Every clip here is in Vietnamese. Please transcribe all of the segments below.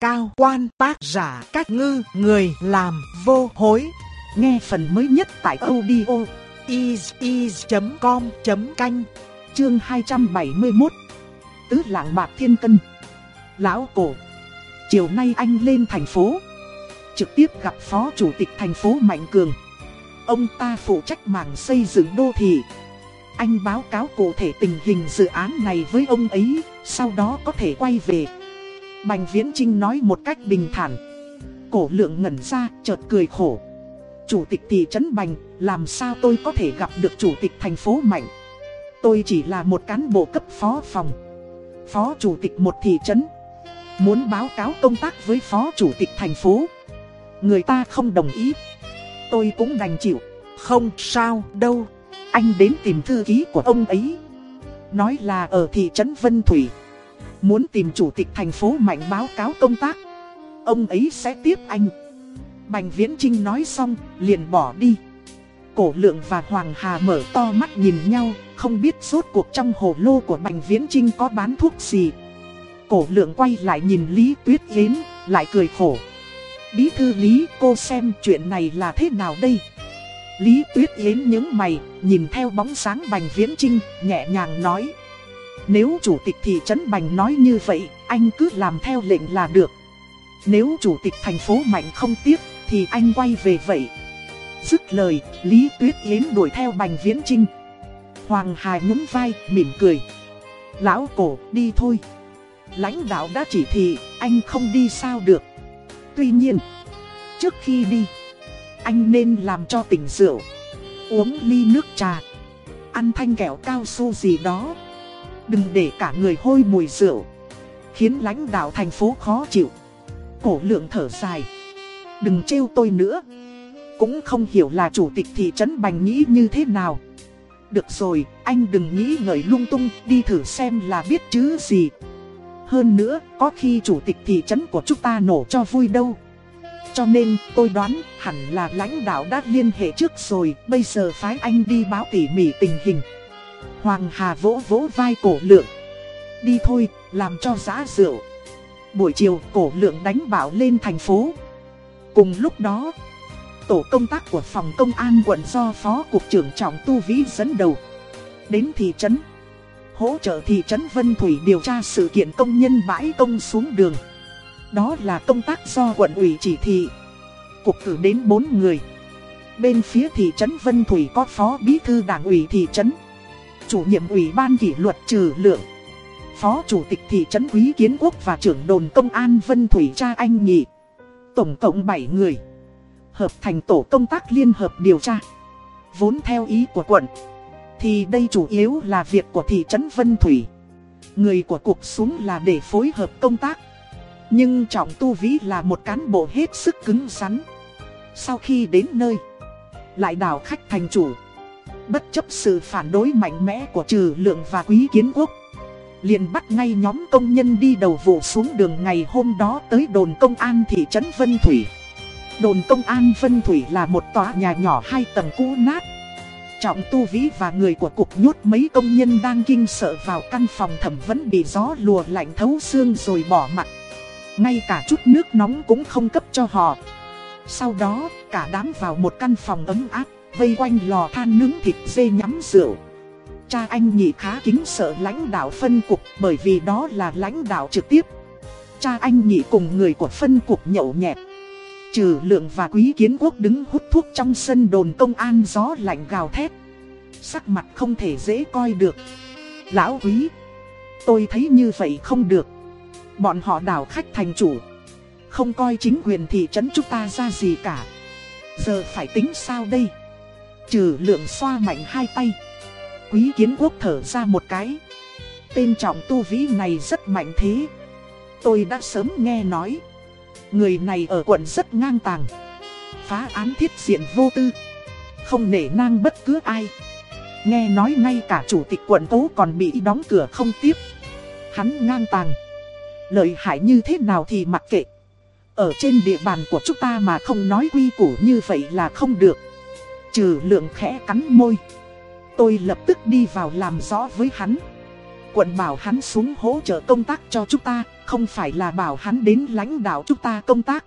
cao quan tác giả cách ngư, người làm vô hối. Nghe phần mới nhất tại audio is.com.canh chương 271 Tứ lạng bạc thiên cân. Lão cổ. Chiều nay anh lên thành phố. Trực tiếp gặp phó chủ tịch thành phố Mạnh Cường. Ông ta phụ trách mảng xây dựng đô thị. Anh báo cáo cụ thể tình hình dự án này với ông ấy, Sau đó có thể quay về. Bành Viễn Trinh nói một cách bình thản. Cổ lượng ngẩn ra, chợt cười khổ. Chủ tịch thị trấn Bành, Làm sao tôi có thể gặp được chủ tịch thành phố Mạnh? Tôi chỉ là một cán bộ cấp phó phòng. Phó chủ tịch một thị trấn. Muốn báo cáo công tác với phó chủ tịch thành phố. Người ta không đồng ý. Tôi cũng đành chịu. Không sao đâu. Anh đến tìm thư ký của ông ấy. Nói là ở thị trấn Vân Thủy. Muốn tìm chủ tịch thành phố mạnh báo cáo công tác. Ông ấy sẽ tiếp anh. Bành Viễn Trinh nói xong, liền bỏ đi. Cổ lượng và Hoàng Hà mở to mắt nhìn nhau, Không biết suốt cuộc trong hồ lô của Bành Viễn Trinh có bán thuốc gì. Cổ lượng quay lại nhìn Lý Tuyết Yến, Lại cười khổ. Bí thư Lý, cô xem chuyện này là thế nào đây? Lý Tuyết Yến nhướng mày, Nhìn theo bóng sáng Bành Viễn Trinh Nhẹ nhàng nói nếu chủ tịch thị trấn Bành nói như vậy Anh cứ làm theo lệnh là được. Nếu chủ tịch thành phố Mạnh không tiếp Thì anh quay về vậy. Dứt lời Lý Tuyết Yến đuổi theo Bành Viễn Trinh Hoàng Hà nhún vai mỉm cười. Lão cổ đi thôi. Lãnh đạo đã chỉ thị Anh không đi sao được. Tuy nhiên, trước khi đi, anh nên làm cho tỉnh rượu, uống ly nước trà, ăn thanh kẹo cao su gì đó. Đừng để cả người hôi mùi rượu, khiến lãnh đạo thành phố khó chịu. Cổ lượng thở dài, đừng trêu tôi nữa. Cũng không hiểu là chủ tịch thị trấn Bành nghĩ như thế nào. Được rồi, anh đừng nghĩ ngợi lung tung, đi thử xem là biết chứ gì. Hơn nữa, có khi chủ tịch thị trấn của chúng ta nổ cho vui đâu. Cho nên, tôi đoán hẳn là lãnh đạo đã liên hệ trước rồi, bây giờ phái anh đi báo tỉ mỉ tình hình. Hoàng Hà vỗ vỗ vai cổ lượng. Đi thôi, làm cho giá rượu. Buổi chiều, cổ lượng đánh bảo lên thành phố. Cùng lúc đó, tổ công tác của phòng công an quận do phó cục trưởng trọng tu vĩ dẫn đầu. Đến thị trấn hỗ trợ thị trấn Vân Thủy điều tra sự kiện công nhân bãi công xuống đường. Đó là công tác do quận ủy chỉ thị. Cục cử đến 4 người. Bên phía thị trấn Vân Thủy có phó bí thư đảng ủy thị trấn, chủ nhiệm ủy ban kỷ luật trừ lượng, phó chủ tịch thị trấn Quý Kiến Quốc và trưởng đồn công an Vân Thủy cha anh nhị. Tổng cộng 7 người. Hợp thành tổ công tác liên hợp điều tra. Vốn theo ý của quận. Thì đây chủ yếu là việc của thị trấn Vân Thủy Người của cục xuống là để phối hợp công tác Nhưng Trọng Tu Vĩ là một cán bộ hết sức cứng rắn Sau khi đến nơi Lại đảo khách thành chủ Bất chấp sự phản đối mạnh mẽ của trừ lượng và quý kiến quốc liền bắt ngay nhóm công nhân đi đầu vụ xuống đường ngày hôm đó tới đồn công an thị trấn Vân Thủy Đồn công an Vân Thủy là một tòa nhà nhỏ hai tầng cũ nát Trọng tu vĩ và người của cục nhốt mấy công nhân đang kinh sợ vào căn phòng thẩm vẫn bị gió lùa lạnh thấu xương rồi bỏ mặt. Ngay cả chút nước nóng cũng không cấp cho họ. Sau đó, cả đám vào một căn phòng ấm áp, vây quanh lò than nướng thịt dê nhắm rượu. Cha anh nhị khá kính sợ lãnh đạo phân cục bởi vì đó là lãnh đạo trực tiếp. Cha anh nhị cùng người của phân cục nhậu nhẹt. Trừ lượng và quý kiến quốc đứng hút thuốc trong sân đồn công an gió lạnh gào thét. Sắc mặt không thể dễ coi được. Lão quý, tôi thấy như vậy không được. Bọn họ đảo khách thành chủ. Không coi chính quyền thị trấn chúng ta ra gì cả. Giờ phải tính sao đây? Trừ lượng xoa mạnh hai tay. Quý kiến quốc thở ra một cái. Tên trọng tu vĩ này rất mạnh thế. Tôi đã sớm nghe nói. Người này ở quận rất ngang tàng Phá án thiết diện vô tư Không nể nang bất cứ ai Nghe nói ngay cả chủ tịch quận tố còn bị đóng cửa không tiếp Hắn ngang tàng Lợi hại như thế nào thì mặc kệ Ở trên địa bàn của chúng ta mà không nói quy củ như vậy là không được Trừ lượng khẽ cắn môi Tôi lập tức đi vào làm rõ với hắn Quận bảo hắn xuống hỗ trợ công tác cho chúng ta Không phải là bảo hắn đến lãnh đạo chúng ta công tác.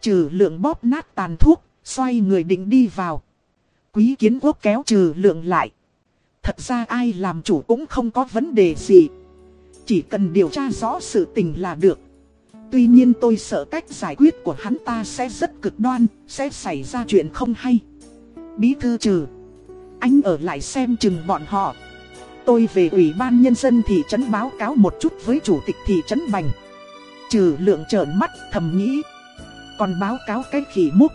Trừ lượng bóp nát tàn thuốc, xoay người định đi vào. Quý kiến quốc kéo trừ lượng lại. Thật ra ai làm chủ cũng không có vấn đề gì. Chỉ cần điều tra rõ sự tình là được. Tuy nhiên tôi sợ cách giải quyết của hắn ta sẽ rất cực đoan, sẽ xảy ra chuyện không hay. Bí thư trừ. Anh ở lại xem chừng bọn họ. Tôi về ủy ban nhân dân thị trấn báo cáo một chút với chủ tịch thị trấn Bành. Trừ lượng trợn mắt thầm nghĩ. Còn báo cáo cái khỉ múc.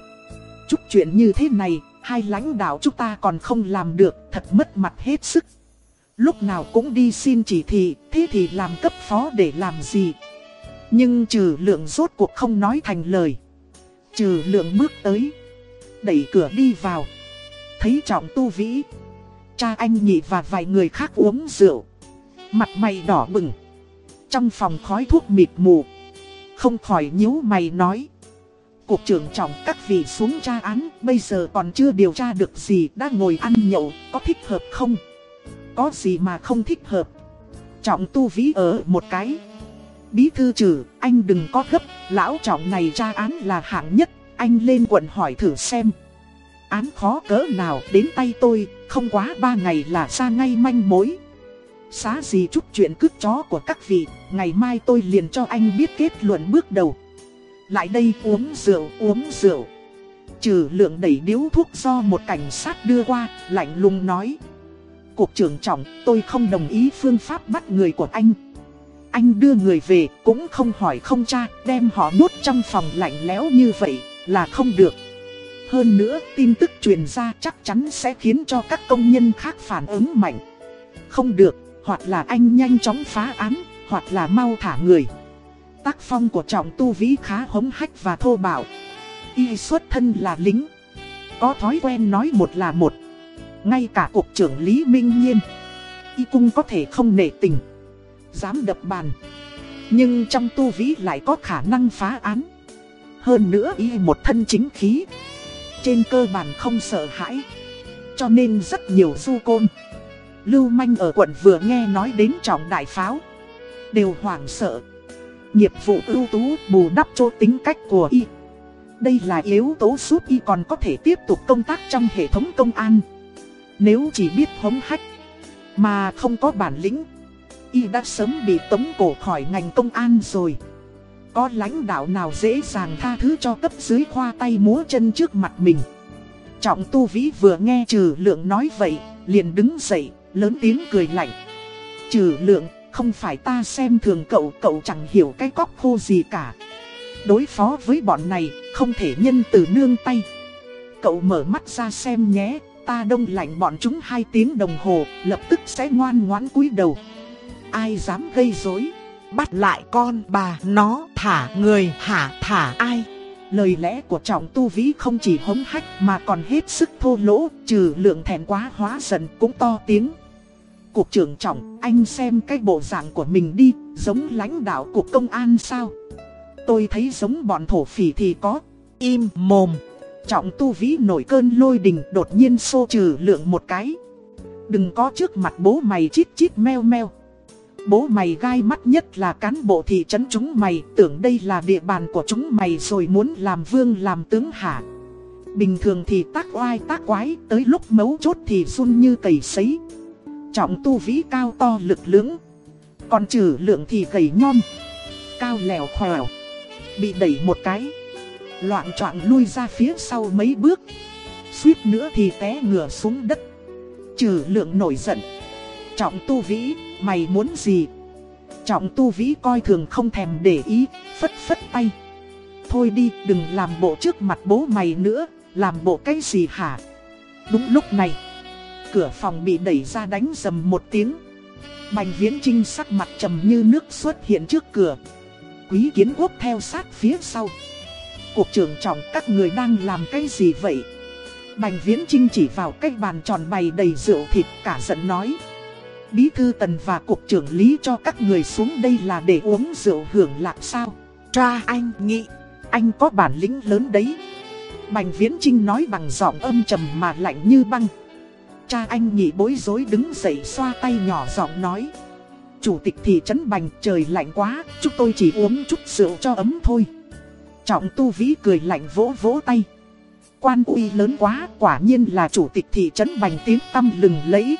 Chút chuyện như thế này, hai lãnh đạo chúng ta còn không làm được, thật mất mặt hết sức. Lúc nào cũng đi xin chỉ thị, thế thì làm cấp phó để làm gì? Nhưng trừ lượng rốt cuộc không nói thành lời. Trừ lượng bước tới, đẩy cửa đi vào. Thấy trọng tu vĩ, cha anh nhị và vài người khác uống rượu. Mặt mày đỏ bừng. Trong phòng khói thuốc mịt mù. Không khỏi nhíu mày nói. Cục trưởng trọng các vị xuống tra án, bây giờ còn chưa điều tra được gì, đã ngồi ăn nhậu, có thích hợp không? Có gì mà không thích hợp? Trọng tu vĩ ở một cái. Bí thư trừ, anh đừng có gấp, lão trọng này tra án là hạng nhất, anh lên quận hỏi thử xem. Án khó cỡ nào đến tay tôi, không quá ba ngày là ra ngay manh mối. Xá gì chút chuyện cướp chó của các vị, ngày mai tôi liền cho anh biết kết luận bước đầu. Lại đây uống rượu, uống rượu. Trừ lượng đẩy điếu thuốc do một cảnh sát đưa qua, lạnh lùng nói. Cục trưởng trọng, tôi không đồng ý phương pháp bắt người của anh. Anh đưa người về, cũng không hỏi không tra, đem họ nuốt trong phòng lạnh lẽo như vậy, là không được. Hơn nữa, tin tức truyền ra chắc chắn sẽ khiến cho các công nhân khác phản ứng mạnh. Không được, hoặc là anh nhanh chóng phá án, hoặc là mau thả người. Tác phong của trọng tu vĩ khá hống hách và thô bạo. Y xuất thân là lính. Có thói quen nói một là một. Ngay cả cục trưởng Lý Minh Nhiên. Y cung có thể không nể tình. Dám đập bàn. Nhưng trong tu vĩ lại có khả năng phá án. Hơn nữa y một thân chính khí. Trên cơ bản không sợ hãi. Cho nên rất nhiều du côn. Lưu manh ở quận vừa nghe nói đến trọng đại pháo. Đều hoảng sợ nghiệp vụ ưu tú bù đắp cho tính cách của y. Đây là yếu tố giúp y còn có thể tiếp tục công tác trong hệ thống công an. Nếu chỉ biết hống hách, mà không có bản lĩnh, y đã sớm bị tống cổ khỏi ngành công an rồi. Có lãnh đạo nào dễ dàng tha thứ cho cấp dưới khoa tay múa chân trước mặt mình. Trọng tu vĩ vừa nghe trừ lượng nói vậy, liền đứng dậy, lớn tiếng cười lạnh. Trừ lượng không phải ta xem thường cậu, cậu chẳng hiểu cái cóc khô gì cả. Đối phó với bọn này, không thể nhân từ nương tay. Cậu mở mắt ra xem nhé, ta đông lạnh bọn chúng hai tiếng đồng hồ, lập tức sẽ ngoan ngoãn cúi đầu. Ai dám gây rối bắt lại con bà nó thả người hả thả ai. Lời lẽ của trọng tu vĩ không chỉ hống hách mà còn hết sức thô lỗ, trừ lượng thẹn quá hóa giận cũng to tiếng cục trưởng trọng, anh xem cái bộ dạng của mình đi, giống lãnh đạo cục công an sao? Tôi thấy giống bọn thổ phỉ thì có, im mồm. Trọng tu vĩ nổi cơn lôi đình đột nhiên xô trừ lượng một cái. Đừng có trước mặt bố mày chít chít meo meo. Bố mày gai mắt nhất là cán bộ thị trấn chúng mày, tưởng đây là địa bàn của chúng mày rồi muốn làm vương làm tướng hả? Bình thường thì tác oai tác quái, tới lúc mấu chốt thì run như cầy sấy trọng tu vĩ cao to lực lưỡng. Còn trừ lượng thì gầy nhom, cao lèo khèo, bị đẩy một cái. Loạn trọng lui ra phía sau mấy bước, suýt nữa thì té ngửa xuống đất. Trừ lượng nổi giận. Trọng tu vĩ, mày muốn gì? Trọng tu vĩ coi thường không thèm để ý, phất phất tay. Thôi đi, đừng làm bộ trước mặt bố mày nữa, làm bộ cái gì hả? Đúng lúc này cửa phòng bị đẩy ra đánh dầm một tiếng. Bành viễn trinh sắc mặt trầm như nước xuất hiện trước cửa. Quý kiến quốc theo sát phía sau. Cục trưởng trọng các người đang làm cái gì vậy? Bành viễn trinh chỉ vào cái bàn tròn bày đầy rượu thịt cả giận nói. Bí thư tần và cục trưởng lý cho các người xuống đây là để uống rượu hưởng lạc sao? Cha anh nghĩ, anh có bản lĩnh lớn đấy. Bành viễn trinh nói bằng giọng âm trầm mà lạnh như băng. Cha anh nhị bối rối đứng dậy xoa tay nhỏ giọng nói chủ tịch thị trấn Bành trời lạnh quá, chúng tôi chỉ uống chút rượu cho ấm thôi. Trọng tu vĩ cười lạnh vỗ vỗ tay. Quan uy lớn quá, quả nhiên là chủ tịch thị trấn Bành tiếng tâm lừng lẫy.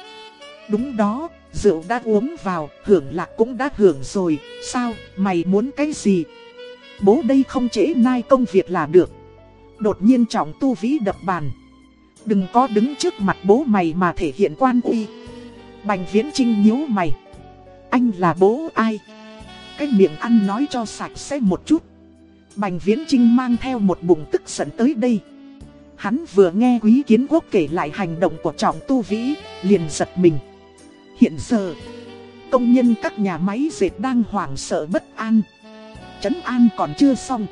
Đúng đó, rượu đã uống vào, hưởng lạc cũng đã hưởng rồi, sao, mày muốn cái gì? Bố đây không trễ nai công việc là được. Đột nhiên trọng tu vĩ đập bàn. Đừng có đứng trước mặt bố mày mà thể hiện quan uy. Bành viễn trinh nhíu mày. Anh là bố ai? Cái miệng ăn nói cho sạch sẽ một chút. Bành viễn trinh mang theo một bụng tức giận tới đây. Hắn vừa nghe quý kiến quốc kể lại hành động của trọng tu vĩ, liền giật mình. Hiện giờ, công nhân các nhà máy dệt đang hoảng sợ bất an. Trấn an còn chưa xong.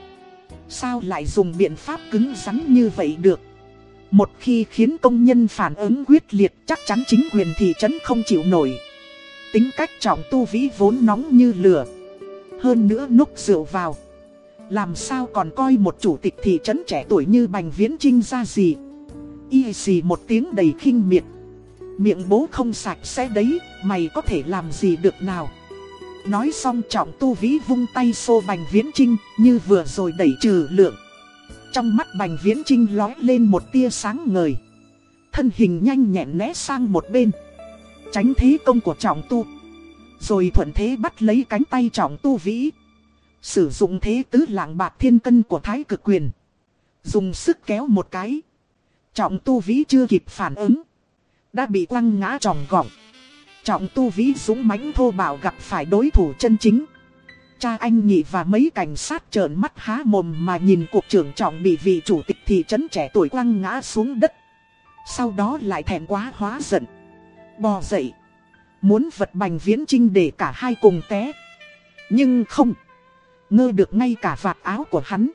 Sao lại dùng biện pháp cứng rắn như vậy được? Một khi khiến công nhân phản ứng quyết liệt chắc chắn chính quyền thị trấn không chịu nổi. Tính cách trọng tu vĩ vốn nóng như lửa. Hơn nữa núc rượu vào. Làm sao còn coi một chủ tịch thị trấn trẻ tuổi như Bành Viễn Trinh ra gì. Y gì một tiếng đầy khinh miệt. Miệng bố không sạch sẽ đấy, mày có thể làm gì được nào. Nói xong trọng tu vĩ vung tay xô Bành Viễn Trinh như vừa rồi đẩy trừ lượng. Trong mắt Bành Viễn Trinh lói lên một tia sáng ngời. Thân hình nhanh nhẹn né sang một bên. Tránh thế công của trọng tu. Rồi thuận thế bắt lấy cánh tay trọng tu vĩ. Sử dụng thế tứ lạng bạc thiên cân của thái cực quyền. Dùng sức kéo một cái. Trọng tu vĩ chưa kịp phản ứng. Đã bị quăng ngã tròng gọng. Trọng tu vĩ dũng mãnh thô bạo gặp phải đối thủ chân chính. Cha anh nhị và mấy cảnh sát trợn mắt há mồm mà nhìn cuộc trưởng trọng bị vị chủ tịch thị trấn trẻ tuổi quăng ngã xuống đất. Sau đó lại thèm quá hóa giận. Bò dậy. Muốn vật bành viễn trinh để cả hai cùng té. Nhưng không. Ngơ được ngay cả vạt áo của hắn.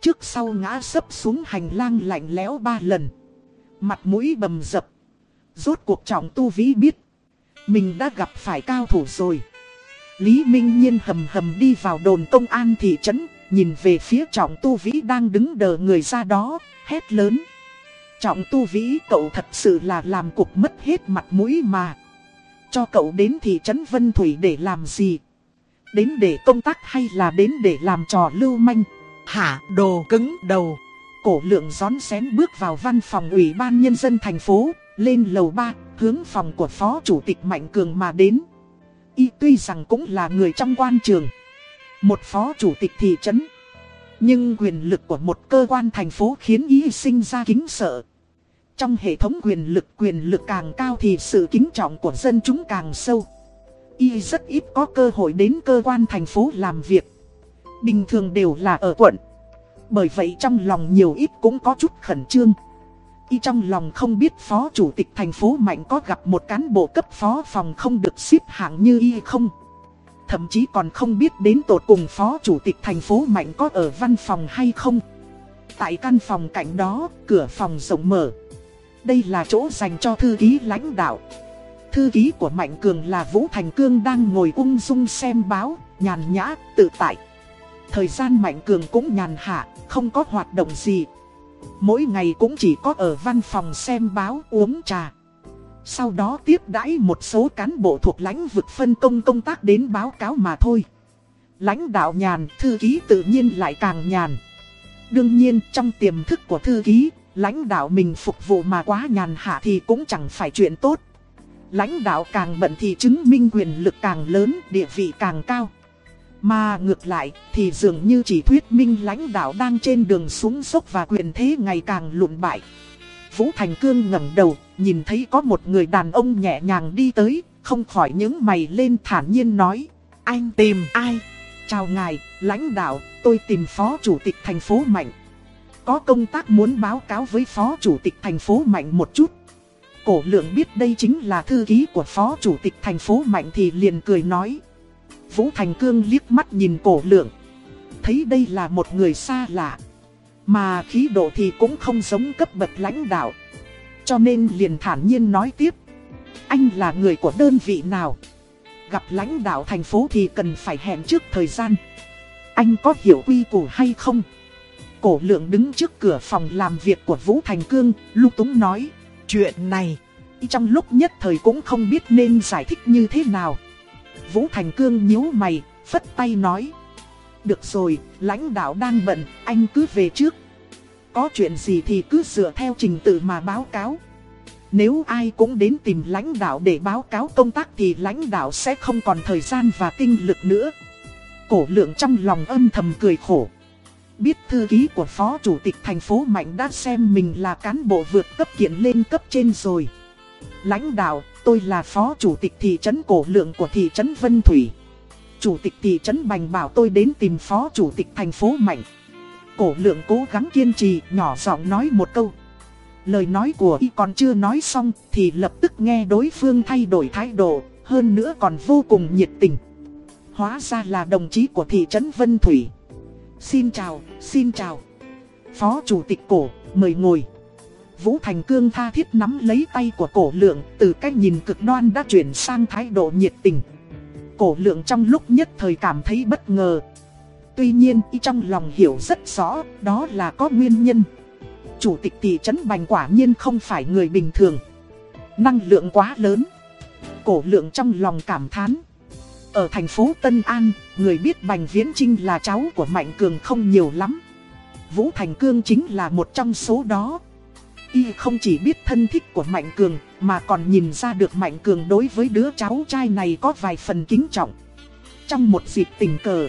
Trước sau ngã sấp xuống hành lang lạnh lẽo ba lần. Mặt mũi bầm dập. Rốt cuộc trọng tu vĩ biết. Mình đã gặp phải cao thủ rồi. Lý Minh Nhiên hầm hầm đi vào đồn công an thị trấn, nhìn về phía trọng tu vĩ đang đứng đờ người ra đó, hét lớn. Trọng tu vĩ cậu thật sự là làm cục mất hết mặt mũi mà. Cho cậu đến thị trấn Vân Thủy để làm gì? Đến để công tác hay là đến để làm trò lưu manh? Hả đồ cứng đầu. Cổ lượng gión xén bước vào văn phòng ủy ban nhân dân thành phố, lên lầu 3, hướng phòng của phó chủ tịch Mạnh Cường mà đến. Y tuy rằng cũng là người trong quan trường, một phó chủ tịch thị trấn. Nhưng quyền lực của một cơ quan thành phố khiến Y sinh ra kính sợ. Trong hệ thống quyền lực quyền lực càng cao thì sự kính trọng của dân chúng càng sâu. Y rất ít có cơ hội đến cơ quan thành phố làm việc. Bình thường đều là ở quận. Bởi vậy trong lòng nhiều ít cũng có chút khẩn trương. Y trong lòng không biết phó chủ tịch thành phố Mạnh có gặp một cán bộ cấp phó phòng không được xếp hạng như Y không. Thậm chí còn không biết đến tột cùng phó chủ tịch thành phố Mạnh có ở văn phòng hay không. Tại căn phòng cạnh đó, cửa phòng rộng mở. Đây là chỗ dành cho thư ký lãnh đạo. Thư ký của Mạnh Cường là Vũ Thành Cương đang ngồi ung dung xem báo, nhàn nhã, tự tại. Thời gian Mạnh Cường cũng nhàn hạ, không có hoạt động gì, Mỗi ngày cũng chỉ có ở văn phòng xem báo uống trà. Sau đó tiếp đãi một số cán bộ thuộc lãnh vực phân công công tác đến báo cáo mà thôi. Lãnh đạo nhàn, thư ký tự nhiên lại càng nhàn. Đương nhiên trong tiềm thức của thư ký, lãnh đạo mình phục vụ mà quá nhàn hạ thì cũng chẳng phải chuyện tốt. Lãnh đạo càng bận thì chứng minh quyền lực càng lớn, địa vị càng cao mà ngược lại thì dường như chỉ thuyết minh lãnh đạo đang trên đường xuống dốc và quyền thế ngày càng lụn bại. Vũ Thành Cương ngẩng đầu, nhìn thấy có một người đàn ông nhẹ nhàng đi tới, không khỏi những mày lên thản nhiên nói. Anh tìm ai? Chào ngài, lãnh đạo, tôi tìm phó chủ tịch thành phố Mạnh. Có công tác muốn báo cáo với phó chủ tịch thành phố Mạnh một chút. Cổ lượng biết đây chính là thư ký của phó chủ tịch thành phố Mạnh thì liền cười nói. Vũ Thành Cương liếc mắt nhìn cổ lượng. Thấy đây là một người xa lạ. Mà khí độ thì cũng không giống cấp bậc lãnh đạo. Cho nên liền thản nhiên nói tiếp. Anh là người của đơn vị nào? Gặp lãnh đạo thành phố thì cần phải hẹn trước thời gian. Anh có hiểu quy củ hay không? Cổ lượng đứng trước cửa phòng làm việc của Vũ Thành Cương, lúc túng nói. Chuyện này, trong lúc nhất thời cũng không biết nên giải thích như thế nào. Vũ Thành Cương nhíu mày, phất tay nói. Được rồi, lãnh đạo đang bận, anh cứ về trước. Có chuyện gì thì cứ dựa theo trình tự mà báo cáo. Nếu ai cũng đến tìm lãnh đạo để báo cáo công tác thì lãnh đạo sẽ không còn thời gian và tinh lực nữa. Cổ lượng trong lòng âm thầm cười khổ. Biết thư ký của Phó Chủ tịch thành phố Mạnh đã xem mình là cán bộ vượt cấp kiện lên cấp trên rồi. Lãnh đạo, tôi là Phó Chủ tịch thị trấn Cổ Lượng của thị trấn Vân Thủy. Chủ tịch thị trấn Bành bảo tôi đến tìm Phó Chủ tịch thành phố Mạnh. Cổ Lượng cố gắng kiên trì, nhỏ giọng nói một câu. Lời nói của y còn chưa nói xong thì lập tức nghe đối phương thay đổi thái độ, hơn nữa còn vô cùng nhiệt tình. Hóa ra là đồng chí của thị trấn Vân Thủy. Xin chào, xin chào. Phó Chủ tịch Cổ, mời ngồi. Vũ Thành Cương tha thiết nắm lấy tay của cổ lượng, từ cách nhìn cực đoan đã chuyển sang thái độ nhiệt tình. Cổ lượng trong lúc nhất thời cảm thấy bất ngờ. Tuy nhiên, y trong lòng hiểu rất rõ, đó là có nguyên nhân. Chủ tịch thị trấn Bành quả nhiên không phải người bình thường. Năng lượng quá lớn. Cổ lượng trong lòng cảm thán. Ở thành phố Tân An, người biết Bành Viễn Trinh là cháu của Mạnh Cường không nhiều lắm. Vũ Thành Cương chính là một trong số đó. Y không chỉ biết thân thích của Mạnh Cường, mà còn nhìn ra được Mạnh Cường đối với đứa cháu trai này có vài phần kính trọng. Trong một dịp tình cờ,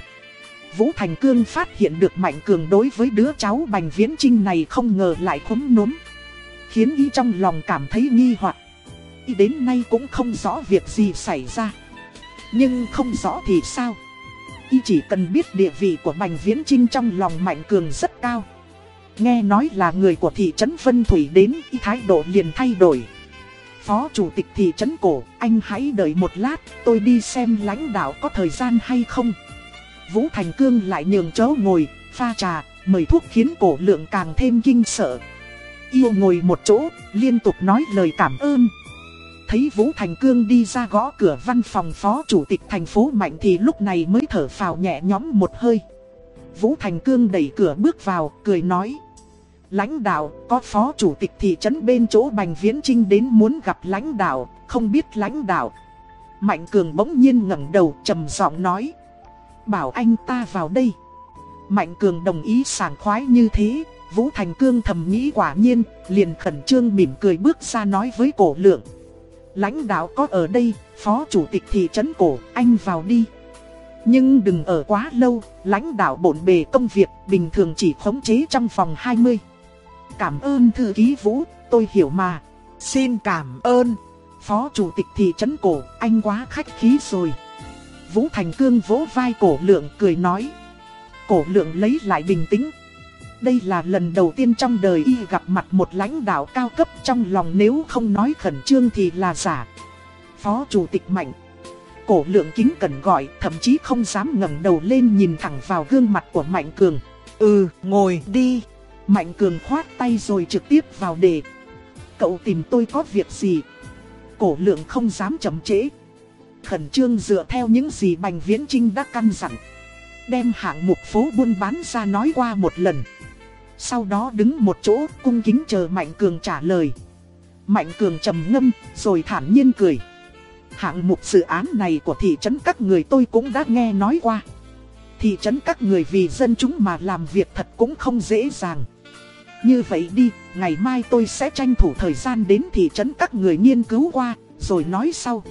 Vũ Thành Cương phát hiện được Mạnh Cường đối với đứa cháu Bành Viễn Trinh này không ngờ lại khốn núm. Khiến y trong lòng cảm thấy nghi hoặc. Y đến nay cũng không rõ việc gì xảy ra. Nhưng không rõ thì sao? Y chỉ cần biết địa vị của Bành Viễn Trinh trong lòng Mạnh Cường rất cao. Nghe nói là người của thị trấn Vân Thủy đến, y thái độ liền thay đổi. Phó chủ tịch thị trấn cổ, anh hãy đợi một lát, tôi đi xem lãnh đạo có thời gian hay không. Vũ Thành Cương lại nhường chỗ ngồi, pha trà, mời thuốc khiến cổ lượng càng thêm kinh sợ. Yêu ngồi một chỗ, liên tục nói lời cảm ơn. Thấy Vũ Thành Cương đi ra gõ cửa văn phòng phó chủ tịch thành phố Mạnh thì lúc này mới thở phào nhẹ nhõm một hơi. Vũ Thành Cương đẩy cửa bước vào, cười nói. Lãnh đạo, có phó chủ tịch thị trấn bên chỗ Bành Viễn Trinh đến muốn gặp lãnh đạo, không biết lãnh đạo. Mạnh Cường bỗng nhiên ngẩng đầu trầm giọng nói. Bảo anh ta vào đây. Mạnh Cường đồng ý sảng khoái như thế, Vũ Thành Cương thầm nghĩ quả nhiên, liền khẩn trương mỉm cười bước ra nói với cổ lượng. Lãnh đạo có ở đây, phó chủ tịch thị trấn cổ, anh vào đi. Nhưng đừng ở quá lâu, lãnh đạo bổn bề công việc bình thường chỉ khống chế trong vòng 20 cảm ơn thư ký Vũ, tôi hiểu mà. Xin cảm ơn. Phó Chủ tịch thị trấn cổ, anh quá khách khí rồi. Vũ Thành Cương vỗ vai cổ lượng cười nói. Cổ lượng lấy lại bình tĩnh. Đây là lần đầu tiên trong đời y gặp mặt một lãnh đạo cao cấp trong lòng nếu không nói khẩn trương thì là giả. Phó Chủ tịch Mạnh. Cổ lượng kính cẩn gọi, thậm chí không dám ngẩng đầu lên nhìn thẳng vào gương mặt của Mạnh Cường. Ừ, ngồi đi. Mạnh Cường khoát tay rồi trực tiếp vào đề. Cậu tìm tôi có việc gì? Cổ lượng không dám chậm trễ. Khẩn trương dựa theo những gì Bành Viễn Trinh đã căn dặn. Đem hạng mục phố buôn bán ra nói qua một lần. Sau đó đứng một chỗ, cung kính chờ Mạnh Cường trả lời. Mạnh Cường trầm ngâm, rồi thản nhiên cười. Hạng mục dự án này của thị trấn các người tôi cũng đã nghe nói qua. Thị trấn các người vì dân chúng mà làm việc thật cũng không dễ dàng. Như vậy đi, ngày mai tôi sẽ tranh thủ thời gian đến thị trấn các người nghiên cứu qua, rồi nói sau.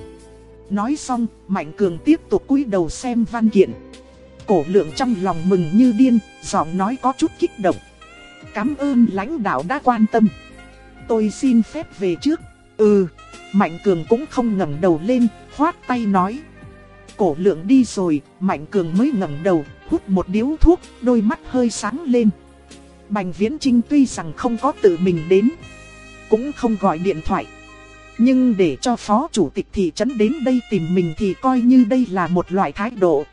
Nói xong, Mạnh Cường tiếp tục cúi đầu xem văn kiện. Cổ lượng trong lòng mừng như điên, giọng nói có chút kích động. Cảm ơn lãnh đạo đã quan tâm. Tôi xin phép về trước. Ừ, Mạnh Cường cũng không ngẩng đầu lên, khoát tay nói. Cổ lượng đi rồi, Mạnh Cường mới ngẩng đầu, hút một điếu thuốc, đôi mắt hơi sáng lên. Bành Viễn Trinh tuy rằng không có tự mình đến, cũng không gọi điện thoại. Nhưng để cho phó chủ tịch thị trấn đến đây tìm mình thì coi như đây là một loại thái độ.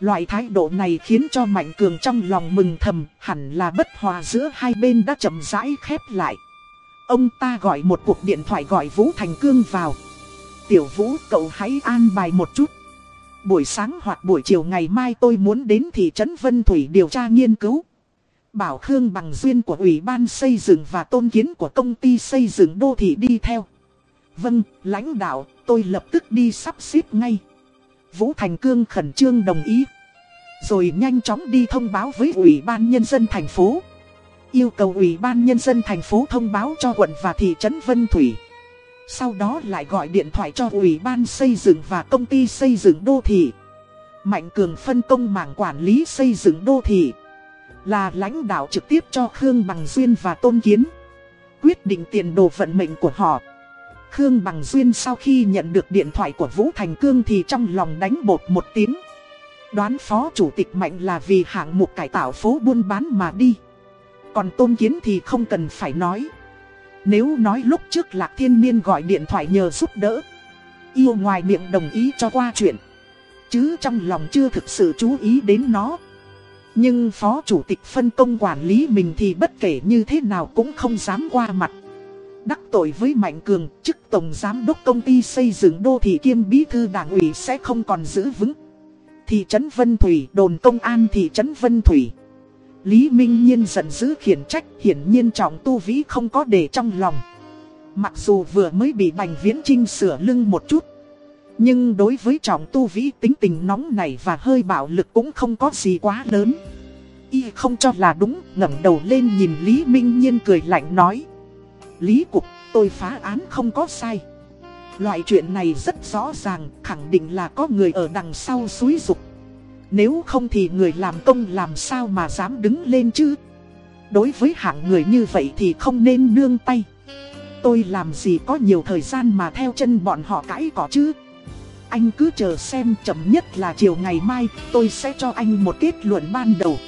Loại thái độ này khiến cho Mạnh Cường trong lòng mừng thầm, hẳn là bất hòa giữa hai bên đã chậm rãi khép lại. Ông ta gọi một cuộc điện thoại gọi Vũ Thành Cương vào. Tiểu Vũ cậu hãy an bài một chút. Buổi sáng hoặc buổi chiều ngày mai tôi muốn đến thị trấn Vân Thủy điều tra nghiên cứu. Bảo Khương bằng duyên của Ủy ban xây dựng và tôn kiến của công ty xây dựng đô thị đi theo. Vâng, lãnh đạo, tôi lập tức đi sắp xếp ngay. Vũ Thành Cương khẩn trương đồng ý. Rồi nhanh chóng đi thông báo với Ủy ban Nhân dân thành phố. Yêu cầu Ủy ban Nhân dân thành phố thông báo cho quận và thị trấn Vân Thủy. Sau đó lại gọi điện thoại cho Ủy ban xây dựng và công ty xây dựng đô thị. Mạnh Cường phân công mảng quản lý xây dựng đô thị. Là lãnh đạo trực tiếp cho Khương Bằng Duyên và Tôn Kiến. Quyết định tiền đồ vận mệnh của họ. Khương Bằng Duyên sau khi nhận được điện thoại của Vũ Thành Cương thì trong lòng đánh bột một tiếng. Đoán phó chủ tịch Mạnh là vì hạng mục cải tạo phố buôn bán mà đi. Còn Tôn Kiến thì không cần phải nói. Nếu nói lúc trước Lạc Thiên Miên gọi điện thoại nhờ giúp đỡ. Yêu ngoài miệng đồng ý cho qua chuyện. Chứ trong lòng chưa thực sự chú ý đến nó. Nhưng phó chủ tịch phân công quản lý mình thì bất kể như thế nào cũng không dám qua mặt. Đắc tội với Mạnh Cường, chức tổng giám đốc công ty xây dựng đô thị kiêm bí thư đảng ủy sẽ không còn giữ vững. Thị trấn Vân Thủy, đồn công an thị trấn Vân Thủy. Lý Minh Nhiên giận dữ khiển trách, hiển nhiên trọng tu vĩ không có để trong lòng. Mặc dù vừa mới bị Bành Viễn Trinh sửa lưng một chút. Nhưng đối với trọng tu vĩ tính tình nóng này và hơi bạo lực cũng không có gì quá lớn. Y không cho là đúng, ngẩng đầu lên nhìn Lý Minh Nhiên cười lạnh nói. Lý Cục, tôi phá án không có sai. Loại chuyện này rất rõ ràng, khẳng định là có người ở đằng sau suối dục. Nếu không thì người làm công làm sao mà dám đứng lên chứ? Đối với hạng người như vậy thì không nên nương tay. Tôi làm gì có nhiều thời gian mà theo chân bọn họ cãi cỏ chứ? Anh cứ chờ xem chậm nhất là chiều ngày mai tôi sẽ cho anh một kết luận ban đầu.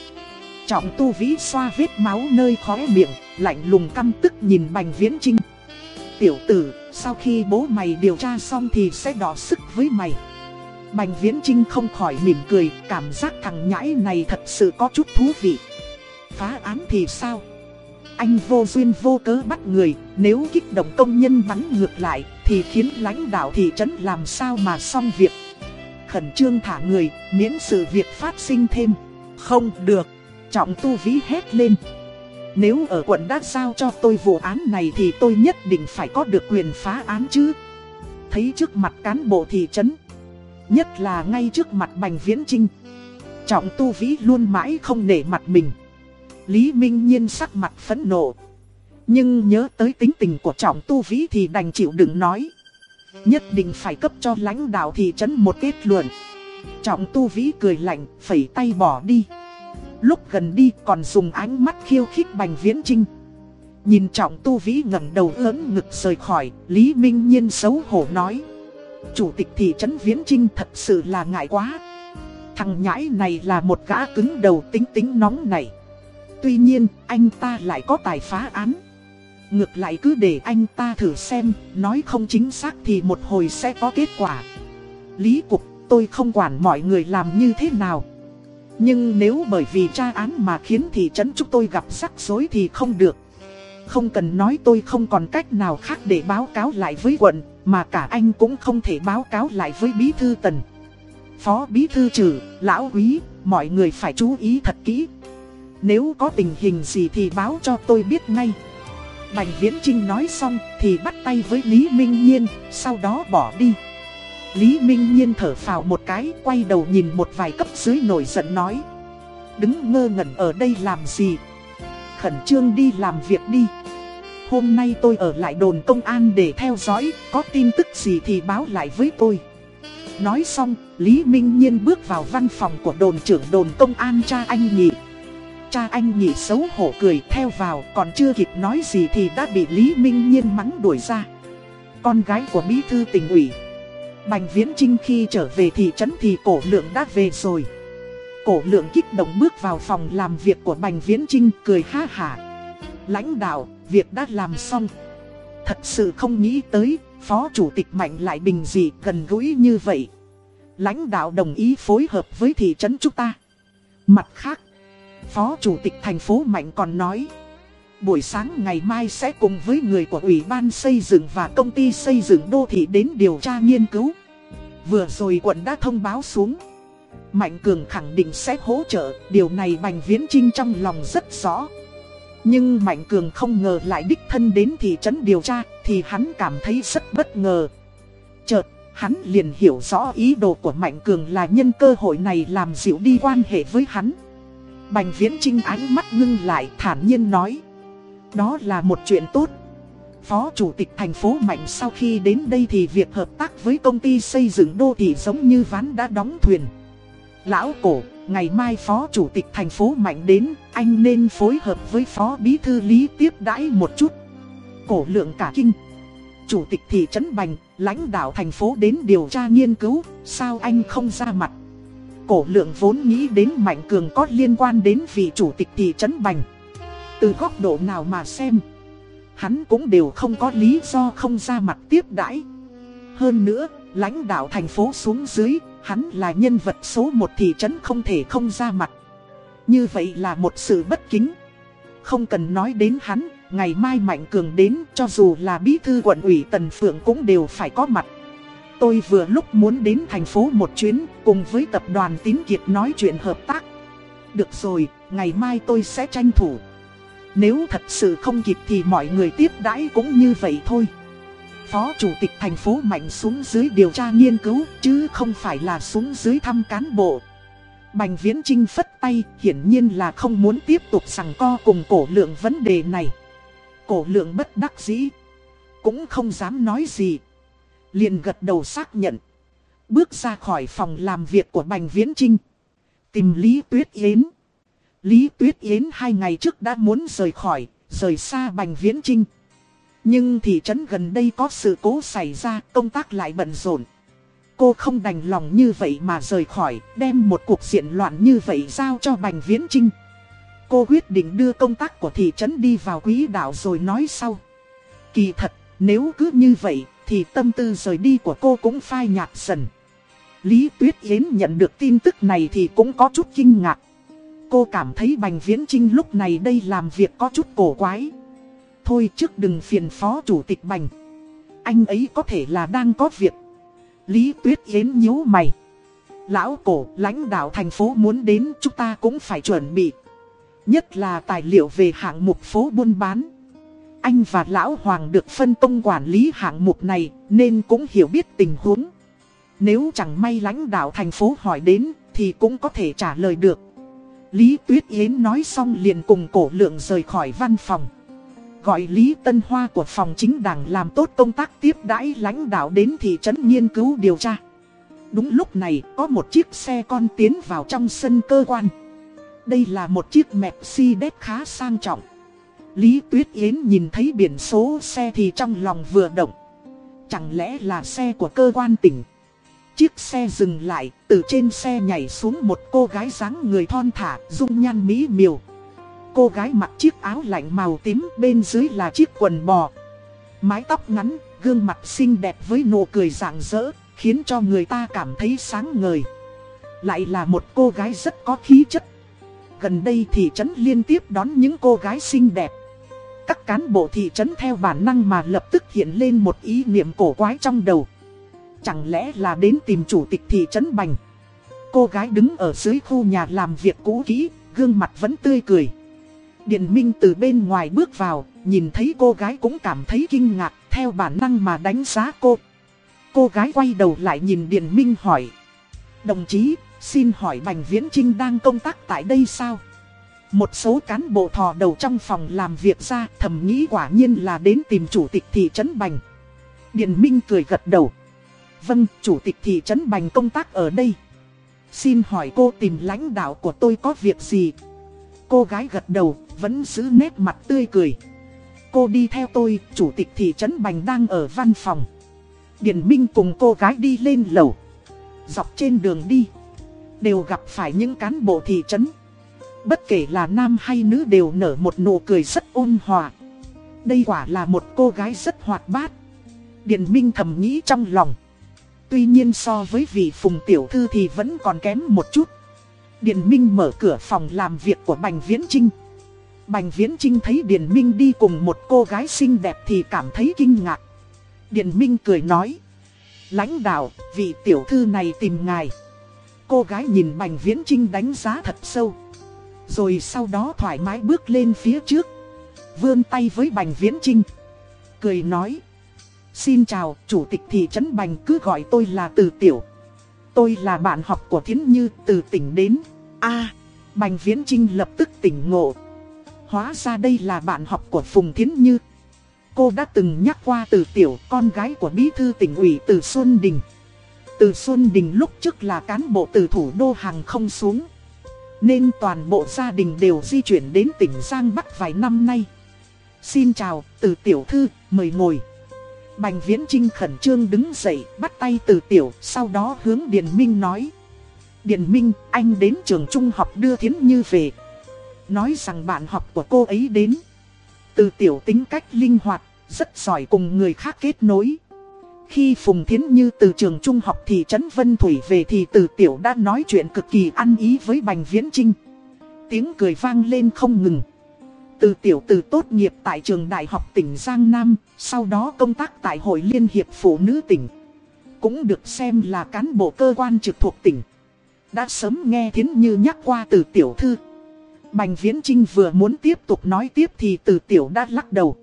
Trọng tu vĩ xoa vết máu nơi khóe miệng, lạnh lùng căm tức nhìn Bành Viễn Trinh. Tiểu tử, sau khi bố mày điều tra xong thì sẽ đỏ sức với mày. Bành Viễn Trinh không khỏi mỉm cười, cảm giác thằng nhãi này thật sự có chút thú vị. Phá án thì sao? Anh vô duyên vô cớ bắt người, nếu kích động công nhân bắn ngược lại, thì khiến lãnh đạo thị trấn làm sao mà xong việc. Khẩn trương thả người, miễn sự việc phát sinh thêm. Không được, trọng tu vĩ hét lên. Nếu ở quận đã giao cho tôi vụ án này thì tôi nhất định phải có được quyền phá án chứ. Thấy trước mặt cán bộ thị trấn, nhất là ngay trước mặt Bành Viễn Trinh. Trọng tu vĩ luôn mãi không nể mặt mình. Lý Minh Nhiên sắc mặt phẫn nộ. Nhưng nhớ tới tính tình của trọng tu vĩ thì đành chịu đựng nói. Nhất định phải cấp cho lãnh đạo thị trấn một kết luận. Trọng tu vĩ cười lạnh, phẩy tay bỏ đi. Lúc gần đi còn dùng ánh mắt khiêu khích bành viễn trinh. Nhìn trọng tu vĩ ngẩng đầu ớn ngực rời khỏi, Lý Minh Nhiên xấu hổ nói. Chủ tịch thị trấn Viễn Trinh thật sự là ngại quá. Thằng nhãi này là một gã cứng đầu tính tính nóng này. Tuy nhiên, anh ta lại có tài phá án. Ngược lại cứ để anh ta thử xem, nói không chính xác thì một hồi sẽ có kết quả. Lý Cục, tôi không quản mọi người làm như thế nào. Nhưng nếu bởi vì tra án mà khiến thị trấn chúng tôi gặp rắc rối thì không được. Không cần nói tôi không còn cách nào khác để báo cáo lại với quận, mà cả anh cũng không thể báo cáo lại với bí thư tần. Phó bí thư trừ, lão quý, mọi người phải chú ý thật kỹ. Nếu có tình hình gì thì báo cho tôi biết ngay. Bành Viễn Trinh nói xong thì bắt tay với Lý Minh Nhiên, sau đó bỏ đi. Lý Minh Nhiên thở phào một cái, quay đầu nhìn một vài cấp dưới nổi giận nói. Đứng ngơ ngẩn ở đây làm gì? Khẩn trương đi làm việc đi. Hôm nay tôi ở lại đồn công an để theo dõi, có tin tức gì thì báo lại với tôi. Nói xong, Lý Minh Nhiên bước vào văn phòng của đồn trưởng đồn công an cha anh nhị. Cha anh nhị xấu hổ cười theo vào, còn chưa kịp nói gì thì đã bị Lý Minh Nhiên mắng đuổi ra. Con gái của bí thư tỉnh ủy. Bành Viễn Trinh khi trở về thị trấn thì cổ lượng đã về rồi. Cổ lượng kích động bước vào phòng làm việc của Bành Viễn Trinh cười ha hả. Lãnh đạo, việc đã làm xong. Thật sự không nghĩ tới, Phó Chủ tịch Mạnh lại bình dị gần gũi như vậy. Lãnh đạo đồng ý phối hợp với thị trấn chúng ta. Mặt khác, Phó Chủ tịch thành phố Mạnh còn nói. Buổi sáng ngày mai sẽ cùng với người của Ủy ban xây dựng và công ty xây dựng đô thị đến điều tra nghiên cứu. Vừa rồi quận đã thông báo xuống. Mạnh Cường khẳng định sẽ hỗ trợ, điều này Bành Viễn Trinh trong lòng rất rõ. Nhưng Mạnh Cường không ngờ lại đích thân đến thị trấn điều tra, thì hắn cảm thấy rất bất ngờ. Chợt, Hắn liền hiểu rõ ý đồ của Mạnh Cường là nhân cơ hội này làm dịu đi quan hệ với hắn. Bành Viễn Trinh ánh mắt ngưng lại thản nhiên nói. Đó là một chuyện tốt. Phó Chủ tịch thành phố Mạnh sau khi đến đây thì việc hợp tác với công ty xây dựng đô thị giống như ván đã đóng thuyền. Lão Cổ, ngày mai Phó Chủ tịch thành phố Mạnh đến, anh nên phối hợp với Phó Bí Thư Lý tiếp đãi một chút. Cổ lượng cả kinh. Chủ tịch thị trấn Bành, lãnh đạo thành phố đến điều tra nghiên cứu, sao anh không ra mặt? Cổ lượng vốn nghĩ đến Mạnh Cường có liên quan đến vị chủ tịch thị trấn Bành. Từ góc độ nào mà xem, hắn cũng đều không có lý do không ra mặt tiếp đãi. Hơn nữa, lãnh đạo thành phố xuống dưới, hắn là nhân vật số một thị trấn không thể không ra mặt. Như vậy là một sự bất kính. Không cần nói đến hắn, ngày mai Mạnh Cường đến cho dù là bí thư quận ủy Tần Phượng cũng đều phải có mặt. Tôi vừa lúc muốn đến thành phố một chuyến cùng với tập đoàn Tín Kiệt nói chuyện hợp tác. Được rồi, ngày mai tôi sẽ tranh thủ. Nếu thật sự không kịp thì mọi người tiếp đãi cũng như vậy thôi. Phó Chủ tịch thành phố Mạnh xuống dưới điều tra nghiên cứu chứ không phải là xuống dưới thăm cán bộ. Bành Viễn Trinh phất tay hiển nhiên là không muốn tiếp tục sằng co cùng cổ lượng vấn đề này. Cổ lượng bất đắc dĩ. Cũng không dám nói gì. Liền gật đầu xác nhận. Bước ra khỏi phòng làm việc của Bành Viễn Trinh. Tìm Lý Tuyết Yến. Lý Tuyết Yến hai ngày trước đã muốn rời khỏi, rời xa Bành Viễn Trinh. Nhưng thị trấn gần đây có sự cố xảy ra, công tác lại bận rộn. Cô không đành lòng như vậy mà rời khỏi, đem một cuộc diện loạn như vậy giao cho Bành Viễn Trinh. Cô quyết định đưa công tác của thị trấn đi vào quý đạo rồi nói sau. Kỳ thật, nếu cứ như vậy, thì tâm tư rời đi của cô cũng phai nhạt dần. Lý Tuyết Yến nhận được tin tức này thì cũng có chút kinh ngạc. Cô cảm thấy Bành Viễn Trinh lúc này đây làm việc có chút cổ quái. Thôi trước đừng phiền phó chủ tịch Bành. Anh ấy có thể là đang có việc. Lý Tuyết Yến nhíu mày. Lão cổ, lãnh đạo thành phố muốn đến chúng ta cũng phải chuẩn bị. Nhất là tài liệu về hạng mục phố buôn bán. Anh và Lão Hoàng được phân công quản lý hạng mục này, nên cũng hiểu biết tình huống. Nếu chẳng may lãnh đạo thành phố hỏi đến, thì cũng có thể trả lời được. Lý Tuyết Yến nói xong liền cùng cổ lượng rời khỏi văn phòng. Gọi Lý Tân Hoa của phòng chính đảng làm tốt công tác tiếp đãi lãnh đạo đến thị trấn nghiên cứu điều tra. Đúng lúc này, có một chiếc xe con tiến vào trong sân cơ quan. Đây là một chiếc Mercedes khá sang trọng. Lý Tuyết Yến nhìn thấy biển số xe thì trong lòng vừa động. Chẳng lẽ là xe của cơ quan tỉnh? Chiếc xe dừng lại, từ trên xe nhảy xuống một cô gái dáng người thon thả, dung nhan mỹ miều. Cô gái mặc chiếc áo lạnh màu tím, bên dưới là chiếc quần bò. Mái tóc ngắn, gương mặt xinh đẹp với nụ cười rạng rỡ, khiến cho người ta cảm thấy sáng ngời. Lại là một cô gái rất có khí chất. Gần đây thị trấn liên tiếp đón những cô gái xinh đẹp. Các cán bộ thị trấn theo bản năng mà lập tức hiện lên một ý niệm cổ quái trong đầu. Chẳng lẽ là đến tìm chủ tịch thị trấn Bành Cô gái đứng ở dưới khu nhà làm việc cũ kỹ Gương mặt vẫn tươi cười Điện Minh từ bên ngoài bước vào Nhìn thấy cô gái cũng cảm thấy kinh ngạc Theo bản năng mà đánh giá cô Cô gái quay đầu lại nhìn Điện Minh hỏi Đồng chí, xin hỏi Bành Viễn Trinh đang công tác tại đây sao? Một số cán bộ thò đầu trong phòng làm việc ra thầm nghĩ quả nhiên là đến tìm chủ tịch thị trấn Bành Điền Minh cười gật đầu Vâng, chủ tịch thị trấn Bành công tác ở đây. Xin hỏi cô tìm lãnh đạo của tôi có việc gì? Cô gái gật đầu, vẫn giữ nét mặt tươi cười. Cô đi theo tôi, chủ tịch thị trấn Bành đang ở văn phòng. Điền Minh cùng cô gái đi lên lầu. Dọc trên đường đi, đều gặp phải những cán bộ thị trấn. Bất kể là nam hay nữ đều nở một nụ cười rất ôn hòa. Đây quả là một cô gái rất hoạt bát. Điền Minh thầm nghĩ trong lòng. Tuy nhiên so với vị phùng tiểu thư thì vẫn còn kém một chút. Điền Minh mở cửa phòng làm việc của Bành Viễn Trinh. Bành Viễn Trinh thấy Điền Minh đi cùng một cô gái xinh đẹp thì cảm thấy kinh ngạc. Điền Minh cười nói. Lãnh đạo, vị tiểu thư này tìm ngài. Cô gái nhìn Bành Viễn Trinh đánh giá thật sâu. Rồi sau đó thoải mái bước lên phía trước. Vươn tay với Bành Viễn Trinh. Cười nói. Xin chào, chủ tịch thị trấn Bành cứ gọi tôi là Từ Tiểu. Tôi là bạn học của Thiến Như từ tỉnh đến. a Bành Viễn Trinh lập tức tỉnh ngộ. Hóa ra đây là bạn học của Phùng Thiến Như. Cô đã từng nhắc qua Từ Tiểu, con gái của bí thư tỉnh ủy Từ Xuân Đình. Từ Xuân Đình lúc trước là cán bộ từ thủ đô hàng không xuống. Nên toàn bộ gia đình đều di chuyển đến tỉnh Giang Bắc vài năm nay. Xin chào, Từ Tiểu Thư, mời ngồi. Bành Viễn Trinh khẩn trương đứng dậy, bắt tay từ tiểu, sau đó hướng Điền Minh nói. Điền Minh, anh đến trường trung học đưa Thiến Như về. Nói rằng bạn học của cô ấy đến. Từ tiểu tính cách linh hoạt, rất giỏi cùng người khác kết nối. Khi Phùng Thiến Như từ trường trung học thị trấn Vân Thủy về thì từ tiểu đã nói chuyện cực kỳ ăn ý với Bành Viễn Trinh. Tiếng cười vang lên không ngừng. Từ tiểu từ tốt nghiệp tại trường đại học tỉnh Giang Nam, sau đó công tác tại Hội Liên hiệp Phụ nữ tỉnh. Cũng được xem là cán bộ cơ quan trực thuộc tỉnh. Đã sớm nghe Thiến Như nhắc qua từ tiểu thư. Bành Viễn Trinh vừa muốn tiếp tục nói tiếp thì từ tiểu đã lắc đầu.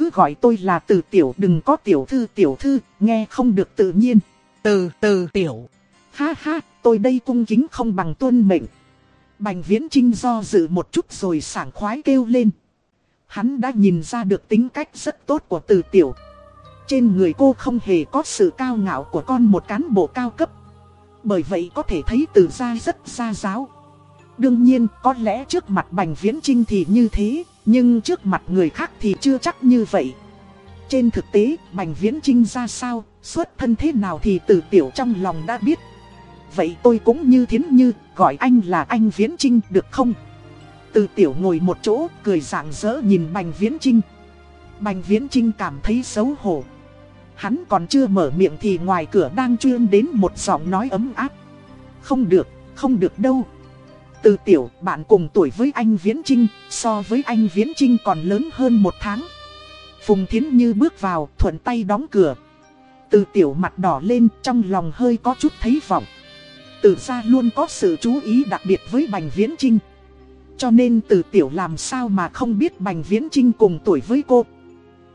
Cứ gọi tôi là từ tiểu đừng có tiểu thư tiểu thư, nghe không được tự nhiên. Từ từ tiểu. Ha ha, tôi đây cung kính không bằng tuân mệnh. Bành Viễn Trinh do dự một chút rồi sảng khoái kêu lên. Hắn đã nhìn ra được tính cách rất tốt của từ tiểu. Trên người cô không hề có sự cao ngạo của con một cán bộ cao cấp. Bởi vậy có thể thấy từ ra rất xa giáo. Đương nhiên có lẽ trước mặt Bành Viễn Trinh thì như thế, nhưng trước mặt người khác thì chưa chắc như vậy. Trên thực tế, Bành Viễn Trinh ra sao, xuất thân thế nào thì từ tiểu trong lòng đã biết. Vậy tôi cũng như thiến như, gọi anh là anh Viễn Trinh được không? Từ tiểu ngồi một chỗ, cười rạng rỡ nhìn Bành Viễn Trinh. Bành Viễn Trinh cảm thấy xấu hổ. Hắn còn chưa mở miệng thì ngoài cửa đang chuyên đến một giọng nói ấm áp. Không được, không được đâu. Từ tiểu, bạn cùng tuổi với anh Viễn Trinh, so với anh Viễn Trinh còn lớn hơn một tháng. Phùng Thiến Như bước vào, thuận tay đóng cửa. Từ tiểu mặt đỏ lên, trong lòng hơi có chút thấy vọng từ ra luôn có sự chú ý đặc biệt với Bành Viễn Trinh. Cho nên từ tiểu làm sao mà không biết Bành Viễn Trinh cùng tuổi với cô.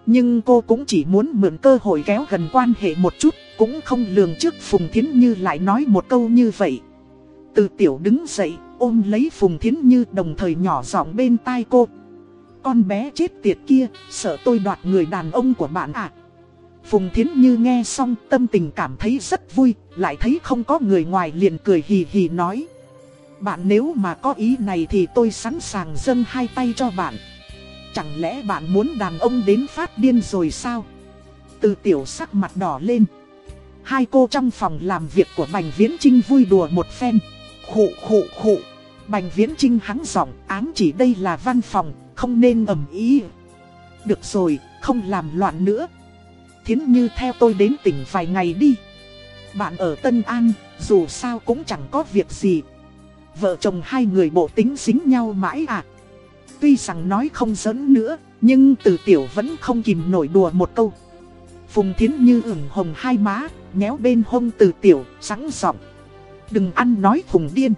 Nhưng cô cũng chỉ muốn mượn cơ hội kéo gần quan hệ một chút, cũng không lường trước Phùng Thiến Như lại nói một câu như vậy. Từ tiểu đứng dậy, ôm lấy Phùng Thiến Như đồng thời nhỏ giọng bên tai cô. Con bé chết tiệt kia, sợ tôi đoạt người đàn ông của bạn à. Phùng Thiến Như nghe xong tâm tình cảm thấy rất vui, lại thấy không có người ngoài liền cười hì hì nói. Bạn nếu mà có ý này thì tôi sẵn sàng dâng hai tay cho bạn. Chẳng lẽ bạn muốn đàn ông đến phát điên rồi sao? Từ tiểu sắc mặt đỏ lên. Hai cô trong phòng làm việc của Bành Viễn Trinh vui đùa một phen. Khụ khụ khụ. Bành Viễn Trinh hắng giọng ám chỉ đây là văn phòng, không nên ầm ý. Được rồi, không làm loạn nữa, Thiến Như theo tôi đến tỉnh vài ngày đi. Bạn ở Tân An, dù sao cũng chẳng có việc gì. Vợ chồng hai người bộ tính dính nhau mãi à. Tuy rằng nói không giỡn nữa, nhưng từ tiểu vẫn không kìm nổi đùa một câu. Phùng Thiến Như ửng hồng hai má, nhéo bên hông từ tiểu, sẵn giọng. Đừng ăn nói khùng điên.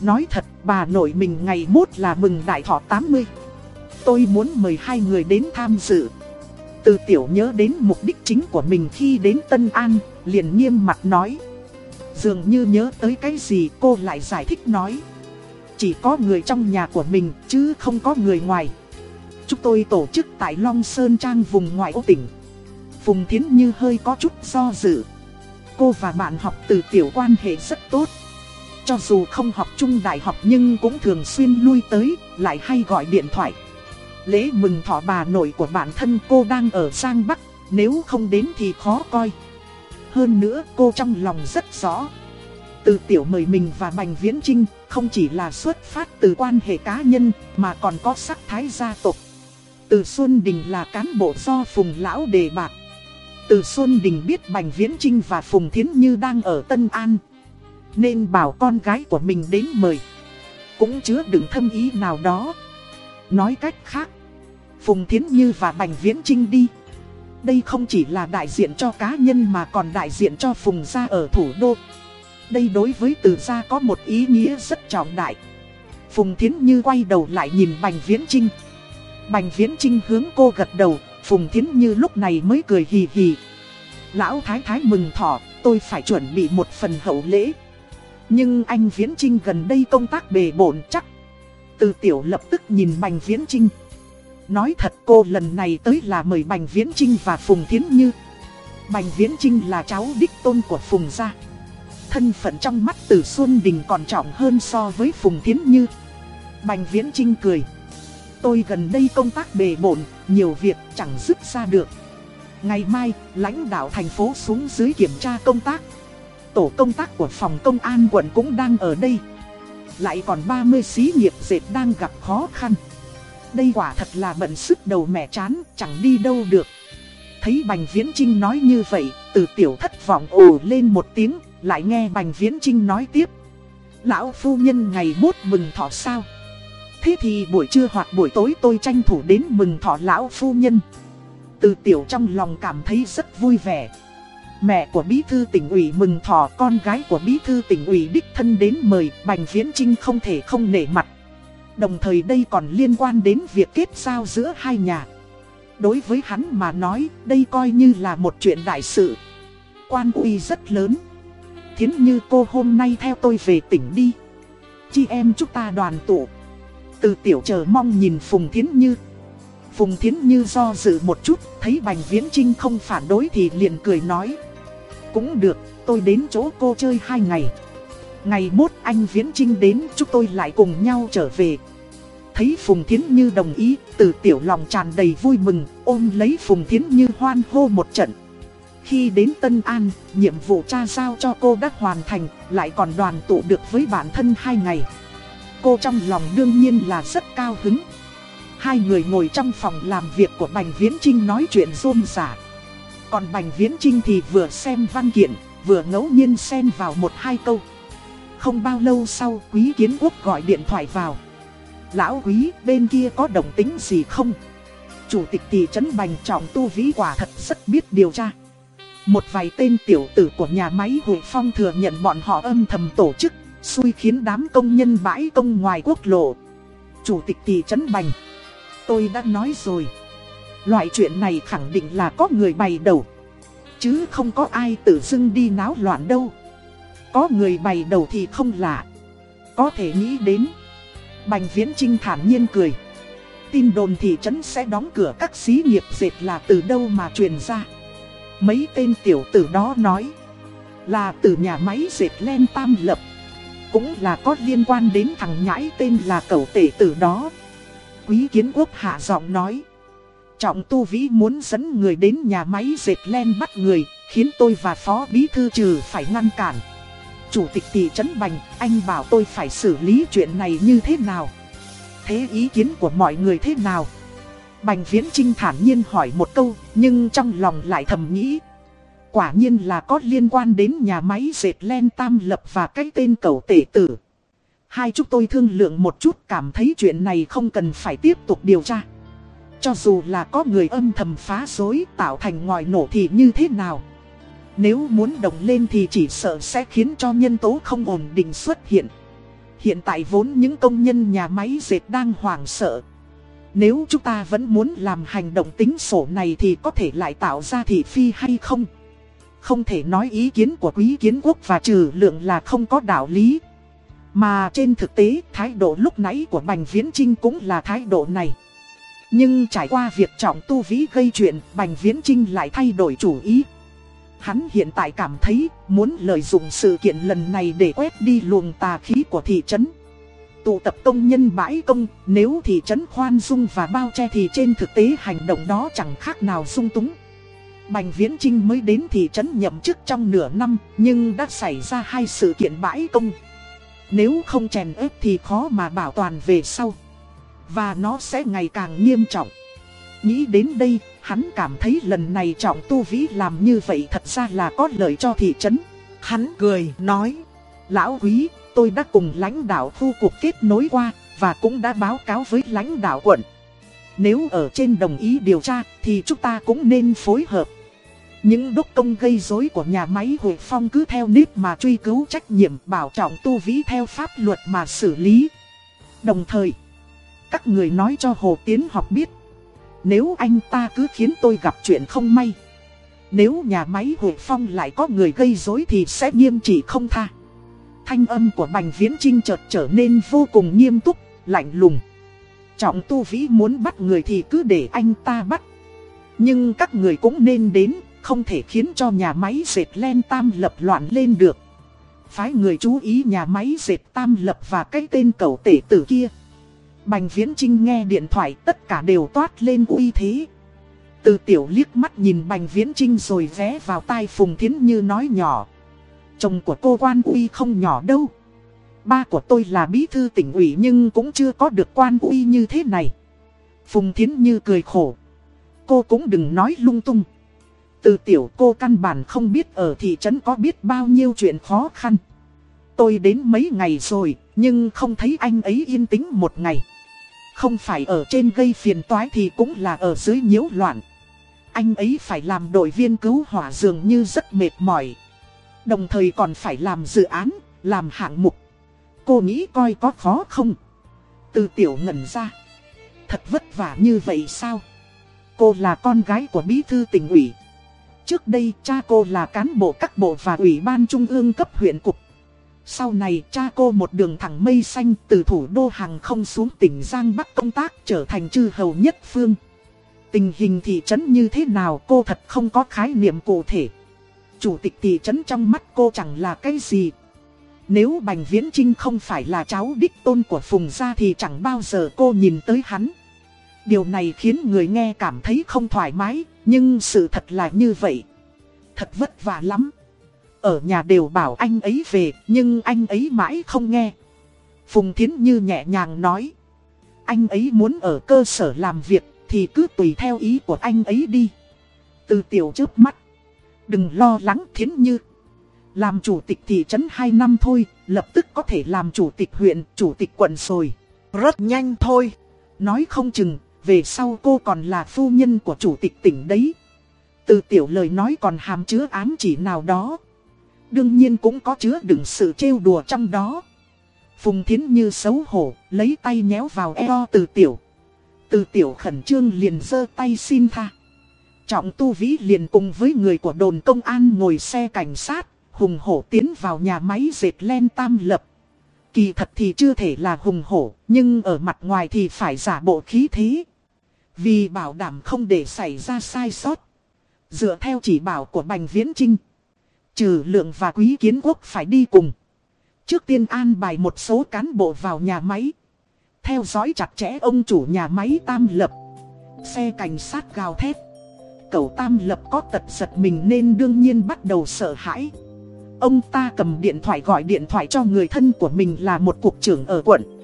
Nói thật, bà nội mình ngày mốt là mừng đại thọ 80. Tôi muốn mời hai người đến tham dự. Từ tiểu nhớ đến mục đích chính của mình khi đến Tân An, liền nghiêm mặt nói. Dường như nhớ tới cái gì cô lại giải thích nói. Chỉ có người trong nhà của mình chứ không có người ngoài. Chúng tôi tổ chức tại Long Sơn Trang vùng ngoại ô tỉnh. Phùng Thiến Như hơi có chút do dự. Cô và bạn học từ tiểu quan hệ rất tốt. Cho dù không học chung đại học nhưng cũng thường xuyên lui tới, lại hay gọi điện thoại. Lễ mừng thọ bà nội của bản thân cô đang ở Giang Bắc, nếu không đến thì khó coi. Hơn nữa cô trong lòng rất rõ. Từ tiểu mời mình và Bành Viễn Trinh không chỉ là xuất phát từ quan hệ cá nhân mà còn có sắc thái gia tộc. Từ Xuân Đình là cán bộ do Phùng Lão đề bạc. Từ Xuân Đình biết Bành Viễn Trinh và Phùng Thiến Như đang ở Tân An. Nên bảo con gái của mình đến mời. Cũng chứa đựng thâm ý nào đó. Nói cách khác, Phùng Thiến Như và Bành Viễn Trinh đi. Đây không chỉ là đại diện cho cá nhân mà còn đại diện cho Phùng gia ở thủ đô. Đây đối với từ gia có một ý nghĩa rất trọng đại. Phùng Thiến Như quay đầu lại nhìn Bành Viễn Trinh. Bành Viễn Trinh hướng cô gật đầu, Phùng Thiến Như lúc này mới cười hì hì. Lão Thái Thái mừng thọ, tôi phải chuẩn bị một phần hậu lễ. Nhưng anh Viễn Trinh gần đây công tác bề bộn chắc. Từ tiểu lập tức nhìn Bành Viễn Trinh. Nói thật cô lần này tới là mời Bành Viễn Trinh và Phùng Thiến Như. Bành Viễn Trinh là cháu đích tôn của Phùng gia. Thân phận trong mắt Từ Xuân Đình còn trọng hơn so với Phùng Thiến Như. Bành Viễn Trinh cười. Tôi gần đây công tác bề bộn, nhiều việc chẳng dứt ra được. Ngày mai, lãnh đạo thành phố xuống dưới kiểm tra công tác. Tổ công tác của phòng công an quận cũng đang ở đây. Lại còn 30 xí nghiệp dệt đang gặp khó khăn. Đây quả thật là bận sức đầu mẹ chán, chẳng đi đâu được. Thấy Bành Viễn Trinh nói như vậy, từ tiểu thất vọng ồ lên một tiếng, lại nghe Bành Viễn Trinh nói tiếp. Lão phu nhân ngày mốt mừng thọ sao? Thế thì buổi trưa hoặc buổi tối tôi tranh thủ đến mừng thọ lão phu nhân. Từ tiểu trong lòng cảm thấy rất vui vẻ. Mẹ của bí thư tỉnh ủy mừng thọ, con gái của bí thư tỉnh ủy đích thân đến mời, Bành Viễn Trinh không thể không nể mặt. Đồng thời đây còn liên quan đến việc kết giao giữa hai nhà. Đối với hắn mà nói, đây coi như là một chuyện đại sự. Quan uy rất lớn. Thiến như cô hôm nay theo tôi về tỉnh đi. Chị em chúng ta đoàn tụ. Từ tiểu chờ mong nhìn Phùng Thiến Như. Phùng Thiến Như do dự một chút, thấy Bành Viễn Trinh không phản đối thì liền cười nói. Cũng được, tôi đến chỗ cô chơi hai ngày. Ngày mốt anh Viễn Trinh đến, chúng tôi lại cùng nhau trở về. Thấy Phùng Thiến Như đồng ý, từ tiểu lòng tràn đầy vui mừng, ôm lấy Phùng Thiến Như hoan hô một trận. Khi đến Tân An, nhiệm vụ cha giao cho cô đã hoàn thành, lại còn đoàn tụ được với bản thân hai ngày. Cô trong lòng đương nhiên là rất cao hứng. Hai người ngồi trong phòng làm việc của Bành Viễn Trinh nói chuyện rôm rả. Còn Bành Viễn Trinh thì vừa xem văn kiện, vừa ngẫu nhiên xen vào một hai câu. Không bao lâu sau quý kiến quốc gọi điện thoại vào. Lão quý bên kia có đồng tính gì không? Chủ tịch thị trấn Bành Trọng Tu Vĩ quả thật rất biết điều tra. Một vài tên tiểu tử của nhà máy Hội Phong thừa nhận bọn họ âm thầm tổ chức, xui khiến đám công nhân bãi công ngoài quốc lộ. Chủ tịch thị trấn Bành. Tôi đã nói rồi. Loại chuyện này khẳng định là có người bày đầu. Chứ không có ai tự dưng đi náo loạn đâu. Có người bày đầu thì không lạ. Có thể nghĩ đến. Bành Viễn Trinh thản nhiên cười. Tin đồn thị trấn sẽ đóng cửa các xí nghiệp dệt là từ đâu mà truyền ra. Mấy tên tiểu tử đó nói. Là từ nhà máy dệt len tam lập. Cũng là có liên quan đến thằng nhãi tên là cẩu tể tử đó. Quý kiến quốc hạ giọng nói. Trọng tu vĩ muốn dẫn người đến nhà máy dệt len bắt người, khiến tôi và phó bí thư trừ phải ngăn cản. Chủ tịch thị trấn Bành, anh bảo tôi phải xử lý chuyện này như thế nào? Thế ý kiến của mọi người thế nào? Bành Viễn Trinh thản nhiên hỏi một câu, nhưng trong lòng lại thầm nghĩ. Quả nhiên là có liên quan đến nhà máy dệt len tam lập và cái tên cầu tể tử. Hai chúng tôi thương lượng một chút, cảm thấy chuyện này không cần phải tiếp tục điều tra. Cho dù là có người âm thầm phá rối, tạo thành ngòi nổ thì như thế nào? Nếu muốn động lên thì chỉ sợ sẽ khiến cho nhân tố không ổn định xuất hiện. Hiện tại vốn những công nhân nhà máy dệt đang hoảng sợ. Nếu chúng ta vẫn muốn làm hành động tính sổ này thì có thể lại tạo ra thị phi hay không? Không thể nói ý kiến của quý kiến quốc và trừ lượng là không có đạo lý. Mà trên thực tế, thái độ lúc nãy của Bành Viễn Trinh cũng là thái độ này. Nhưng trải qua việc trọng tu vĩ gây chuyện, Bành Viễn Trinh lại thay đổi chủ ý. Hắn hiện tại cảm thấy muốn lợi dụng sự kiện lần này để quét đi luồng tà khí của thị trấn. Tụ tập công nhân bãi công, nếu thị trấn khoan dung và bao che thì trên thực tế hành động đó chẳng khác nào sung túng. Bành Viễn Trinh mới đến thị trấn nhậm chức trong nửa năm, nhưng đã xảy ra hai sự kiện bãi công. Nếu không chèn ép thì khó mà bảo toàn về sau. Và nó sẽ ngày càng nghiêm trọng. Nghĩ đến đây, hắn cảm thấy lần này trọng tu vĩ làm như vậy thật ra là có lợi cho thị trấn. Hắn cười, nói, lão quý, tôi đã cùng lãnh đạo khu cuộc kết nối qua, và cũng đã báo cáo với lãnh đạo quận. Nếu ở trên đồng ý điều tra, thì chúng ta cũng nên phối hợp. Những đốc công gây rối của nhà máy Huệ Phong cứ theo nếp mà truy cứu trách nhiệm bảo trọng tu vĩ theo pháp luật mà xử lý. Đồng thời, các người nói cho Hồ Tiến học biết, Nếu anh ta cứ khiến tôi gặp chuyện không may Nếu nhà máy Huệ Phong lại có người gây rối thì sẽ nghiêm trị không tha. Thanh âm của Bành Viễn Trinh chợt trở nên vô cùng nghiêm túc, lạnh lùng. Trọng tu vĩ muốn bắt người thì cứ để anh ta bắt. Nhưng các người cũng nên đến không thể khiến cho nhà máy dệt len tam lập loạn lên được Phái người chú ý nhà máy dệt tam lập và cái tên cầu tể tử kia Bành Viễn Trinh nghe điện thoại tất cả đều toát lên uy thế. Từ tiểu liếc mắt nhìn Bành Viễn Trinh rồi vé vào tai Phùng Thiến Như nói nhỏ. Chồng của cô quan uy không nhỏ đâu. Ba của tôi là bí thư tỉnh ủy nhưng cũng chưa có được quan uy như thế này. Phùng Thiến Như cười khổ. Cô cũng đừng nói lung tung. Từ tiểu cô căn bản không biết ở thị trấn có biết bao nhiêu chuyện khó khăn. Tôi đến mấy ngày rồi, nhưng không thấy anh ấy yên tĩnh một ngày. Không phải ở trên gây phiền toái thì cũng là ở dưới nhiễu loạn. Anh ấy phải làm đội viên cứu hỏa dường như rất mệt mỏi. Đồng thời còn phải làm dự án, làm hạng mục. Cô nghĩ coi có khó không? Từ tiểu ngẩn ra. Thật vất vả như vậy sao? Cô là con gái của bí thư tỉnh ủy. Trước đây cha cô là cán bộ các bộ và ủy ban trung ương cấp huyện cục. Sau này cha cô một đường thẳng mây xanh từ thủ đô hàng không xuống tỉnh Giang Bắc công tác trở thành chư hầu nhất phương. Tình hình thị trấn như thế nào cô thật không có khái niệm cụ thể. Chủ tịch thị trấn trong mắt cô chẳng là cái gì. Nếu Bành Viễn Trinh không phải là cháu đích tôn của Phùng Gia thì chẳng bao giờ cô nhìn tới hắn. Điều này khiến người nghe cảm thấy không thoải mái, nhưng sự thật là như vậy. Thật vất vả lắm. Ở nhà đều bảo anh ấy về, nhưng anh ấy mãi không nghe. Phùng Thiến Như nhẹ nhàng nói. Anh ấy muốn ở cơ sở làm việc, thì cứ tùy theo ý của anh ấy đi. Từ tiểu trước mắt. Đừng lo lắng Thiến Như. Làm chủ tịch thị trấn 2 năm thôi, lập tức có thể làm chủ tịch huyện, chủ tịch quận rồi. Rất nhanh thôi. Nói không chừng, về sau cô còn là phu nhân của chủ tịch tỉnh đấy. Từ tiểu lời nói còn hàm chứa ám chỉ nào đó. Đương nhiên cũng có chứa đựng sự trêu đùa trong đó. Phùng Thiến Như xấu hổ, lấy tay nhéo vào eo từ tiểu. Từ tiểu khẩn trương liền giơ tay xin tha. Trọng tu vĩ liền cùng với người của đồn công an ngồi xe cảnh sát, hùng hổ tiến vào nhà máy dệt len tam lập. Kỳ thật thì chưa thể là hùng hổ, nhưng ở mặt ngoài thì phải giả bộ khí thế. Vì bảo đảm không để xảy ra sai sót. Dựa theo chỉ bảo của Bành Viễn Trinh. Trừ lượng và quý kiến quốc phải đi cùng. Trước tiên an bài một số cán bộ vào nhà máy. Theo dõi chặt chẽ ông chủ nhà máy Tam Lập. Xe cảnh sát gào thét. Cậu Tam Lập có tật giật mình nên đương nhiên bắt đầu sợ hãi. Ông ta cầm điện thoại gọi điện thoại cho người thân của mình là một cục trưởng ở quận.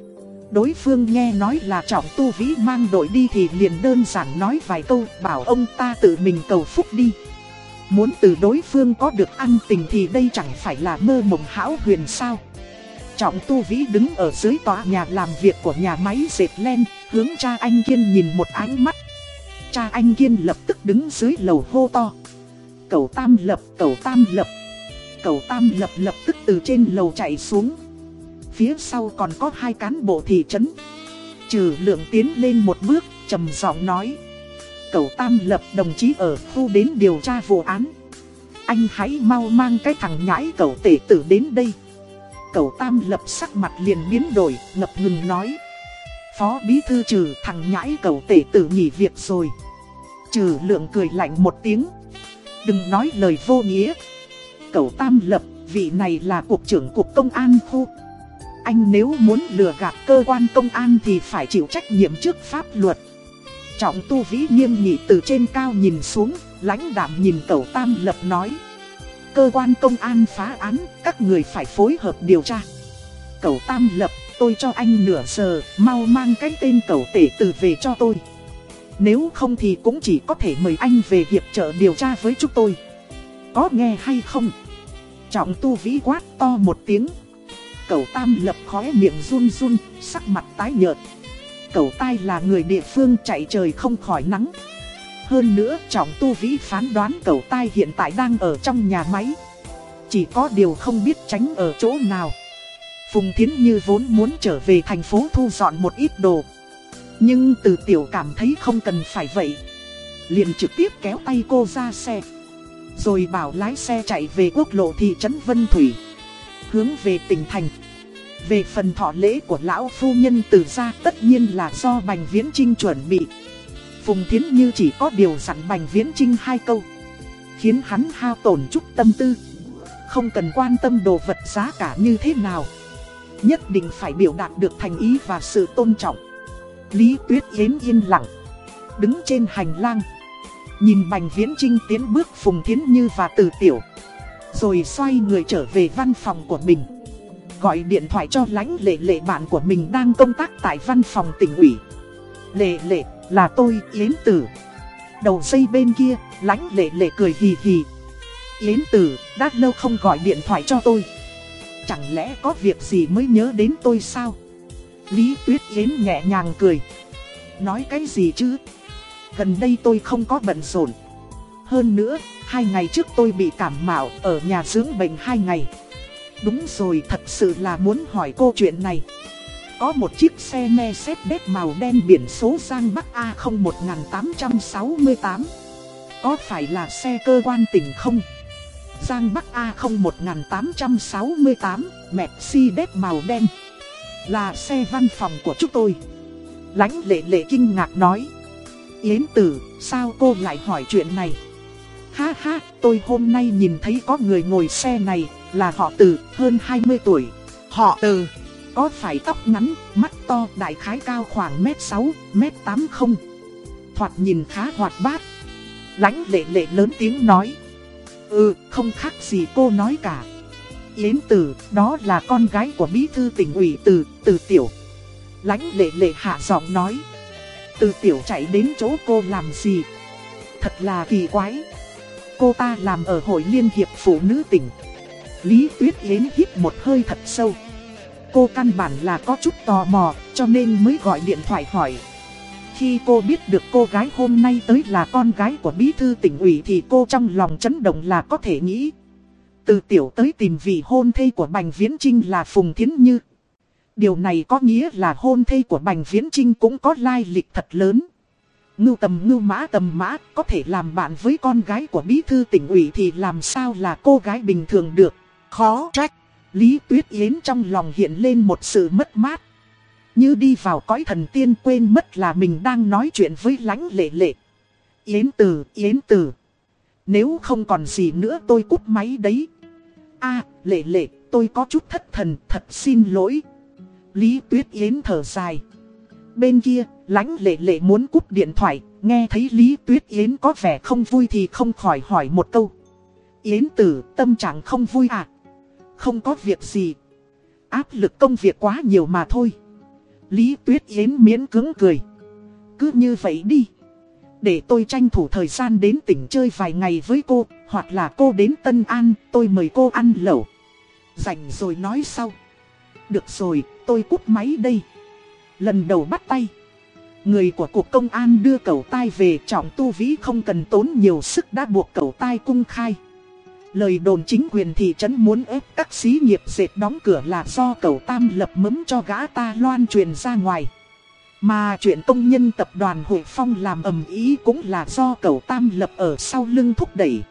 Đối phương nghe nói là trọng tu vĩ mang đội đi thì liền đơn giản nói vài câu bảo ông ta tự mình cầu phúc đi. Muốn từ đối phương có được ăn tình thì đây chẳng phải là mơ mộng hão huyền sao? Trọng Tu Vĩ đứng ở dưới tòa nhà làm việc của nhà máy dệt len Hướng cha anh Kiên nhìn một ánh mắt. Cha anh Kiên lập tức đứng dưới lầu hô to. Cầu Tam Lập, cầu Tam Lập. Cầu Tam Lập lập tức từ trên lầu chạy xuống. Phía sau còn có hai cán bộ thị trấn Trừ lượng tiến lên một bước, trầm giọng nói Cậu Tam Lập đồng chí ở khu đến điều tra vụ án. Anh hãy mau mang cái thằng nhãi cậu tể tử đến đây. Cậu Tam Lập sắc mặt liền biến đổi, ngập ngừng nói. Phó bí thư trừ thằng nhãi cậu tể tử nghỉ việc rồi. Trừ lượng cười lạnh một tiếng. Đừng nói lời vô nghĩa. Cậu Tam Lập, vị này là cục trưởng cục công an khu. Anh nếu muốn lừa gạt cơ quan công an thì phải chịu trách nhiệm trước pháp luật. Trọng tu vĩ nghiêm nghị từ trên cao nhìn xuống, lãnh đạm nhìn cậu Tam Lập nói. Cơ quan công an phá án, các người phải phối hợp điều tra. Cậu Tam Lập, tôi cho anh nửa giờ, mau mang cái tên cậu tể từ về cho tôi. Nếu không thì cũng chỉ có thể mời anh về hiệp trợ điều tra với chúng tôi. Có nghe hay không? Trọng tu vĩ quát to một tiếng cầu Tam Lập khóe miệng run run, sắc mặt tái nhợt cầu tai là người địa phương chạy trời không khỏi nắng. Hơn nữa trọng tu vĩ phán đoán cầu tai hiện tại đang ở trong nhà máy. Chỉ có điều không biết tránh ở chỗ nào. Phùng Thiến Như vốn muốn trở về thành phố thu dọn một ít đồ. Nhưng từ tiểu cảm thấy không cần phải vậy. Liền trực tiếp kéo tay cô ra xe. Rồi bảo lái xe chạy về quốc lộ thị trấn Vân Thủy. Hướng về tỉnh thành. Về phần thọ lễ của lão phu nhân từ ra tất nhiên là do Bành Viễn Trinh chuẩn bị. Phùng Thiến Như chỉ có điều dặn Bành Viễn Trinh hai câu. Khiến hắn hao tổn chút tâm tư. Không cần quan tâm đồ vật giá cả như thế nào. Nhất định phải biểu đạt được thành ý và sự tôn trọng. Lý Tuyết Yến yên lặng. Đứng trên hành lang. Nhìn Bành Viễn Trinh tiến bước Phùng Thiến Như và Từ Tiểu. Rồi xoay người trở về văn phòng của mình. Gọi điện thoại cho lãnh lệ lệ bạn của mình đang công tác tại văn phòng tỉnh ủy. Lệ lệ, là tôi Yến Tử. Đầu dây bên kia, lãnh lệ lệ cười hì hì. Yến Tử, đã lâu không gọi điện thoại cho tôi. Chẳng lẽ có việc gì mới nhớ đến tôi sao? Lý Tuyết Yến nhẹ nhàng cười. Nói cái gì chứ? Gần đây tôi không có bận rộn. Hơn nữa, hai ngày trước tôi bị cảm mạo ở nhà dưỡng bệnh hai ngày. Đúng rồi, thật sự là muốn hỏi cô chuyện này. Có một chiếc xe Mercedes màu đen biển số Giang Bắc A01868. Có phải là xe cơ quan tỉnh không? Giang Bắc A01868, Mercedes màu đen. Là xe văn phòng của chúng tôi. Lánh lệ lệ kinh ngạc nói. Yến tử, sao cô lại hỏi chuyện này? Ha ha, tôi hôm nay nhìn thấy có người ngồi xe này, là họ từ, hơn 20 tuổi. Họ từ, có phải tóc ngắn, mắt to, đại khái cao khoảng mét 6, mét 8 không? Thoạt nhìn khá hoạt bát. Lánh lệ lệ lớn tiếng nói. Ừ, không khác gì cô nói cả. Yến Tử, đó là con gái của bí thư tỉnh ủy Từ, Từ Tiểu. Lánh lệ lệ hạ giọng nói. Từ Tiểu chạy đến chỗ cô làm gì? Thật là kỳ quái. Cô ta làm ở hội liên hiệp phụ nữ tỉnh. Lý Tuyết Yến hít một hơi thật sâu. Cô căn bản là có chút tò mò, cho nên mới gọi điện thoại hỏi. Khi cô biết được cô gái hôm nay tới là con gái của bí thư tỉnh ủy thì cô trong lòng chấn động là có thể nghĩ. Từ tiểu tới tìm vị hôn thê của Bành Viễn Trinh là Phùng Thiến Như. Điều này có nghĩa là hôn thê của Bành Viễn Trinh cũng có lai lịch thật lớn. Ngưu tầm ngưu mã tầm mã có thể làm bạn với con gái của bí thư tỉnh ủy thì làm sao là cô gái bình thường được. Khó trách. Lý Tuyết Yến trong lòng hiện lên một sự mất mát. Như đi vào cõi thần tiên quên mất là mình đang nói chuyện với lánh lệ lệ. Yến Tử, Yến Tử. Nếu không còn gì nữa tôi cút máy đấy. a lệ lệ, tôi có chút thất thần, thật xin lỗi. Lý Tuyết Yến thở dài. Bên kia, lánh lệ lệ muốn cúp điện thoại, nghe thấy Lý Tuyết Yến có vẻ không vui thì không khỏi hỏi một câu. Yến tử, tâm trạng không vui à? Không có việc gì. Áp lực công việc quá nhiều mà thôi. Lý Tuyết Yến miễn cứng cười. Cứ như vậy đi. Để tôi tranh thủ thời gian đến tỉnh chơi vài ngày với cô, hoặc là cô đến Tân An, tôi mời cô ăn lẩu. Rảnh rồi nói sau. Được rồi, tôi cúp máy đây. Lần đầu bắt tay. Người của Cục Công an đưa cầu tai về trọng tu vĩ không cần tốn nhiều sức đã buộc cầu tai cung khai. Lời đồn chính quyền thị trấn muốn ép các xí nghiệp dệt đóng cửa là do cầu tam lập mấm cho gã ta loan truyền ra ngoài. Mà chuyện công nhân tập đoàn Hội Phong làm ầm ý cũng là do cầu tam lập ở sau lưng thúc đẩy.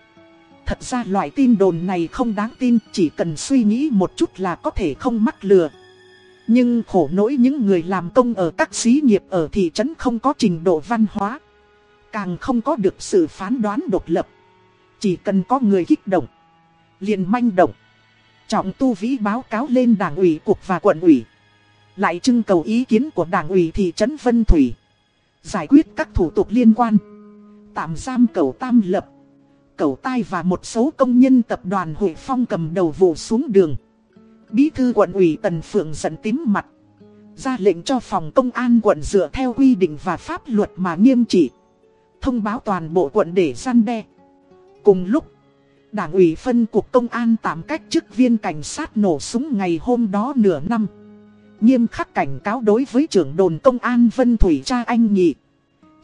Thật ra loại tin đồn này không đáng tin, chỉ cần suy nghĩ một chút là có thể không mắc lừa. Nhưng khổ nỗi những người làm công ở các xí nghiệp ở thị trấn không có trình độ văn hóa. Càng không có được sự phán đoán độc lập. Chỉ cần có người kích động, liền manh động. Trọng tu vĩ báo cáo lên đảng ủy cục và quận ủy. Lại trưng cầu ý kiến của đảng ủy thị trấn Vân Thủy. Giải quyết các thủ tục liên quan. Tạm giam cầu tam lập. Cầu tai và một số công nhân tập đoàn hội phong cầm đầu vụ xuống đường. Bí thư quận ủy Tần Phượng giận tím mặt. Ra lệnh cho phòng công an quận dựa theo quy định và pháp luật mà nghiêm trị. Thông báo toàn bộ quận để gian đe. Cùng lúc, Đảng ủy phân cục công an tạm cách chức viên cảnh sát nổ súng ngày hôm đó nửa năm. Nghiêm khắc cảnh cáo đối với trưởng đồn công an Vân Thủy cha anh nhị.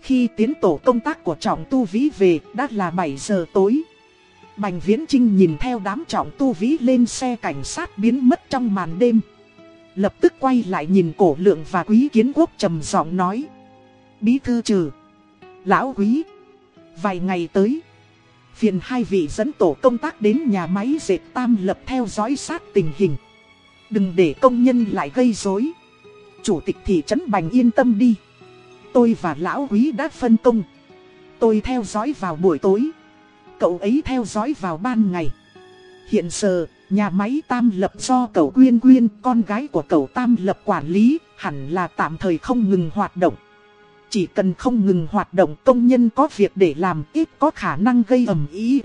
Khi tiến tổ công tác của trọng tu vĩ về, đã là 7 giờ tối. Bành Viễn Trinh nhìn theo đám trọng tu vĩ lên xe cảnh sát biến mất trong màn đêm. Lập tức quay lại nhìn cổ lượng và quý kiến quốc trầm giọng nói. Bí thư trừ. Lão quý. Vài ngày tới. Phiền hai vị dẫn tổ công tác đến nhà máy dệt tam lập theo dõi sát tình hình. Đừng để công nhân lại gây rối. Chủ tịch thị trấn Bành yên tâm đi. Tôi và lão quý đã phân công. Tôi theo dõi vào buổi tối. Cậu ấy theo dõi vào ban ngày. Hiện giờ, nhà máy Tam Lập do cậu Quyên Quyên, con gái của cậu Tam Lập quản lý, hẳn là tạm thời không ngừng hoạt động. Chỉ cần không ngừng hoạt động công nhân có việc để làm ít có khả năng gây ẩm ý.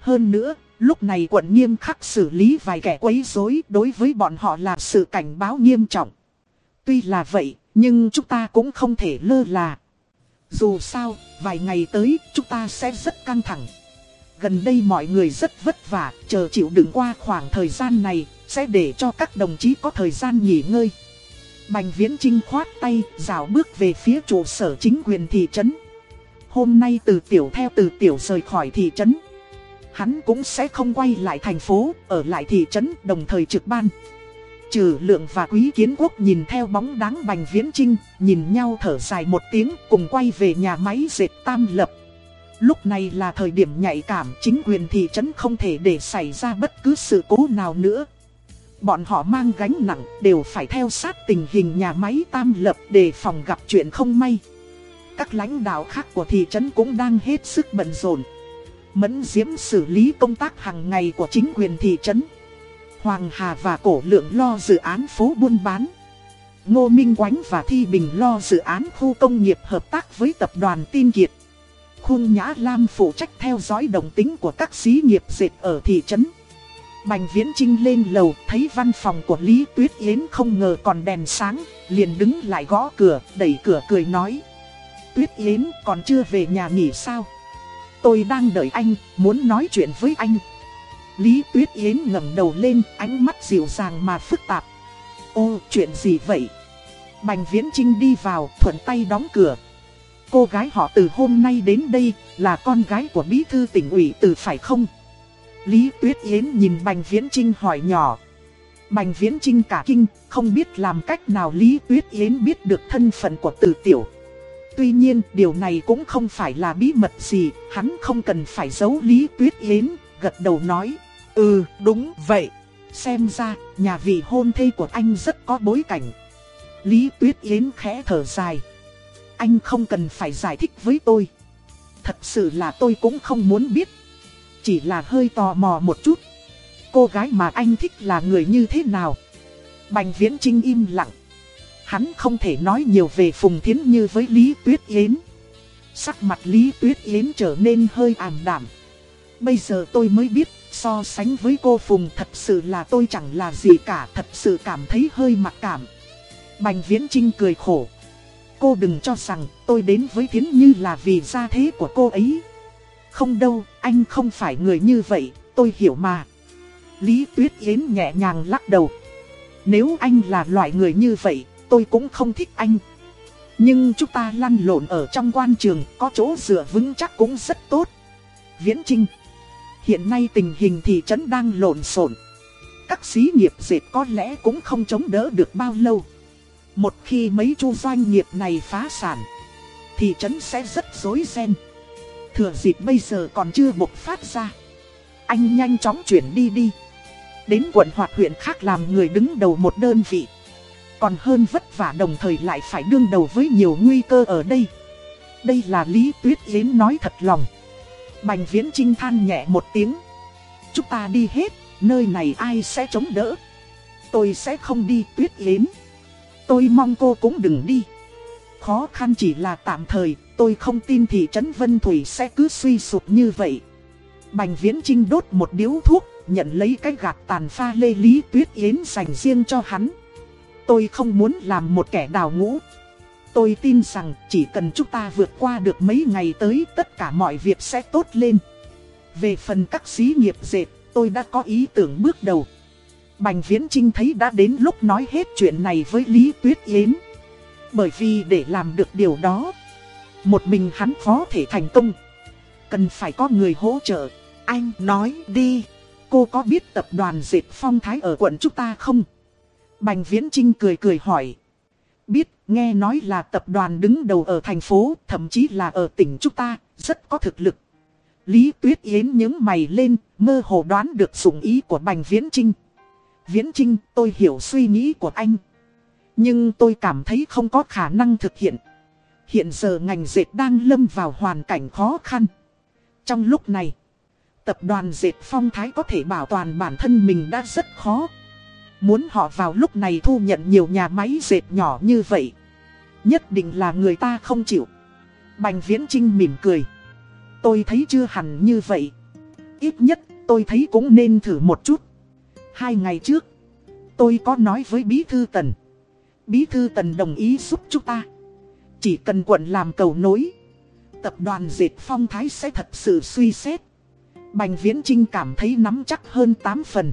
Hơn nữa, lúc này quận nghiêm khắc xử lý vài kẻ quấy rối đối với bọn họ là sự cảnh báo nghiêm trọng. Tuy là vậy, nhưng chúng ta cũng không thể lơ là. Dù sao, vài ngày tới chúng ta sẽ rất căng thẳng. Gần đây mọi người rất vất vả, chờ chịu đựng qua khoảng thời gian này, sẽ để cho các đồng chí có thời gian nghỉ ngơi. Bành Viễn Trinh khoát tay, rào bước về phía trụ sở chính quyền thị trấn. Hôm nay từ tiểu theo từ tiểu rời khỏi thị trấn. Hắn cũng sẽ không quay lại thành phố, ở lại thị trấn đồng thời trực ban. Trừ lượng và quý kiến quốc nhìn theo bóng đáng Bành Viễn Trinh, nhìn nhau thở dài một tiếng cùng quay về nhà máy dệt tam lập. Lúc này là thời điểm nhạy cảm, chính quyền thị trấn không thể để xảy ra bất cứ sự cố nào nữa. Bọn họ mang gánh nặng, đều phải theo sát tình hình nhà máy tam lập để phòng gặp chuyện không may. Các lãnh đạo khác của thị trấn cũng đang hết sức bận rộn. Mẫn diễm xử lý công tác hàng ngày của chính quyền thị trấn. Hoàng Hà và Cổ Lượng lo dự án phố buôn bán. Ngô Minh Quánh và Thi Bình lo dự án khu công nghiệp hợp tác với tập đoàn Tin Kiệt. Khung Nhã Lam phụ trách theo dõi đồng tính của các xí nghiệp dệt ở thị trấn. Bành Viễn Trinh lên lầu thấy văn phòng của Lý Tuyết Yến không ngờ còn đèn sáng, liền đứng lại gõ cửa, đẩy cửa cười nói. Tuyết Yến còn chưa về nhà nghỉ sao? Tôi đang đợi anh, muốn nói chuyện với anh. Lý Tuyết Yến ngẩng đầu lên, ánh mắt dịu dàng mà phức tạp. Ô, chuyện gì vậy? Bành Viễn Trinh đi vào, thuận tay đóng cửa. Cô gái họ từ hôm nay đến đây, là con gái của bí thư tỉnh ủy từ phải không? Lý Tuyết Yến nhìn Bành Viễn Trinh hỏi nhỏ. Bành Viễn Trinh cả kinh, không biết làm cách nào Lý Tuyết Yến biết được thân phận của từ tiểu. Tuy nhiên, điều này cũng không phải là bí mật gì, hắn không cần phải giấu Lý Tuyết Yến, gật đầu nói. Ừ, đúng vậy. Xem ra, nhà vị hôn thê của anh rất có bối cảnh. Lý Tuyết Yến khẽ thở dài. Anh không cần phải giải thích với tôi. Thật sự là tôi cũng không muốn biết. Chỉ là hơi tò mò một chút. Cô gái mà anh thích là người như thế nào? Bành Viễn Trinh im lặng. Hắn không thể nói nhiều về Phùng Thiến Như với Lý Tuyết Yến. Sắc mặt Lý Tuyết Yến trở nên hơi ảm đạm. Bây giờ tôi mới biết, so sánh với cô Phùng thật sự là tôi chẳng là gì cả, thật sự cảm thấy hơi mặc cảm. Bành Viễn Trinh cười khổ. Cô đừng cho rằng tôi đến với Thiến Như là vì gia thế của cô ấy. Không đâu, anh không phải người như vậy, tôi hiểu mà. Lý Tuyết Yến nhẹ nhàng lắc đầu. Nếu anh là loại người như vậy, tôi cũng không thích anh. Nhưng chúng ta lăn lộn ở trong quan trường, có chỗ dựa vững chắc cũng rất tốt. Viễn Trinh Hiện nay tình hình thị trấn đang lộn xộn. Các xí nghiệp dệt có lẽ cũng không chống đỡ được bao lâu. Một khi mấy chu doanh nghiệp này phá sản, thị trấn sẽ rất rối ren. Thừa dịp bây giờ còn chưa bộc phát ra. Anh nhanh chóng chuyển đi đi. Đến quận hoặc huyện khác làm người đứng đầu một đơn vị. Còn hơn vất vả đồng thời lại phải đương đầu với nhiều nguy cơ ở đây. Đây là Lý Tuyết Yến nói thật lòng. Bành Viễn Trinh than nhẹ một tiếng. Chúng ta đi hết, nơi này ai sẽ chống đỡ. Tôi sẽ không đi Tuyết Yến. Tôi mong cô cũng đừng đi. Khó khăn chỉ là tạm thời, tôi không tin thị trấn Vân Thủy sẽ cứ suy sụp như vậy. Bành Viễn Trinh đốt một điếu thuốc, nhận lấy cái gạt tàn pha lê lý tuyết yến dành riêng cho hắn. Tôi không muốn làm một kẻ đào ngũ. Tôi tin rằng chỉ cần chúng ta vượt qua được mấy ngày tới tất cả mọi việc sẽ tốt lên. Về phần các xí nghiệp dệt, tôi đã có ý tưởng bước đầu. Bành Viễn Trinh thấy đã đến lúc nói hết chuyện này với Lý Tuyết Yến. Bởi vì để làm được điều đó, một mình hắn khó thể thành công. Cần phải có người hỗ trợ. Anh nói đi, cô có biết tập đoàn dệt phong thái ở quận chúng ta không? Bành Viễn Trinh cười cười hỏi. Biết, nghe nói là tập đoàn đứng đầu ở thành phố, thậm chí là ở tỉnh chúng ta, rất có thực lực. Lý Tuyết Yến nhớ mày lên, mơ hồ đoán được sủng ý của Bành Viễn Trinh. Viễn Trinh, tôi hiểu suy nghĩ của anh. Nhưng tôi cảm thấy không có khả năng thực hiện. Hiện giờ ngành dệt đang lâm vào hoàn cảnh khó khăn. Trong lúc này, tập đoàn dệt phong thái có thể bảo toàn bản thân mình đã rất khó. Muốn họ vào lúc này thu nhận nhiều nhà máy dệt nhỏ như vậy. Nhất định là người ta không chịu. Bành Viễn Trinh mỉm cười. Tôi thấy chưa hẳn như vậy. Ít nhất tôi thấy cũng nên thử một chút. Hai ngày trước, tôi có nói với Bí Thư Tần. Bí Thư Tần đồng ý giúp chúng ta. Chỉ cần quận làm cầu nối. Tập đoàn dệt phong thái sẽ thật sự suy xét. Bành Viễn Trinh cảm thấy nắm chắc hơn 8 phần.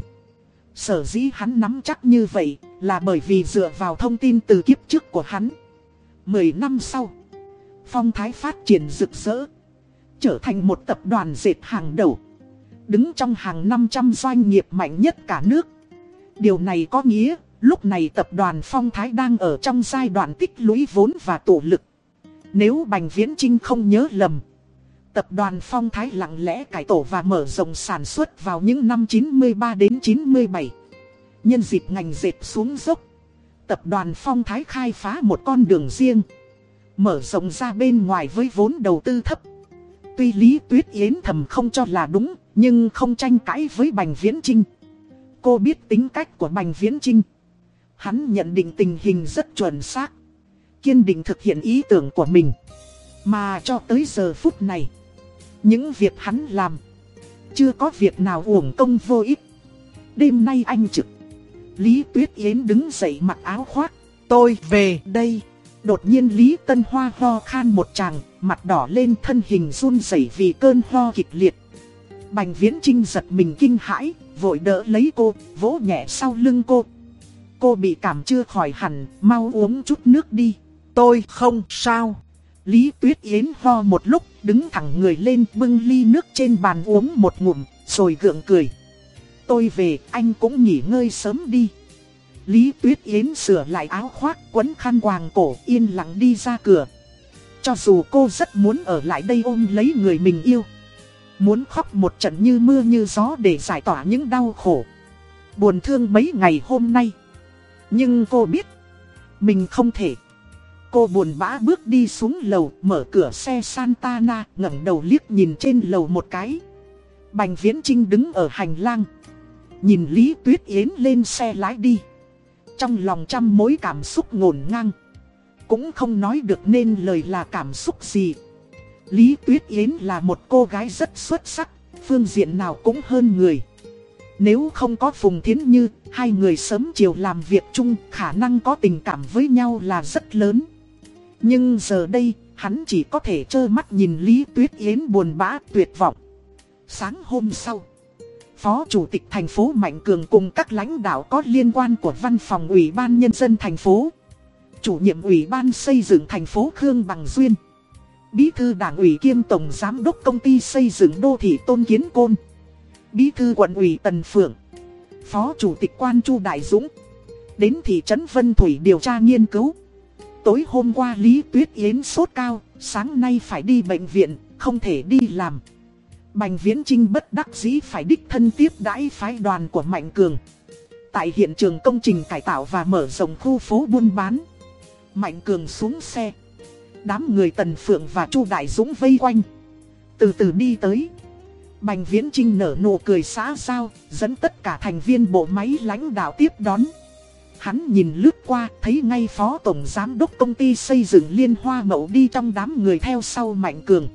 Sở dĩ hắn nắm chắc như vậy là bởi vì dựa vào thông tin từ kiếp trước của hắn. Mười năm sau, phong thái phát triển rực rỡ, trở thành một tập đoàn dệt hàng đầu. Đứng trong hàng 500 doanh nghiệp mạnh nhất cả nước. Điều này có nghĩa, lúc này tập đoàn phong thái đang ở trong giai đoạn tích lũy vốn và tổ lực. Nếu Bành Viễn Trinh không nhớ lầm, tập đoàn Phong Thái lặng lẽ cải tổ và mở rộng sản xuất vào những năm 93 đến 97. Nhân dịp ngành dệt xuống dốc, tập đoàn Phong Thái khai phá một con đường riêng, mở rộng ra bên ngoài với vốn đầu tư thấp. Tuy Lý Tuyết Yến thầm không cho là đúng, nhưng không tranh cãi với Bành Viễn Trinh. Cô biết tính cách của Bành Viễn Trinh. Hắn nhận định tình hình rất chuẩn xác kiên định thực hiện ý tưởng của mình. Mà cho tới giờ phút này, những việc hắn làm, chưa có việc nào uổng công vô ích. Đêm nay anh trực, Lý Tuyết Yến đứng dậy mặc áo khoác, tôi về đây. Đột nhiên Lý Tân Hoa ho khan một chàng, mặt đỏ lên thân hình run rẩy vì cơn ho kịch liệt. Bành Viễn Trinh giật mình kinh hãi, vội đỡ lấy cô, vỗ nhẹ sau lưng cô. Cô bị cảm chưa khỏi hẳn, mau uống chút nước đi. Tôi không sao. Lý Tuyết Yến ho một lúc, đứng thẳng người lên bưng ly nước trên bàn uống một ngụm, rồi gượng cười. Tôi về, anh cũng nghỉ ngơi sớm đi. Lý Tuyết Yến sửa lại áo khoác, quấn khăn quàng cổ, yên lặng đi ra cửa. Cho dù cô rất muốn ở lại đây ôm lấy người mình yêu. Muốn khóc một trận như mưa như gió để giải tỏa những đau khổ. Buồn thương mấy ngày hôm nay. Nhưng cô biết, mình không thể. Cô buồn bã bước đi xuống lầu, mở cửa xe Santana, ngẩng đầu liếc nhìn trên lầu một cái. Bành Viễn Trinh đứng ở hành lang. Nhìn Lý Tuyết Yến lên xe lái đi. Trong lòng trăm mối cảm xúc ngổn ngang. Cũng không nói được nên lời là cảm xúc gì. Lý Tuyết Yến là một cô gái rất xuất sắc, phương diện nào cũng hơn người. Nếu không có Phùng Thiến Như, hai người sớm chiều làm việc chung, khả năng có tình cảm với nhau là rất lớn. Nhưng giờ đây, hắn chỉ có thể trơ mắt nhìn Lý Tuyết Yến buồn bã tuyệt vọng. Sáng hôm sau, Phó Chủ tịch thành phố Mạnh Cường cùng các lãnh đạo có liên quan của Văn phòng Ủy ban Nhân dân thành phố, Chủ nhiệm Ủy ban xây dựng thành phố Khương Bằng Duyên, Bí thư Đảng ủy kiêm Tổng Giám đốc Công ty xây dựng đô thị Tôn Kiến Côn, Bí thư quận ủy Tần Phượng, Phó Chủ tịch Quan Chu Đại Dũng, đến thị trấn Vân Thủy điều tra nghiên cứu. Tối hôm qua Lý Tuyết Yến sốt cao, sáng nay phải đi bệnh viện, không thể đi làm. Bành Viễn Trinh bất đắc dĩ phải đích thân tiếp đãi phái đoàn của Mạnh Cường. Tại hiện trường công trình cải tạo và mở rộng khu phố buôn bán. Mạnh Cường xuống xe. Đám người Tần Phượng và Chu Đại Dũng vây quanh. Từ từ đi tới. Bành Viễn Trinh nở nụ cười xã giao, dẫn tất cả thành viên bộ máy lãnh đạo tiếp đón. Hắn nhìn lướt qua, thấy ngay phó tổng giám đốc công ty xây dựng Liên Hoa Mậu đi trong đám người theo sau Mạnh Cường.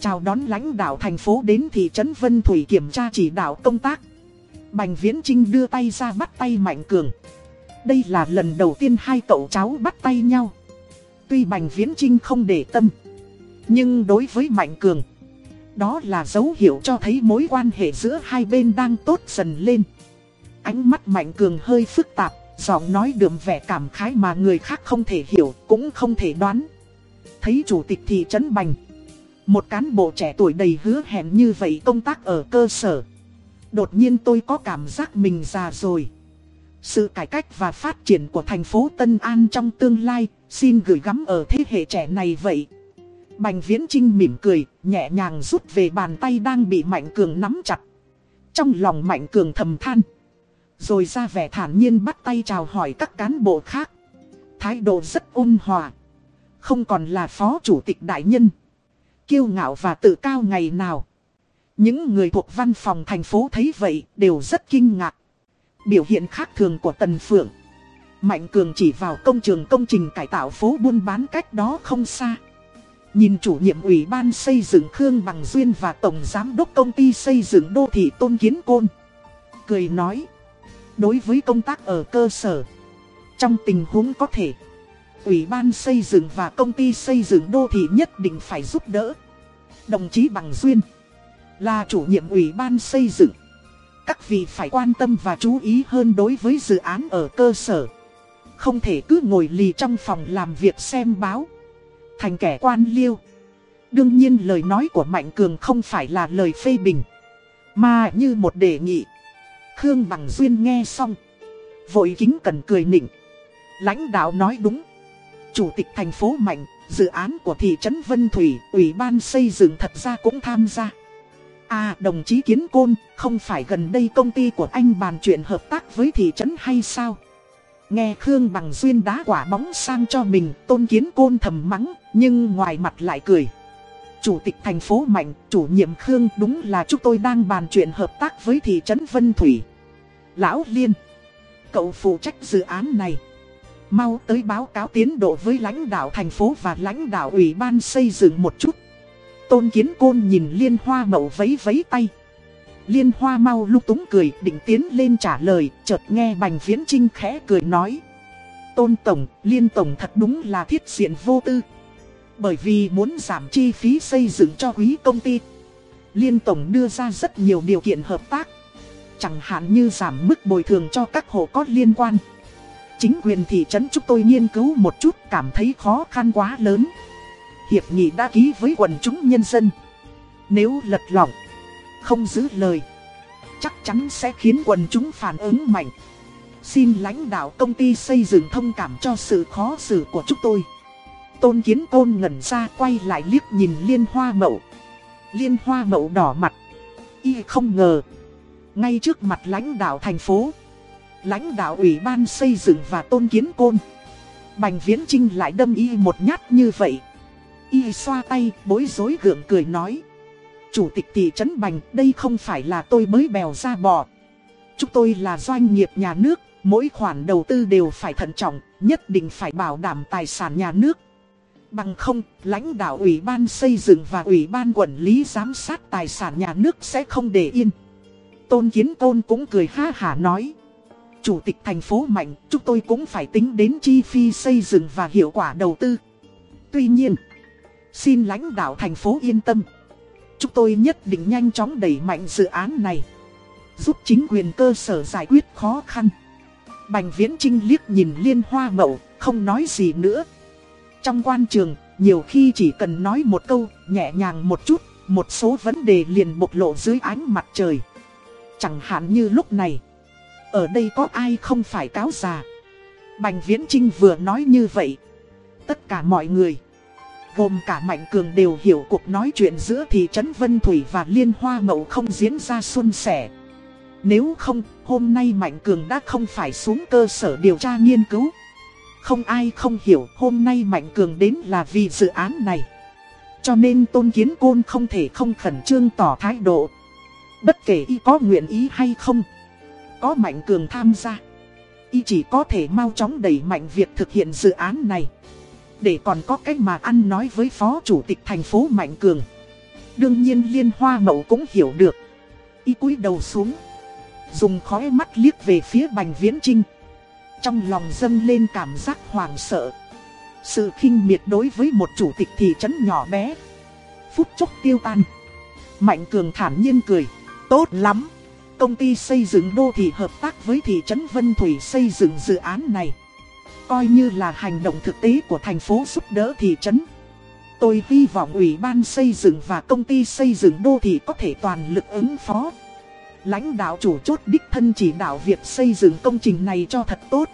Chào đón lãnh đạo thành phố đến thị trấn Vân Thủy kiểm tra chỉ đạo công tác. Bành Viễn Trinh đưa tay ra bắt tay Mạnh Cường. Đây là lần đầu tiên hai cậu cháu bắt tay nhau. Tuy Bành Viễn Trinh không để tâm. Nhưng đối với Mạnh Cường, đó là dấu hiệu cho thấy mối quan hệ giữa hai bên đang tốt dần lên. Ánh mắt Mạnh Cường hơi phức tạp, Giọng nói đượm vẻ cảm khái mà người khác không thể hiểu, cũng không thể đoán. Thấy chủ tịch thị trấn Bành. Một cán bộ trẻ tuổi đầy hứa hẹn như vậy công tác ở cơ sở. Đột nhiên tôi có cảm giác mình già rồi. Sự cải cách và phát triển của thành phố Tân An trong tương lai, xin gửi gắm ở thế hệ trẻ này vậy. Bành Viễn Trinh mỉm cười, nhẹ nhàng rút về bàn tay đang bị Mạnh Cường nắm chặt. Trong lòng Mạnh Cường thầm than. Rồi ra vẻ thản nhiên bắt tay chào hỏi các cán bộ khác. Thái độ rất ôn hòa. Không còn là phó chủ tịch đại nhân. Kiêu ngạo và tự cao ngày nào. Những người thuộc văn phòng thành phố thấy vậy đều rất kinh ngạc. Biểu hiện khác thường của Tần Phượng. Mạnh Cường chỉ vào công trường công trình cải tạo phố buôn bán cách đó không xa. Nhìn chủ nhiệm ủy ban xây dựng Khương Bằng Duyên và Tổng Giám đốc công ty xây dựng đô thị Tôn Kiến Côn. Cười nói. Đối với công tác ở cơ sở. Trong tình huống có thể. Ủy ban xây dựng và công ty xây dựng đô thị nhất định phải giúp đỡ. Đồng chí Bằng Duyên. Là chủ nhiệm ủy ban xây dựng. Các vị phải quan tâm và chú ý hơn đối với dự án ở cơ sở. Không thể cứ ngồi lì trong phòng làm việc xem báo. Thành kẻ quan liêu. Đương nhiên lời nói của Mạnh Cường không phải là lời phê bình. Mà như một đề nghị. Khương Bằng Duyên nghe xong. Vội kính cần cười nịnh. Lãnh đạo nói đúng. Chủ tịch thành phố Mạnh, dự án của thị trấn Vân Thủy, ủy ban xây dựng thật ra cũng tham gia. À đồng chí Kiến Côn, không phải gần đây công ty của anh bàn chuyện hợp tác với thị trấn hay sao? Nghe Khương bằng duyên đá quả bóng sang cho mình, tôn Kiến Côn thầm mắng, nhưng ngoài mặt lại cười. Chủ tịch thành phố Mạnh, chủ nhiệm Khương đúng là chúng tôi đang bàn chuyện hợp tác với thị trấn Vân Thủy. Lão Liên, cậu phụ trách dự án này. Mau tới báo cáo tiến độ với lãnh đạo thành phố và lãnh đạo ủy ban xây dựng một chút. Tôn Kiến Côn nhìn Liên Hoa Mậu vấy vấy tay. Liên Hoa mau lúc túng cười định tiến lên trả lời, chợt nghe Bành Viễn Trinh khẽ cười nói. Tôn Tổng, Liên Tổng thật đúng là thiết diện vô tư. Bởi vì muốn giảm chi phí xây dựng cho quý công ty. Liên Tổng đưa ra rất nhiều điều kiện hợp tác. Chẳng hạn như giảm mức bồi thường cho các hộ có liên quan. Chính quyền thị trấn chúng tôi nghiên cứu một chút cảm thấy khó khăn quá lớn. Hiệp nghị đã ký với quần chúng nhân dân. Nếu lật lỏng, không giữ lời, chắc chắn sẽ khiến quần chúng phản ứng mạnh. Xin lãnh đạo công ty xây dựng thông cảm cho sự khó xử của chúng tôi. Tôn kiến côn ngẩn ra quay lại liếc nhìn liên hoa mậu. Liên hoa mậu đỏ mặt. Y không ngờ. Ngay trước mặt lãnh đạo thành phố. Lãnh đạo ủy ban xây dựng và tôn kiến côn. Bành viễn trinh lại đâm y một nhát như vậy. Y xoa tay, bối rối gượng cười nói. Chủ tịch thị trấn Bành, đây không phải là tôi mới bèo ra bò. Chúng tôi là doanh nghiệp nhà nước, mỗi khoản đầu tư đều phải thận trọng, nhất định phải bảo đảm tài sản nhà nước. Bằng không, lãnh đạo Ủy ban xây dựng và Ủy ban quản lý giám sát tài sản nhà nước sẽ không để yên. Tôn Kiến Tôn cũng cười ha hả nói. Chủ tịch thành phố mạnh, chúng tôi cũng phải tính đến chi phí xây dựng và hiệu quả đầu tư. Tuy nhiên... Xin lãnh đạo thành phố yên tâm. Chúng tôi nhất định nhanh chóng đẩy mạnh dự án này. Giúp chính quyền cơ sở giải quyết khó khăn. Bành Viễn Trinh liếc nhìn Liên Hoa Mậu, không nói gì nữa. Trong quan trường, nhiều khi chỉ cần nói một câu, nhẹ nhàng một chút, một số vấn đề liền bộc lộ dưới ánh mặt trời. Chẳng hạn như lúc này, ở đây có ai không phải cáo già. Bành Viễn Trinh vừa nói như vậy. Tất cả mọi người Gồm cả Mạnh Cường đều hiểu cuộc nói chuyện giữa thị trấn Vân Thủy và Liên Hoa Mậu không diễn ra xuân sẻ. Nếu không, hôm nay Mạnh Cường đã không phải xuống cơ sở điều tra nghiên cứu. Không ai không hiểu hôm nay Mạnh Cường đến là vì dự án này. Cho nên Tôn Kiến Côn không thể không khẩn trương tỏ thái độ. Bất kể y có nguyện ý hay không. Có Mạnh Cường tham gia. Y chỉ có thể mau chóng đẩy mạnh việc thực hiện dự án này. Để còn có cách mà ăn nói với phó chủ tịch thành phố Mạnh Cường. Đương nhiên Liên Hoa Mậu cũng hiểu được. Y cúi đầu xuống, Dùng khói mắt liếc về phía Bành Viễn Trinh Trong lòng dâng lên cảm giác hoàng sợ. Sự khinh miệt đối với một chủ tịch thị trấn nhỏ bé. Phút chốc tiêu tan. Mạnh Cường thản nhiên cười. Tốt lắm. Công ty xây dựng đô thị hợp tác với thị trấn Vân Thủy xây dựng dự án này coi như là hành động thực tế của thành phố giúp đỡ thị trấn. Tôi hy vọng Ủy ban xây dựng và công ty xây dựng đô thị có thể toàn lực ứng phó. lãnh đạo chủ chốt đích thân chỉ đạo việc xây dựng công trình này cho thật tốt.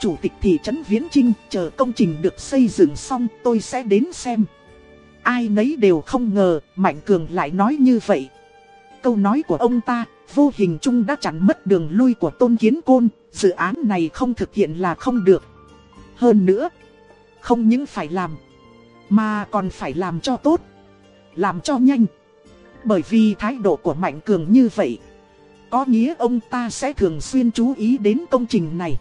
Chủ tịch thị trấn Viễn Trinh chờ công trình được xây dựng xong, tôi sẽ đến xem. Ai nấy đều không ngờ, Mạnh Cường lại nói như vậy. Câu nói của ông ta, vô hình chung đã chặn mất đường lui của Tôn Kiến Côn. Dự án này không thực hiện là không được. Hơn nữa, không những phải làm, mà còn phải làm cho tốt, làm cho nhanh. Bởi vì thái độ của Mạnh Cường như vậy, có nghĩa ông ta sẽ thường xuyên chú ý đến công trình này.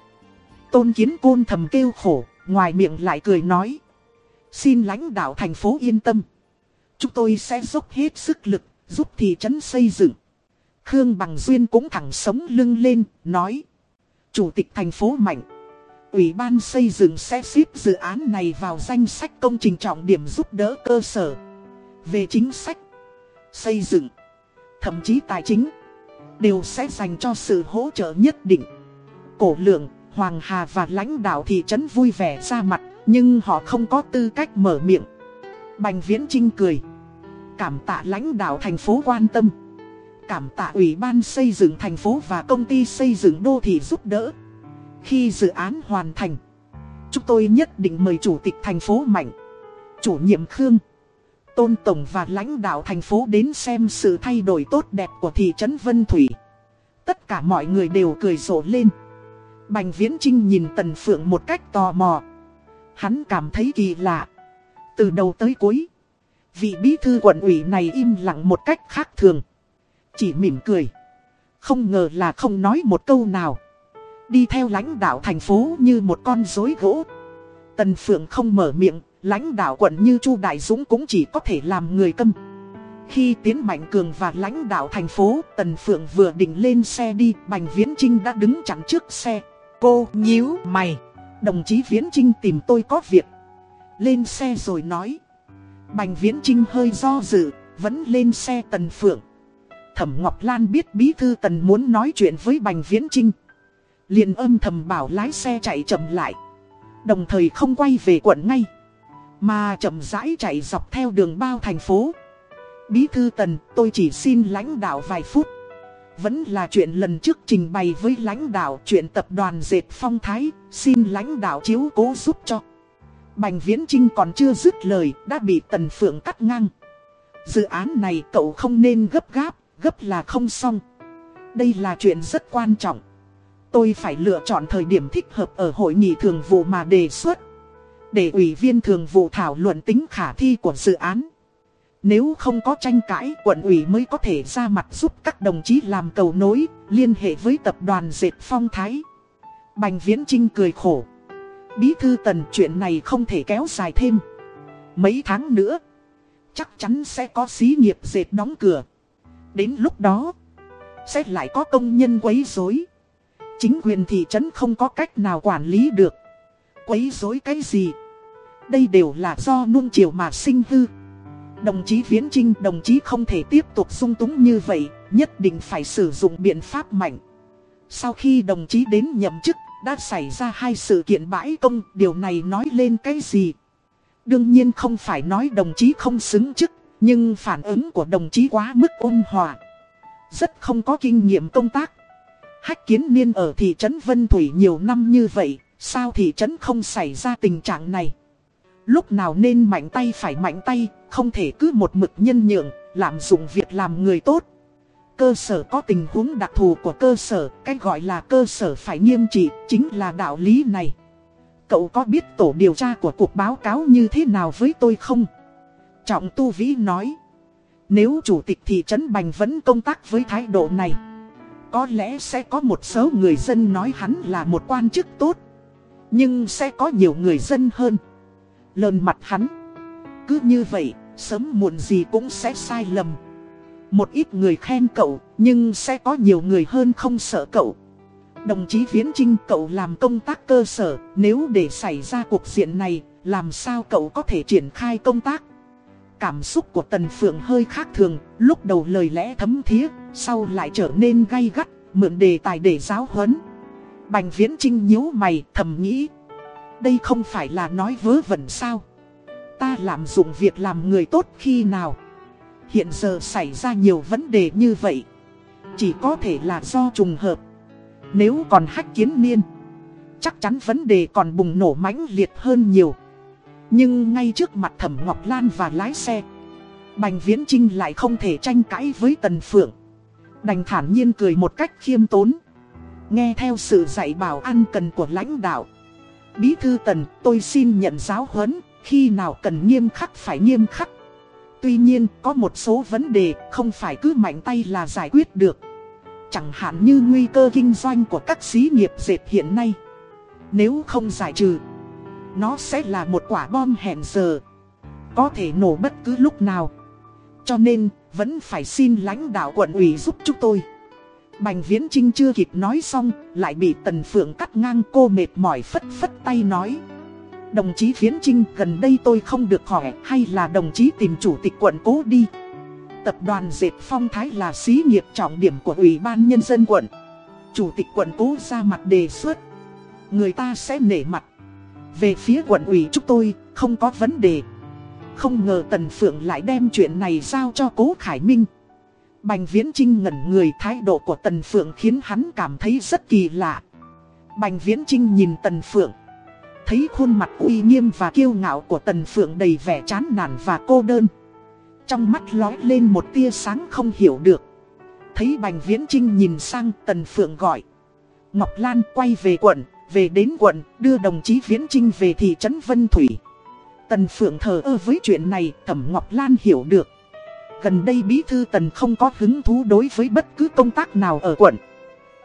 Tôn Kiến Côn thầm kêu khổ, ngoài miệng lại cười nói. Xin lãnh đạo thành phố yên tâm. Chúng tôi sẽ dốc hết sức lực, giúp thị trấn xây dựng. Khương Bằng Duyên cũng thẳng sống lưng lên, nói. Chủ tịch thành phố Mạnh. Ủy ban xây dựng sẽ xếp dự án này vào danh sách công trình trọng điểm giúp đỡ cơ sở. Về chính sách, xây dựng, thậm chí tài chính, đều sẽ dành cho sự hỗ trợ nhất định. Cổ lượng, Hoàng Hà và lãnh đạo thị trấn vui vẻ ra mặt, nhưng họ không có tư cách mở miệng. Bành Viễn Trinh cười. Cảm tạ lãnh đạo thành phố quan tâm. Cảm tạ Ủy ban xây dựng thành phố và công ty xây dựng đô thị giúp đỡ. Khi dự án hoàn thành, chúng tôi nhất định mời Chủ tịch thành phố Mạnh, Chủ nhiệm Khương, Tôn Tổng và lãnh đạo thành phố đến xem sự thay đổi tốt đẹp của thị trấn Vân Thủy. Tất cả mọi người đều cười rộ lên. Bành Viễn Trinh nhìn Tần Phượng một cách tò mò. Hắn cảm thấy kỳ lạ. Từ đầu tới cuối, vị bí thư quận ủy này im lặng một cách khác thường. Chỉ mỉm cười. Không ngờ là không nói một câu nào. Đi theo lãnh đạo thành phố như một con rối gỗ. Tần Phượng không mở miệng, lãnh đạo quận như Chu Đại Dũng cũng chỉ có thể làm người câm. Khi Tiến Mạnh Cường và lãnh đạo thành phố, Tần Phượng vừa định lên xe đi, Bành Viễn Trinh đã đứng chắn trước xe. Cô nhíu mày, đồng chí Viễn Trinh tìm tôi có việc. Lên xe rồi nói. Bành Viễn Trinh hơi do dự, vẫn lên xe Tần Phượng. Thẩm Ngọc Lan biết bí thư Tần muốn nói chuyện với Bành Viễn Trinh liền âm thầm bảo lái xe chạy chậm lại. Đồng thời không quay về quận ngay Mà chậm rãi chạy dọc theo đường bao thành phố. Bí thư tần tôi chỉ xin lãnh đạo vài phút. Vẫn là chuyện lần trước trình bày với lãnh đạo chuyện tập đoàn dệt phong thái Xin lãnh đạo chiếu cố giúp cho. Bành Viễn Trinh còn chưa dứt lời đã bị Tần Phượng cắt ngang. Dự án này cậu không nên gấp gáp, gấp là không xong. Đây là chuyện rất quan trọng. Tôi phải lựa chọn thời điểm thích hợp ở hội nghị thường vụ mà đề xuất. Để ủy viên thường vụ thảo luận tính khả thi của dự án. Nếu không có tranh cãi, quận ủy mới có thể ra mặt giúp các đồng chí làm cầu nối, liên hệ với tập đoàn dệt phong thái. Bành Viễn Trinh cười khổ. Bí thư tần chuyện này không thể kéo dài thêm. Mấy tháng nữa, chắc chắn sẽ có xí nghiệp dệt đóng cửa. Đến lúc đó, sẽ lại có công nhân quấy rối. Chính quyền thị trấn không có cách nào quản lý được. Quấy rối cái gì? Đây đều là do nuông chiều mà sinh hư. Đồng chí Viễn Trinh đồng chí không thể tiếp tục sung túng như vậy, nhất định phải sử dụng biện pháp mạnh. Sau khi đồng chí đến nhậm chức, đã xảy ra hai sự kiện bãi công, điều này nói lên cái gì? Đương nhiên không phải nói đồng chí không xứng chức, nhưng phản ứng của đồng chí quá mức ôn hòa. Rất không có kinh nghiệm công tác. Hách kiến niên ở thị trấn Vân Thủy nhiều năm như vậy, sao thị trấn không xảy ra tình trạng này? Lúc nào nên mạnh tay phải mạnh tay, không thể cứ một mực nhân nhượng, làm dụng việc làm người tốt. Cơ sở có tình huống đặc thù của cơ sở, cách gọi là cơ sở phải nghiêm trị, chính là đạo lý này. Cậu có biết tổ điều tra của cuộc báo cáo như thế nào với tôi không? Trọng Tu Vĩ nói. Nếu chủ tịch thị trấn Bành vẫn công tác với thái độ này có lẽ sẽ có một số người dân nói hắn là một quan chức tốt. Nhưng sẽ có nhiều người dân hơn. Lờn mặt hắn. Cứ như vậy, sớm muộn gì cũng sẽ sai lầm. Một ít người khen cậu, nhưng sẽ có nhiều người hơn không sợ cậu. Đồng chí Viễn Trinh cậu làm công tác cơ sở Nếu để xảy ra cuộc diện này Làm sao cậu có thể triển khai công tác? Cảm xúc của Tần Phượng hơi khác thường, lúc đầu lời lẽ thấm thía, sau lại trở nên gay gắt, mượn đề tài để giáo huấn. Bành Viễn Trinh nhíu mày, thầm nghĩ. Đây không phải là nói vớ vẩn sao. Ta làm dụng việc làm người tốt khi nào. Hiện giờ xảy ra nhiều vấn đề như vậy. chỉ có thể là do trùng hợp. Nếu còn hách kiến niên, chắc chắn vấn đề còn bùng nổ mãnh liệt hơn nhiều. Nhưng ngay trước mặt Thẩm Ngọc Lan và lái xe, Bành Viễn Trinh lại không thể tranh cãi với Tần Phượng. Đành thản nhiên cười một cách khiêm tốn. Nghe theo sự dạy bảo ăn cần của lãnh đạo. Bí thư Tần, tôi xin nhận giáo huấn, khi nào cần nghiêm khắc phải nghiêm khắc. Tuy nhiên, có một số vấn đề không phải cứ mạnh tay là giải quyết được. Chẳng hạn như nguy cơ kinh doanh của các xí nghiệp dệt hiện nay. Nếu không giải trừ, nó sẽ là một quả bom hẹn giờ. Có thể nổ bất cứ lúc nào. Cho nên, vẫn phải xin lãnh đạo quận ủy giúp chúng tôi. Bành Viễn Trinh chưa kịp nói xong, lại bị Tần Phượng cắt ngang cô mệt mỏi phất phất tay nói. Đồng chí Viễn Trinh gần đây tôi không được hỏi hay là đồng chí tìm chủ tịch quận cố đi. Tập đoàn Dệt Phong Thái là xí nghiệp trọng điểm của Ủy ban Nhân dân quận. Chủ tịch quận cố ra mặt đề xuất. Người ta sẽ nể mặt. Về phía quận ủy chúng tôi, không có vấn đề. Không ngờ Tần Phượng lại đem chuyện này giao cho Cố Khải Minh. Bành Viễn Trinh ngẩn người thái độ của Tần Phượng khiến hắn cảm thấy rất kỳ lạ. Bành Viễn Trinh nhìn Tần Phượng. Thấy khuôn mặt uy nghiêm và kiêu ngạo của Tần Phượng đầy vẻ chán nản và cô đơn. Trong mắt lói lên một tia sáng không hiểu được. Thấy Bành Viễn Trinh nhìn sang Tần Phượng gọi. Ngọc Lan quay về quận, về đến quận, đưa đồng chí Viễn Trinh về thị trấn Vân Thủy. Tần Phượng thờ ơ với chuyện này, Thẩm Ngọc Lan hiểu được. Gần đây Bí Thư Tần không có hứng thú đối với bất cứ công tác nào ở quận.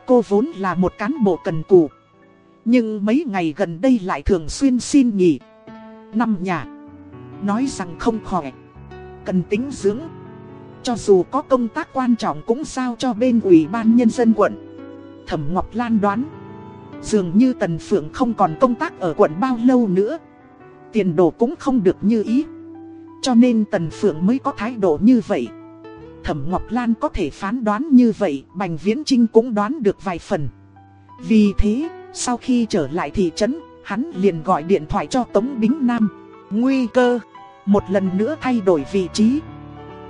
Cô vốn là một cán bộ cần cù. Nhưng mấy ngày gần đây lại thường xuyên xin nghỉ. Năm nhà. Nói rằng không khỏe. Cần tính dưỡng. Cho dù có công tác quan trọng cũng sao cho bên ủy ban nhân dân quận. Thẩm Ngọc Lan đoán. Dường như Tần Phượng không còn công tác ở quận bao lâu nữa. Tiền đồ cũng không được như ý. Cho nên Tần Phượng mới có thái độ như vậy. Thẩm Ngọc Lan có thể phán đoán như vậy, Bành Viễn Trinh cũng đoán được vài phần. Vì thế, sau khi trở lại thị trấn, hắn liền gọi điện thoại cho Tống Bính Nam. Nguy cơ, một lần nữa thay đổi vị trí.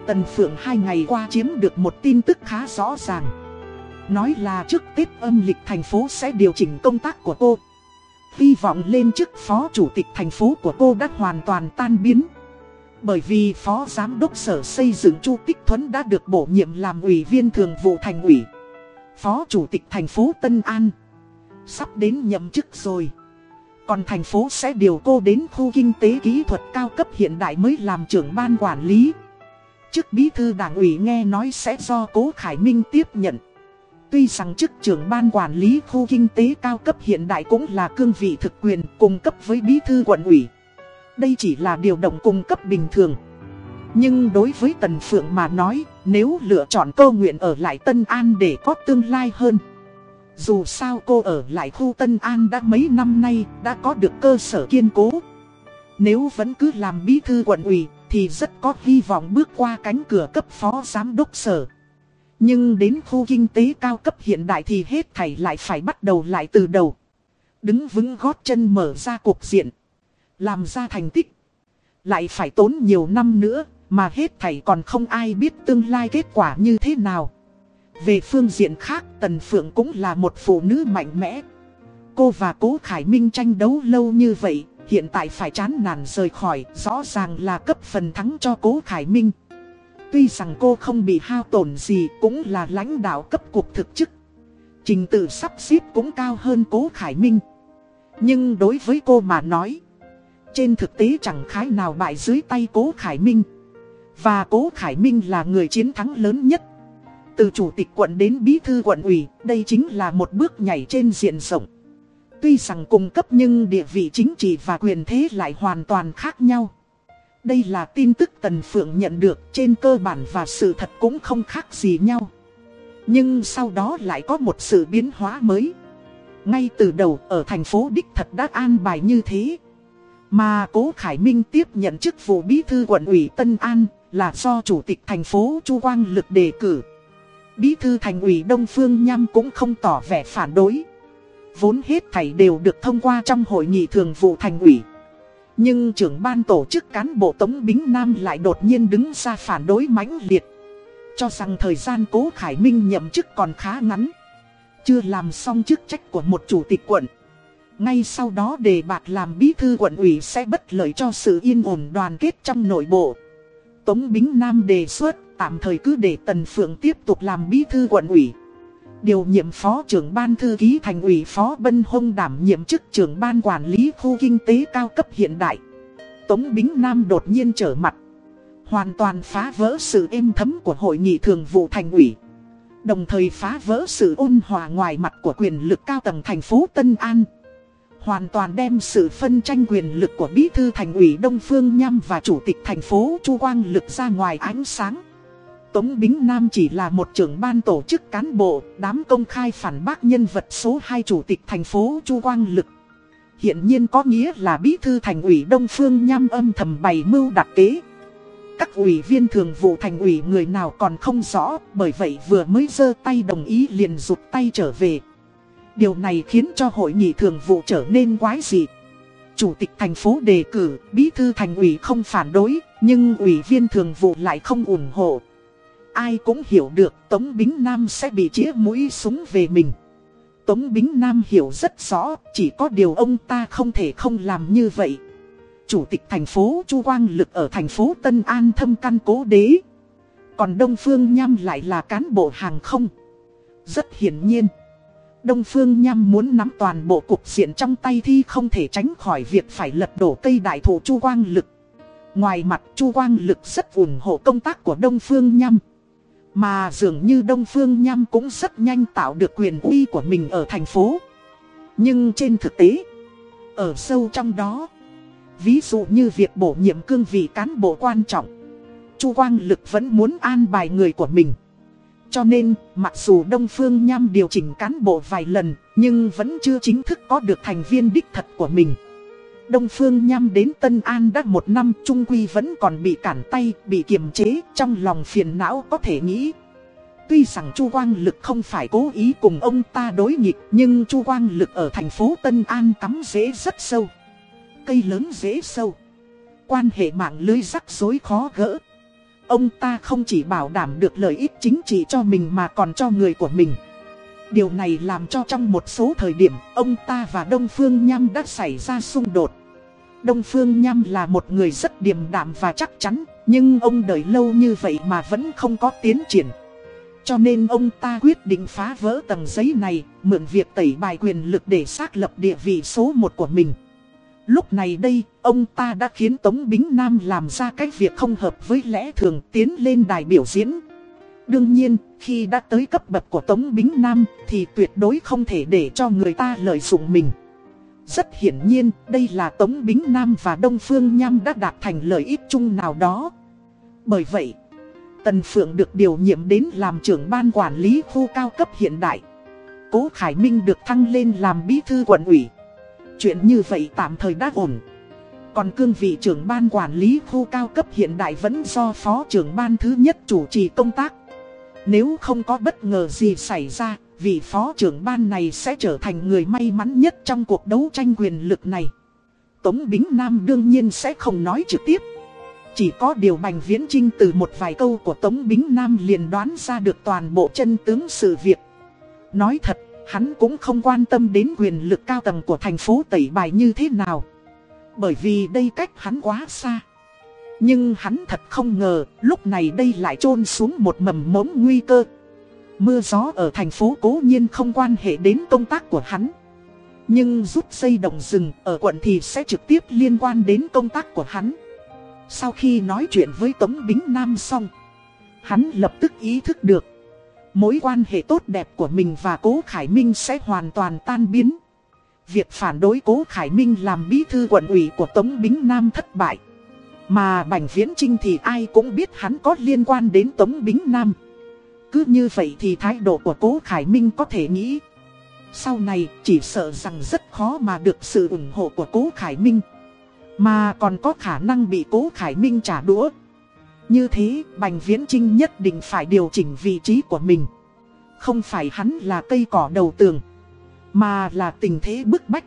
Tần Phượng hai ngày qua chiếm được một tin tức khá rõ ràng. Nói là trước Tết âm lịch thành phố sẽ điều chỉnh công tác của cô. Hy vọng lên chức phó chủ tịch thành phố của cô đã hoàn toàn tan biến. Bởi vì phó giám đốc sở xây dựng Chu Tích Thuấn đã được bổ nhiệm làm ủy viên thường vụ thành ủy. Phó chủ tịch thành phố Tân An. Sắp đến nhậm chức rồi. Còn thành phố sẽ điều cô đến khu kinh tế kỹ thuật cao cấp hiện đại mới làm trưởng ban quản lý. Chức bí thư đảng ủy nghe nói sẽ do Cố Khải Minh tiếp nhận. Tuy rằng chức trưởng ban quản lý khu kinh tế cao cấp hiện đại cũng là cương vị thực quyền cung cấp với bí thư quận ủy. Đây chỉ là điều động cung cấp bình thường. Nhưng đối với Tần Phượng mà nói, nếu lựa chọn cô nguyện ở lại Tân An để có tương lai hơn. Dù sao cô ở lại khu Tân An đã mấy năm nay, đã có được cơ sở kiên cố. Nếu vẫn cứ làm bí thư quận ủy, thì rất có hy vọng bước qua cánh cửa cấp phó giám đốc sở. Nhưng đến khu kinh tế cao cấp hiện đại thì hết thảy lại phải bắt đầu lại từ đầu. Đứng vững gót chân mở ra cuộc diện. Làm ra thành tích. Lại phải tốn nhiều năm nữa, mà hết thảy còn không ai biết tương lai kết quả như thế nào. Về phương diện khác, Tần Phượng cũng là một phụ nữ mạnh mẽ. Cô và Cố Khải Minh tranh đấu lâu như vậy, Hiện tại phải chán nản rời khỏi, Rõ ràng là cấp phần thắng cho Cố Khải Minh Tuy rằng cô không bị hao tổn gì cũng là lãnh đạo cấp cục thực chức. Trình tự sắp xếp cũng cao hơn cố Khải Minh. Nhưng đối với cô mà nói, trên thực tế chẳng khái nào bại dưới tay cố Khải Minh. Và cố Khải Minh là người chiến thắng lớn nhất. Từ chủ tịch quận đến bí thư quận ủy, đây chính là một bước nhảy trên diện rộng. Tuy rằng cùng cấp nhưng địa vị chính trị và quyền thế lại hoàn toàn khác nhau. Đây là tin tức Tần Phượng nhận được, trên cơ bản và sự thật cũng không khác gì nhau. Nhưng sau đó lại có một sự biến hóa mới. Ngay từ đầu, ở thành phố Đích thật đã an bài như thế. Mà Cố Khải Minh tiếp nhận chức vụ bí thư quận ủy Tân An là do Chủ tịch thành phố Chu Quang Lực đề cử. Bí thư thành ủy Đông Phương Nham cũng không tỏ vẻ phản đối. Vốn hết thảy đều được thông qua trong hội nghị thường vụ thành ủy. Nhưng trưởng ban tổ chức cán bộ Tống Bính Nam lại đột nhiên đứng ra phản đối mãnh liệt. Cho rằng thời gian cố Khải Minh nhậm chức còn khá ngắn. Chưa làm xong chức trách của một chủ tịch quận. Ngay sau đó đề bạt làm bí thư quận ủy sẽ bất lợi cho sự yên ổn đoàn kết trong nội bộ. Tống Bính Nam đề xuất tạm thời cứ để Tần Phượng tiếp tục làm bí thư quận ủy. Điều nhiệm phó trưởng ban thư ký thành ủy phó Bân Hông đảm nhiệm chức trưởng ban quản lý khu kinh tế cao cấp hiện đại. Tống Bính Nam đột nhiên trở mặt. Hoàn toàn phá vỡ sự êm thấm của hội nghị thường vụ thành ủy. Đồng thời phá vỡ sự ôn hòa ngoài mặt của quyền lực cao tầng thành phố Tân An. Hoàn toàn đem sự phân tranh quyền lực của bí thư thành ủy Đông Phương Nham và chủ tịch thành phố Chu Quang Lực ra ngoài ánh sáng. Tống Bính Nam chỉ là một trưởng ban tổ chức cán bộ, đám công khai phản bác nhân vật số 2 chủ tịch thành phố Chu Quang Lực. Hiện nhiên có nghĩa là bí thư thành ủy Đông Phương nham âm thầm bày mưu đặt kế. Các ủy viên thường vụ thành ủy người nào còn không rõ, bởi vậy vừa mới giơ tay đồng ý liền rụt tay trở về. Điều này khiến cho hội nghị thường vụ trở nên quái dị. Chủ tịch thành phố đề cử, bí thư thành ủy không phản đối, nhưng ủy viên thường vụ lại không ủng hộ. Ai cũng hiểu được Tống Bính Nam sẽ bị chĩa mũi súng về mình. Tống Bính Nam hiểu rất rõ, chỉ có điều ông ta không thể không làm như vậy. Chủ tịch thành phố Chu Quang Lực ở thành phố Tân An thâm căn cố đế. Còn Đông Phương Nham lại là cán bộ hàng không. Rất hiển nhiên. Đông Phương Nham muốn nắm toàn bộ cục diện trong tay thì không thể tránh khỏi việc phải lật đổ cây đại thủ Chu Quang Lực. Ngoài mặt Chu Quang Lực rất ủng hộ công tác của Đông Phương Nham. Mà dường như Đông Phương Nham cũng rất nhanh tạo được quyền uy của mình ở thành phố. Nhưng trên thực tế, ở sâu trong đó, ví dụ như việc bổ nhiệm cương vị cán bộ quan trọng, Chu Quang Lực vẫn muốn an bài người của mình. Cho nên, mặc dù Đông Phương Nham điều chỉnh cán bộ vài lần, nhưng vẫn chưa chính thức có được thành viên đích thật của mình. Đông Phương Nham đến Tân An đã một năm Trung Quy vẫn còn bị cản tay, bị kiềm chế, trong lòng phiền não có thể nghĩ. Tuy rằng Chu Quang Lực không phải cố ý cùng ông ta đối nghịch, nhưng Chu Quang Lực ở thành phố Tân An cắm rễ rất sâu. Cây lớn rễ sâu. Quan hệ mạng lưới rắc rối khó gỡ. Ông ta không chỉ bảo đảm được lợi ích chính trị cho mình mà còn cho người của mình. Điều này làm cho trong một số thời điểm, ông ta và Đông Phương Nham đã xảy ra xung đột. Đông Phương Nham là một người rất điềm đạm và chắc chắn, nhưng ông đợi lâu như vậy mà vẫn không có tiến triển. Cho nên ông ta quyết định phá vỡ tầng giấy này, mượn việc tẩy bài quyền lực để xác lập địa vị số 1 của mình. Lúc này đây, ông ta đã khiến Tống Bính Nam làm ra cái việc không hợp với lẽ thường tiến lên đài biểu diễn. Đương nhiên, khi đã tới cấp bậc của Tống Bính Nam thì tuyệt đối không thể để cho người ta lợi dụng mình. Rất hiển nhiên, đây là Tống Bính Nam và Đông Phương Nham đã đạt thành lợi ích chung nào đó. Bởi vậy, Tần Phượng được điều nhiệm đến làm trưởng ban quản lý khu cao cấp hiện đại. Cố Khải Minh được thăng lên làm bí thư quận ủy. Chuyện như vậy tạm thời đã ổn. Còn cương vị trưởng ban quản lý khu cao cấp hiện đại vẫn do phó trưởng ban thứ nhất chủ trì công tác. Nếu không có bất ngờ gì xảy ra, vị phó trưởng ban này sẽ trở thành người may mắn nhất trong cuộc đấu tranh quyền lực này. Tống Bính Nam đương nhiên sẽ không nói trực tiếp. Chỉ có điều Bành Viễn Trinh từ một vài câu của Tống Bính Nam liền đoán ra được toàn bộ chân tướng sự việc. Nói thật, hắn cũng không quan tâm đến quyền lực cao tầng của thành phố tẩy bài như thế nào. Bởi vì đây cách hắn quá xa. Nhưng hắn thật không ngờ, lúc này đây lại trôn xuống một mầm mống nguy cơ. Mưa gió ở thành phố cố nhiên không quan hệ đến công tác của hắn. Nhưng rút dây đồng rừng ở quận thì sẽ trực tiếp liên quan đến công tác của hắn. Sau khi nói chuyện với Tống Bính Nam xong, hắn lập tức ý thức được. Mối quan hệ tốt đẹp của mình và Cố Khải Minh sẽ hoàn toàn tan biến. Việc phản đối Cố Khải Minh làm bí thư quận ủy của Tống Bính Nam thất bại. Mà Bành Viễn Trinh thì ai cũng biết hắn có liên quan đến Tống Bính Nam. Cứ như vậy thì thái độ của Cố Khải Minh có thể nghĩ. Sau này chỉ sợ rằng rất khó mà được sự ủng hộ của Cố Khải Minh. Mà còn có khả năng bị Cố Khải Minh trả đũa. Như thế, Bành Viễn Trinh nhất định phải điều chỉnh vị trí của mình. Không phải hắn là cây cỏ đầu tường. Mà là tình thế bức bách.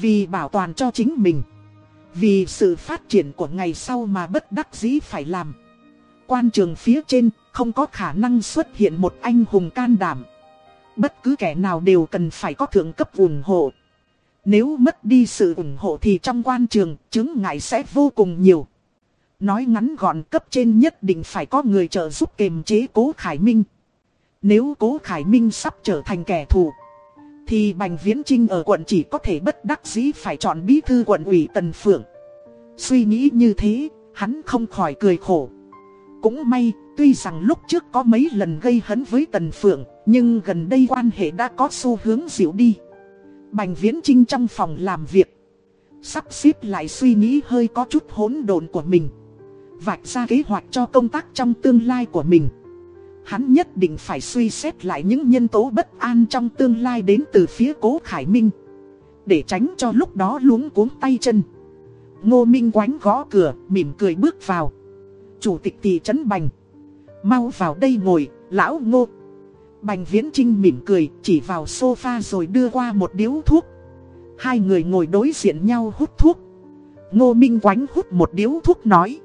Vì bảo toàn cho chính mình. Vì sự phát triển của ngày sau mà bất đắc dĩ phải làm. quan trường phía trên, không có khả năng xuất hiện một anh hùng can đảm. Bất cứ kẻ nào đều cần phải có thượng cấp ủng hộ. Nếu mất đi sự ủng hộ thì trong quan trường, chứng ngại sẽ vô cùng nhiều. Nói ngắn gọn cấp trên nhất định phải có người trợ giúp kiềm chế Cố Khải Minh. Nếu Cố Khải Minh sắp trở thành kẻ thù, thì Bành Viễn Trinh ở quận chỉ có thể bất đắc dĩ phải chọn bí thư quận ủy Tần Phượng. Suy nghĩ như thế, hắn không khỏi cười khổ. Cũng may, tuy rằng lúc trước có mấy lần gây hấn với Tần Phượng, nhưng gần đây quan hệ đã có xu hướng dịu đi. Bành Viễn Trinh trong phòng làm việc. Sắp xếp lại suy nghĩ hơi có chút hỗn độn của mình. Vạch ra kế hoạch cho công tác trong tương lai của mình. Hắn nhất định phải suy xét lại những nhân tố bất an trong tương lai đến từ phía cố Khải Minh. Để tránh cho lúc đó luống cuống tay chân. Ngô Minh quánh gõ cửa, mỉm cười bước vào. Chủ tịch thị trấn Bành. Mau vào đây ngồi, lão ngô. Bành Viễn Trinh mỉm cười, chỉ vào sofa rồi đưa qua một điếu thuốc. Hai người ngồi đối diện nhau hút thuốc. Ngô Minh quánh hút một điếu thuốc nói.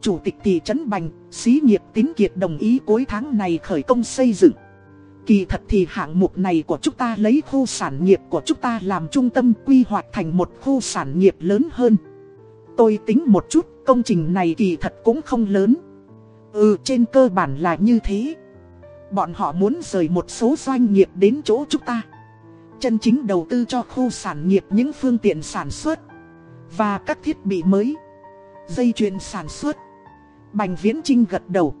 Chủ tịch thị trấn Bành, xí nghiệp tín kiệt đồng ý cuối tháng này khởi công xây dựng. Kỳ thật thì hạng mục này của chúng ta lấy khu sản nghiệp của chúng ta làm trung tâm quy hoạch thành một khu sản nghiệp lớn hơn. Tôi tính một chút, công trình này kỳ thật cũng không lớn. Ừ, trên cơ bản là như thế. Bọn họ muốn rời một số doanh nghiệp đến chỗ chúng ta. Chân chính đầu tư cho khu sản nghiệp những phương tiện sản xuất và các thiết bị mới. Dây chuyền sản xuất. Bành Viễn Trinh gật đầu.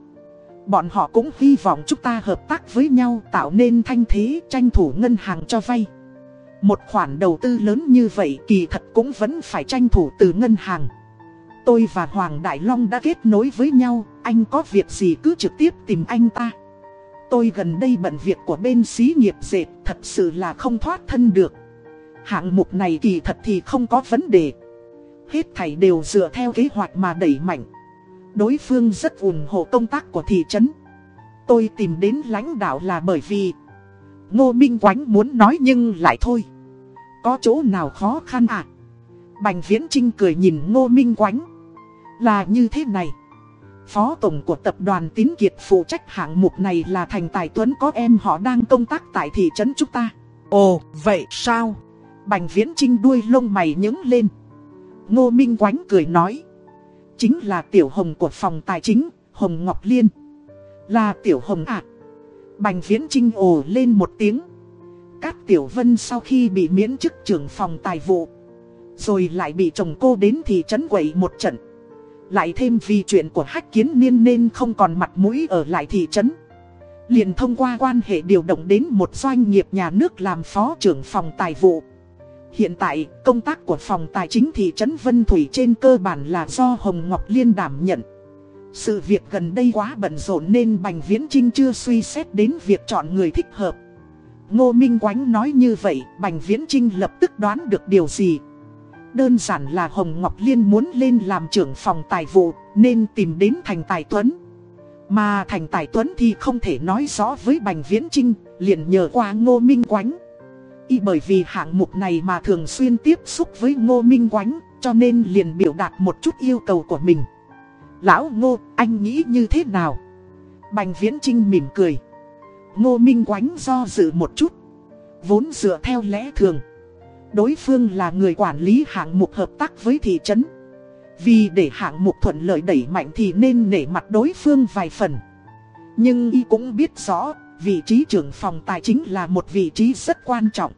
Bọn họ cũng hy vọng chúng ta hợp tác với nhau tạo nên thanh thế tranh thủ ngân hàng cho vay. Một khoản đầu tư lớn như vậy kỳ thật cũng vẫn phải tranh thủ từ ngân hàng. Tôi và Hoàng Đại Long đã kết nối với nhau, anh có việc gì cứ trực tiếp tìm anh ta. Tôi gần đây bận việc của bên xí nghiệp dệt, thật sự là không thoát thân được. Hạng mục này kỳ thật thì không có vấn đề. Hết thảy đều dựa theo kế hoạch mà đẩy mạnh. Đối phương rất ủng hộ công tác của thị trấn. Tôi tìm đến lãnh đạo là bởi vì Ngô Minh Quánh muốn nói nhưng lại thôi. Có chỗ nào khó khăn à? Bành Viễn Trinh cười nhìn Ngô Minh Quánh. Là như thế này. Phó tổng của tập đoàn Tín Kiệt phụ trách hạng mục này là Thành Tài Tuấn có em họ đang công tác tại thị trấn chúng ta. Ồ, vậy sao? Bành Viễn Trinh đuôi lông mày nhướng lên. Ngô Minh Quánh cười nói. Chính là Tiểu Hồng của phòng tài chính, Hồng Ngọc Liên. Là Tiểu Hồng ạ. À. Bành Viễn Trinh ồ lên một tiếng. Cát Tiểu Vân sau khi bị miễn chức trưởng phòng tài vụ. Rồi lại bị chồng cô đến thị trấn quậy một trận. Lại thêm vì chuyện của hách kiến niên nên không còn mặt mũi ở lại thị trấn. Liền thông qua quan hệ điều động đến một doanh nghiệp nhà nước làm phó trưởng phòng tài vụ. Hiện tại, công tác của phòng tài chính thị trấn Vân Thủy trên cơ bản là do Hồng Ngọc Liên đảm nhận. Sự việc gần đây quá bận rộn nên Bành Viễn Trinh chưa suy xét đến việc chọn người thích hợp. Ngô Minh Quánh nói như vậy, Bành Viễn Trinh lập tức đoán được điều gì. Đơn giản là Hồng Ngọc Liên muốn lên làm trưởng phòng tài vụ, nên tìm đến Thành Tài Tuấn. Mà Thành Tài Tuấn thì không thể nói rõ với Bành Viễn Trinh, liền nhờ qua Ngô Minh Quánh. Y bởi vì hạng mục này mà thường xuyên tiếp xúc với Ngô Minh Quánh, cho nên liền biểu đạt một chút yêu cầu của mình. Lão Ngô, anh nghĩ như thế nào? Bành Viễn Trinh mỉm cười. Ngô Minh Quánh do dự một chút. Vốn dựa theo lẽ thường. Đối phương là người quản lý hạng mục hợp tác với thị trấn. Vì để hạng mục thuận lợi đẩy mạnh thì nên nể mặt đối phương vài phần. Nhưng y cũng biết rõ, vị trí trưởng phòng tài chính là một vị trí rất quan trọng.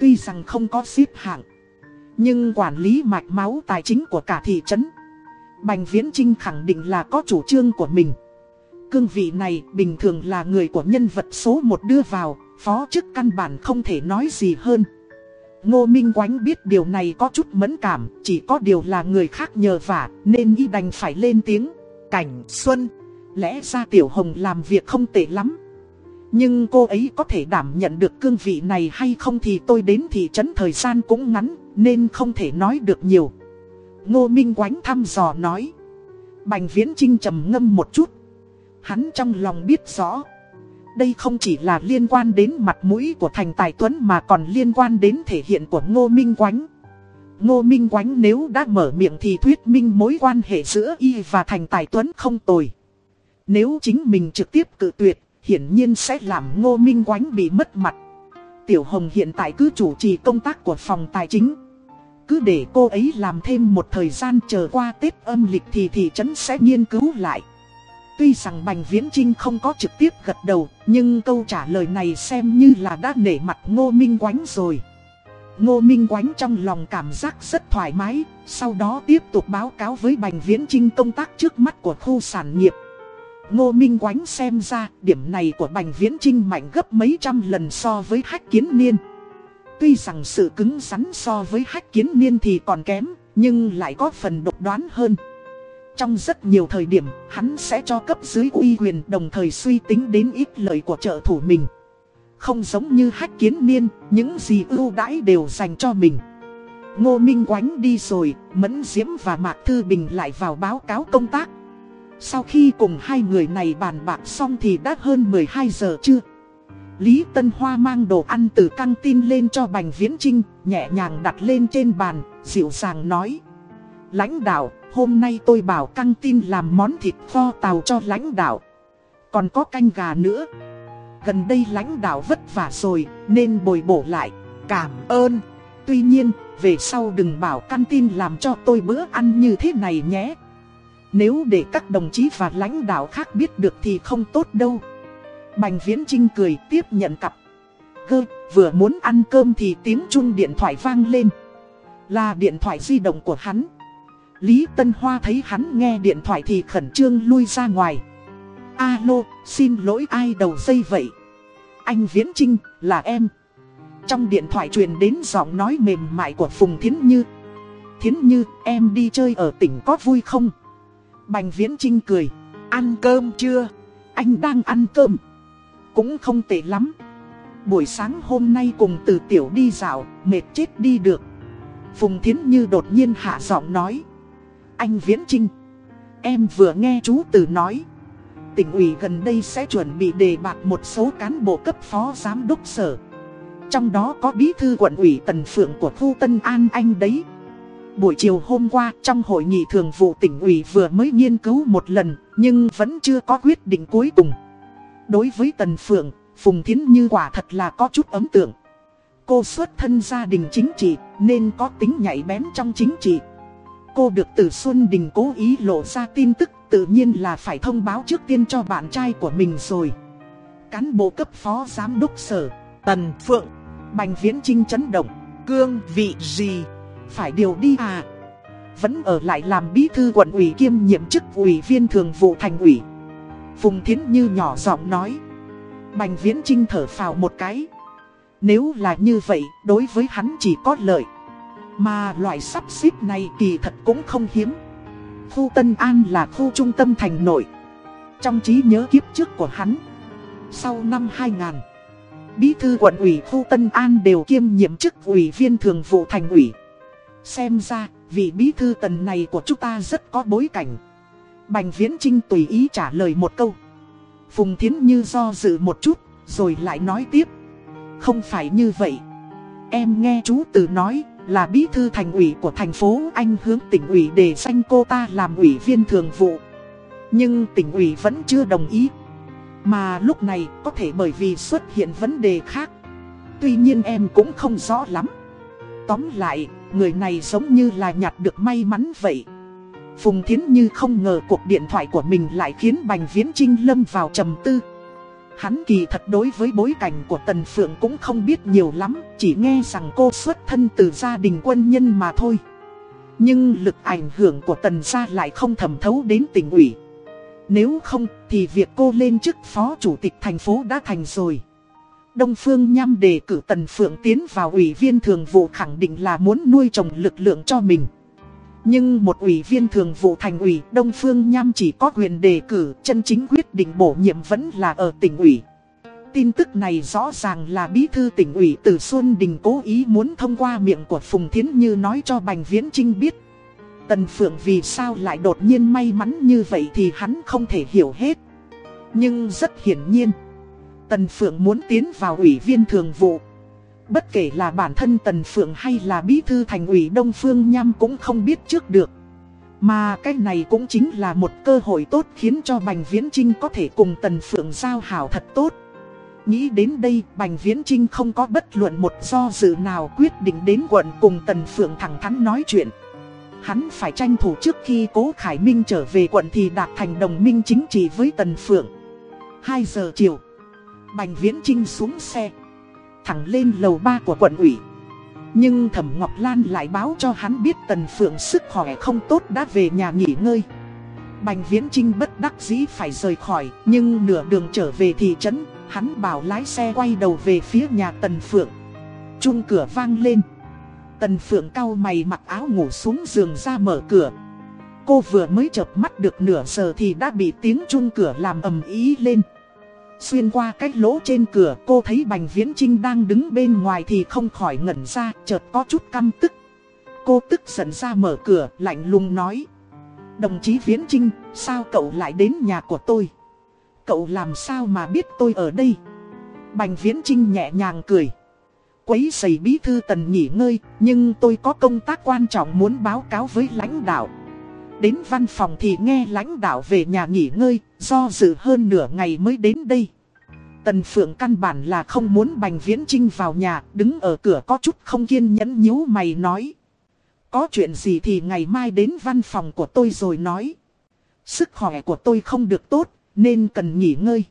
Tuy rằng không có xếp hạng, nhưng quản lý mạch máu tài chính của cả thị trấn. Bành Viễn Trinh khẳng định là có chủ trương của mình. Cương vị này bình thường là người của nhân vật số 1 đưa vào, phó chức căn bản không thể nói gì hơn. Ngô Minh Quánh biết điều này có chút mẫn cảm, chỉ có điều là người khác nhờ vả, nên y đành phải lên tiếng. Cảnh Xuân, lẽ ra Tiểu Hồng làm việc không tệ lắm. Nhưng cô ấy có thể đảm nhận được cương vị này hay không thì tôi đến thị trấn thời gian cũng ngắn, nên không thể nói được nhiều. Ngô Minh Quánh thăm dò nói. Bành Viễn Trinh trầm ngâm một chút. Hắn trong lòng biết rõ. Đây không chỉ là liên quan đến mặt mũi của Thành Tài Tuấn mà còn liên quan đến thể hiện của Ngô Minh Quánh. Ngô Minh Quánh nếu đã mở miệng thì thuyết minh mối quan hệ giữa y và Thành Tài Tuấn không tồi. Nếu chính mình trực tiếp cự tuyệt, hiển nhiên sẽ làm ngô minh quánh bị mất mặt. Tiểu Hồng hiện tại cứ chủ trì công tác của phòng tài chính. Cứ để cô ấy làm thêm một thời gian chờ qua Tết âm lịch thì thị trấn sẽ nghiên cứu lại. Tuy rằng Bành Viễn Trinh không có trực tiếp gật đầu, nhưng câu trả lời này xem như là đã nể mặt Ngô Minh Quánh rồi. Ngô Minh Quánh trong lòng cảm giác rất thoải mái, sau đó tiếp tục báo cáo với Bành Viễn Trinh công tác trước mắt của khu sản nghiệp. Ngô Minh Quánh xem ra điểm này của Bành Viễn Trinh mạnh gấp mấy trăm lần so với hách kiến niên. Tuy rằng sự cứng rắn so với hách kiến niên thì còn kém, nhưng lại có phần độc đoán hơn. Trong rất nhiều thời điểm, hắn sẽ cho cấp dưới uy quyền đồng thời suy tính đến ít lợi của trợ thủ mình. Không giống như hách kiến niên, những gì ưu đãi đều dành cho mình. Ngô Minh Quánh đi rồi, Mẫn Diễm và Mạc Thư Bình lại vào báo cáo công tác. Sau khi cùng hai người này bàn bạc xong thì đã hơn 12 giờ trưa. Lý Tân Hoa mang đồ ăn từ căng tin lên cho Bành Viễn Trinh, nhẹ nhàng đặt lên trên bàn, dịu dàng nói. Lãnh đạo, hôm nay tôi bảo căng tin làm món thịt kho tàu cho lãnh đạo. Còn có canh gà nữa. Gần đây lãnh đạo vất vả rồi, nên bồi bổ lại. Cảm ơn. Tuy nhiên, về sau đừng bảo căng tin làm cho tôi bữa ăn như thế này nhé. Nếu để các đồng chí và lãnh đạo khác biết được thì không tốt đâu. Bành Viễn Trinh cười tiếp nhận cặp. Gơ, vừa muốn ăn cơm thì tiếng chuông điện thoại vang lên. Là điện thoại di động của hắn. Lý Tân Hoa thấy hắn nghe điện thoại thì khẩn trương lui ra ngoài. Alo, xin lỗi ai đầu dây vậy? Anh Viễn Trinh, là em. Trong điện thoại truyền đến giọng nói mềm mại của Phùng Thiến Như. Thiến Như, em đi chơi ở tỉnh có vui không? Bành Viễn Trinh cười. Ăn cơm chưa? Anh đang ăn cơm. Cũng không tệ lắm. Buổi sáng hôm nay cùng từ tiểu đi dạo, mệt chết đi được. Phùng Thiến Như đột nhiên hạ giọng nói. Anh Viễn Trinh. Em vừa nghe chú từ nói. Tỉnh ủy gần đây sẽ chuẩn bị đề bạt một số cán bộ cấp phó giám đốc sở. Trong đó có bí thư quận ủy Tần Phượng của khu Tân An Anh đấy. Buổi chiều hôm qua trong hội nghị thường vụ tỉnh ủy vừa mới nghiên cứu một lần nhưng vẫn chưa có quyết định cuối cùng. Đối với Tần Phượng, Phùng Thiến Như quả thật là có chút ấn tượng. Cô xuất thân gia đình chính trị nên có tính nhạy bén trong chính trị. Cô được từ Xuân Đình cố ý lộ ra tin tức tự nhiên là phải thông báo trước tiên cho bạn trai của mình rồi. Cán bộ cấp phó giám đốc sở, Tần Phượng, Bành Viễn Trinh chấn động, cương vị gì? Phải điều đi à? Vẫn ở lại làm bí thư quận ủy kiêm nhiệm chức ủy viên thường vụ thành ủy. Phùng Thiến Như nhỏ giọng nói. Bành Viễn Trinh thở phào một cái. Nếu là như vậy, đối với hắn chỉ có lợi. Mà loại sắp xếp này kỳ thật cũng không hiếm. Khu Tân An là khu trung tâm thành nội. Trong trí nhớ kiếp trước của hắn. Sau năm 2000, Bí thư quận ủy khu Tân An đều kiêm nhiệm chức ủy viên thường vụ thành ủy. Xem ra, vị bí thư tần này của chúng ta rất có bối cảnh. Bành Viễn Trinh tùy ý trả lời một câu. Phùng Thiến Như do dự một chút, rồi lại nói tiếp. Không phải như vậy. Em nghe chú từ nói là bí thư thành ủy của thành phố Anh hướng tỉnh ủy để danh cô ta làm ủy viên thường vụ. Nhưng tỉnh ủy vẫn chưa đồng ý. Mà lúc này có thể bởi vì xuất hiện vấn đề khác. Tuy nhiên em cũng không rõ lắm. Tóm lại, người này giống như là nhặt được may mắn vậy. Phùng Thiến Như không ngờ cuộc điện thoại của mình lại khiến Bành Viễn Trinh lâm vào trầm tư. Hắn kỳ thật đối với bối cảnh của Tần Phượng cũng không biết nhiều lắm, chỉ nghe rằng cô xuất thân từ gia đình quân nhân mà thôi. Nhưng lực ảnh hưởng của Tần gia lại không thẩm thấu đến tỉnh ủy. Nếu không thì việc cô lên chức phó chủ tịch thành phố đã thành rồi. Đông Phương Nham đề cử Tần Phượng tiến vào ủy viên thường vụ khẳng định là muốn nuôi trồng lực lượng cho mình. Nhưng một ủy viên thường vụ thành ủy Đông Phương Nham chỉ có quyền đề cử, chân chính quyết định bổ nhiệm vẫn là ở tỉnh ủy. Tin tức này rõ ràng là bí thư tỉnh ủy Từ Xuân Đình cố ý muốn thông qua miệng của Phùng Thiến Như nói cho Bành Viễn Trinh biết. Tần Phượng vì sao lại đột nhiên may mắn như vậy thì hắn không thể hiểu hết. Nhưng rất hiển nhiên, Tần Phượng muốn tiến vào ủy viên thường vụ. Bất kể là bản thân Tần Phượng hay là bí thư thành ủy Đông Phương Nham cũng không biết trước được. Mà cái này cũng chính là một cơ hội tốt khiến cho Bành Viễn Trinh có thể cùng Tần Phượng giao hảo thật tốt. Nghĩ đến đây, Bành Viễn Trinh không có bất luận một do dự nào quyết định đến quận cùng Tần Phượng thẳng thắn nói chuyện. Hắn phải tranh thủ trước khi Cố Khải Minh trở về quận thì đạt thành đồng minh chính trị với Tần Phượng. 2 giờ chiều, Bành Viễn Trinh xuống xe, thẳng lên lầu 3 của quận ủy. Nhưng Thẩm Ngọc Lan lại báo cho hắn biết Tần Phượng sức khỏe không tốt đã về nhà nghỉ ngơi. Bành Viễn Trinh bất đắc dĩ phải rời khỏi, nhưng nửa đường trở về thị trấn, hắn bảo lái xe quay đầu về phía nhà Tần Phượng. Chung cửa vang lên. Tần Phượng cau mày mặc áo ngủ xuống giường ra mở cửa. Cô vừa mới chợp mắt được nửa giờ thì đã bị tiếng chung cửa làm ầm ý lên. Xuyên qua cái lỗ trên cửa, cô thấy Bành Viễn Trinh đang đứng bên ngoài thì không khỏi ngẩn ra, chợt có chút căm tức. Cô tức giận ra mở cửa, lạnh lùng nói. Đồng chí Viễn Trinh sao cậu lại đến nhà của tôi? Cậu làm sao mà biết tôi ở đây? Bành Viễn Trinh nhẹ nhàng cười. Quấy giày bí thư tần nghỉ ngơi, nhưng tôi có công tác quan trọng muốn báo cáo với lãnh đạo. Đến văn phòng thì nghe lãnh đạo về nhà nghỉ ngơi, do dự hơn nửa ngày mới đến đây. Tần Phượng căn bản là không muốn Bành Viễn Trinh vào nhà, đứng ở cửa có chút không kiên nhẫn nhíu mày nói. Có chuyện gì thì ngày mai đến văn phòng của tôi rồi nói. Sức khỏe của tôi không được tốt, nên cần nghỉ ngơi.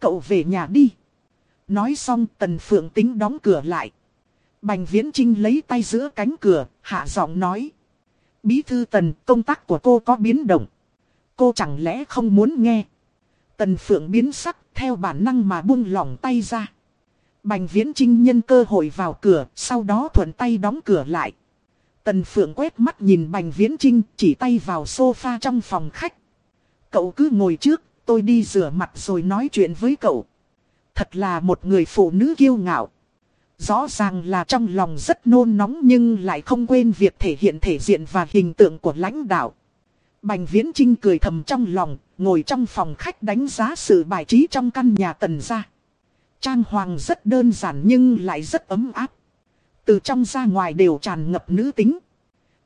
Cậu về nhà đi. Nói xong Tần Phượng tính đóng cửa lại. Bành Viễn Trinh lấy tay giữa cánh cửa, hạ giọng nói. Bí thư tần, công tác của cô có biến động. Cô chẳng lẽ không muốn nghe. Tần phượng biến sắc, theo bản năng mà buông lỏng tay ra. Bành viễn trinh nhân cơ hội vào cửa, sau đó thuận tay đóng cửa lại. Tần phượng quét mắt nhìn bành viễn trinh, chỉ tay vào sofa trong phòng khách. Cậu cứ ngồi trước, tôi đi rửa mặt rồi nói chuyện với cậu. Thật là một người phụ nữ kiêu ngạo. Rõ ràng là trong lòng rất nôn nóng nhưng lại không quên việc thể hiện thể diện và hình tượng của lãnh đạo. Bành Viễn Trinh cười thầm trong lòng, ngồi trong phòng khách đánh giá sự bài trí trong căn nhà tần gia. Trang hoàng rất đơn giản nhưng lại rất ấm áp. Từ trong ra ngoài đều tràn ngập nữ tính.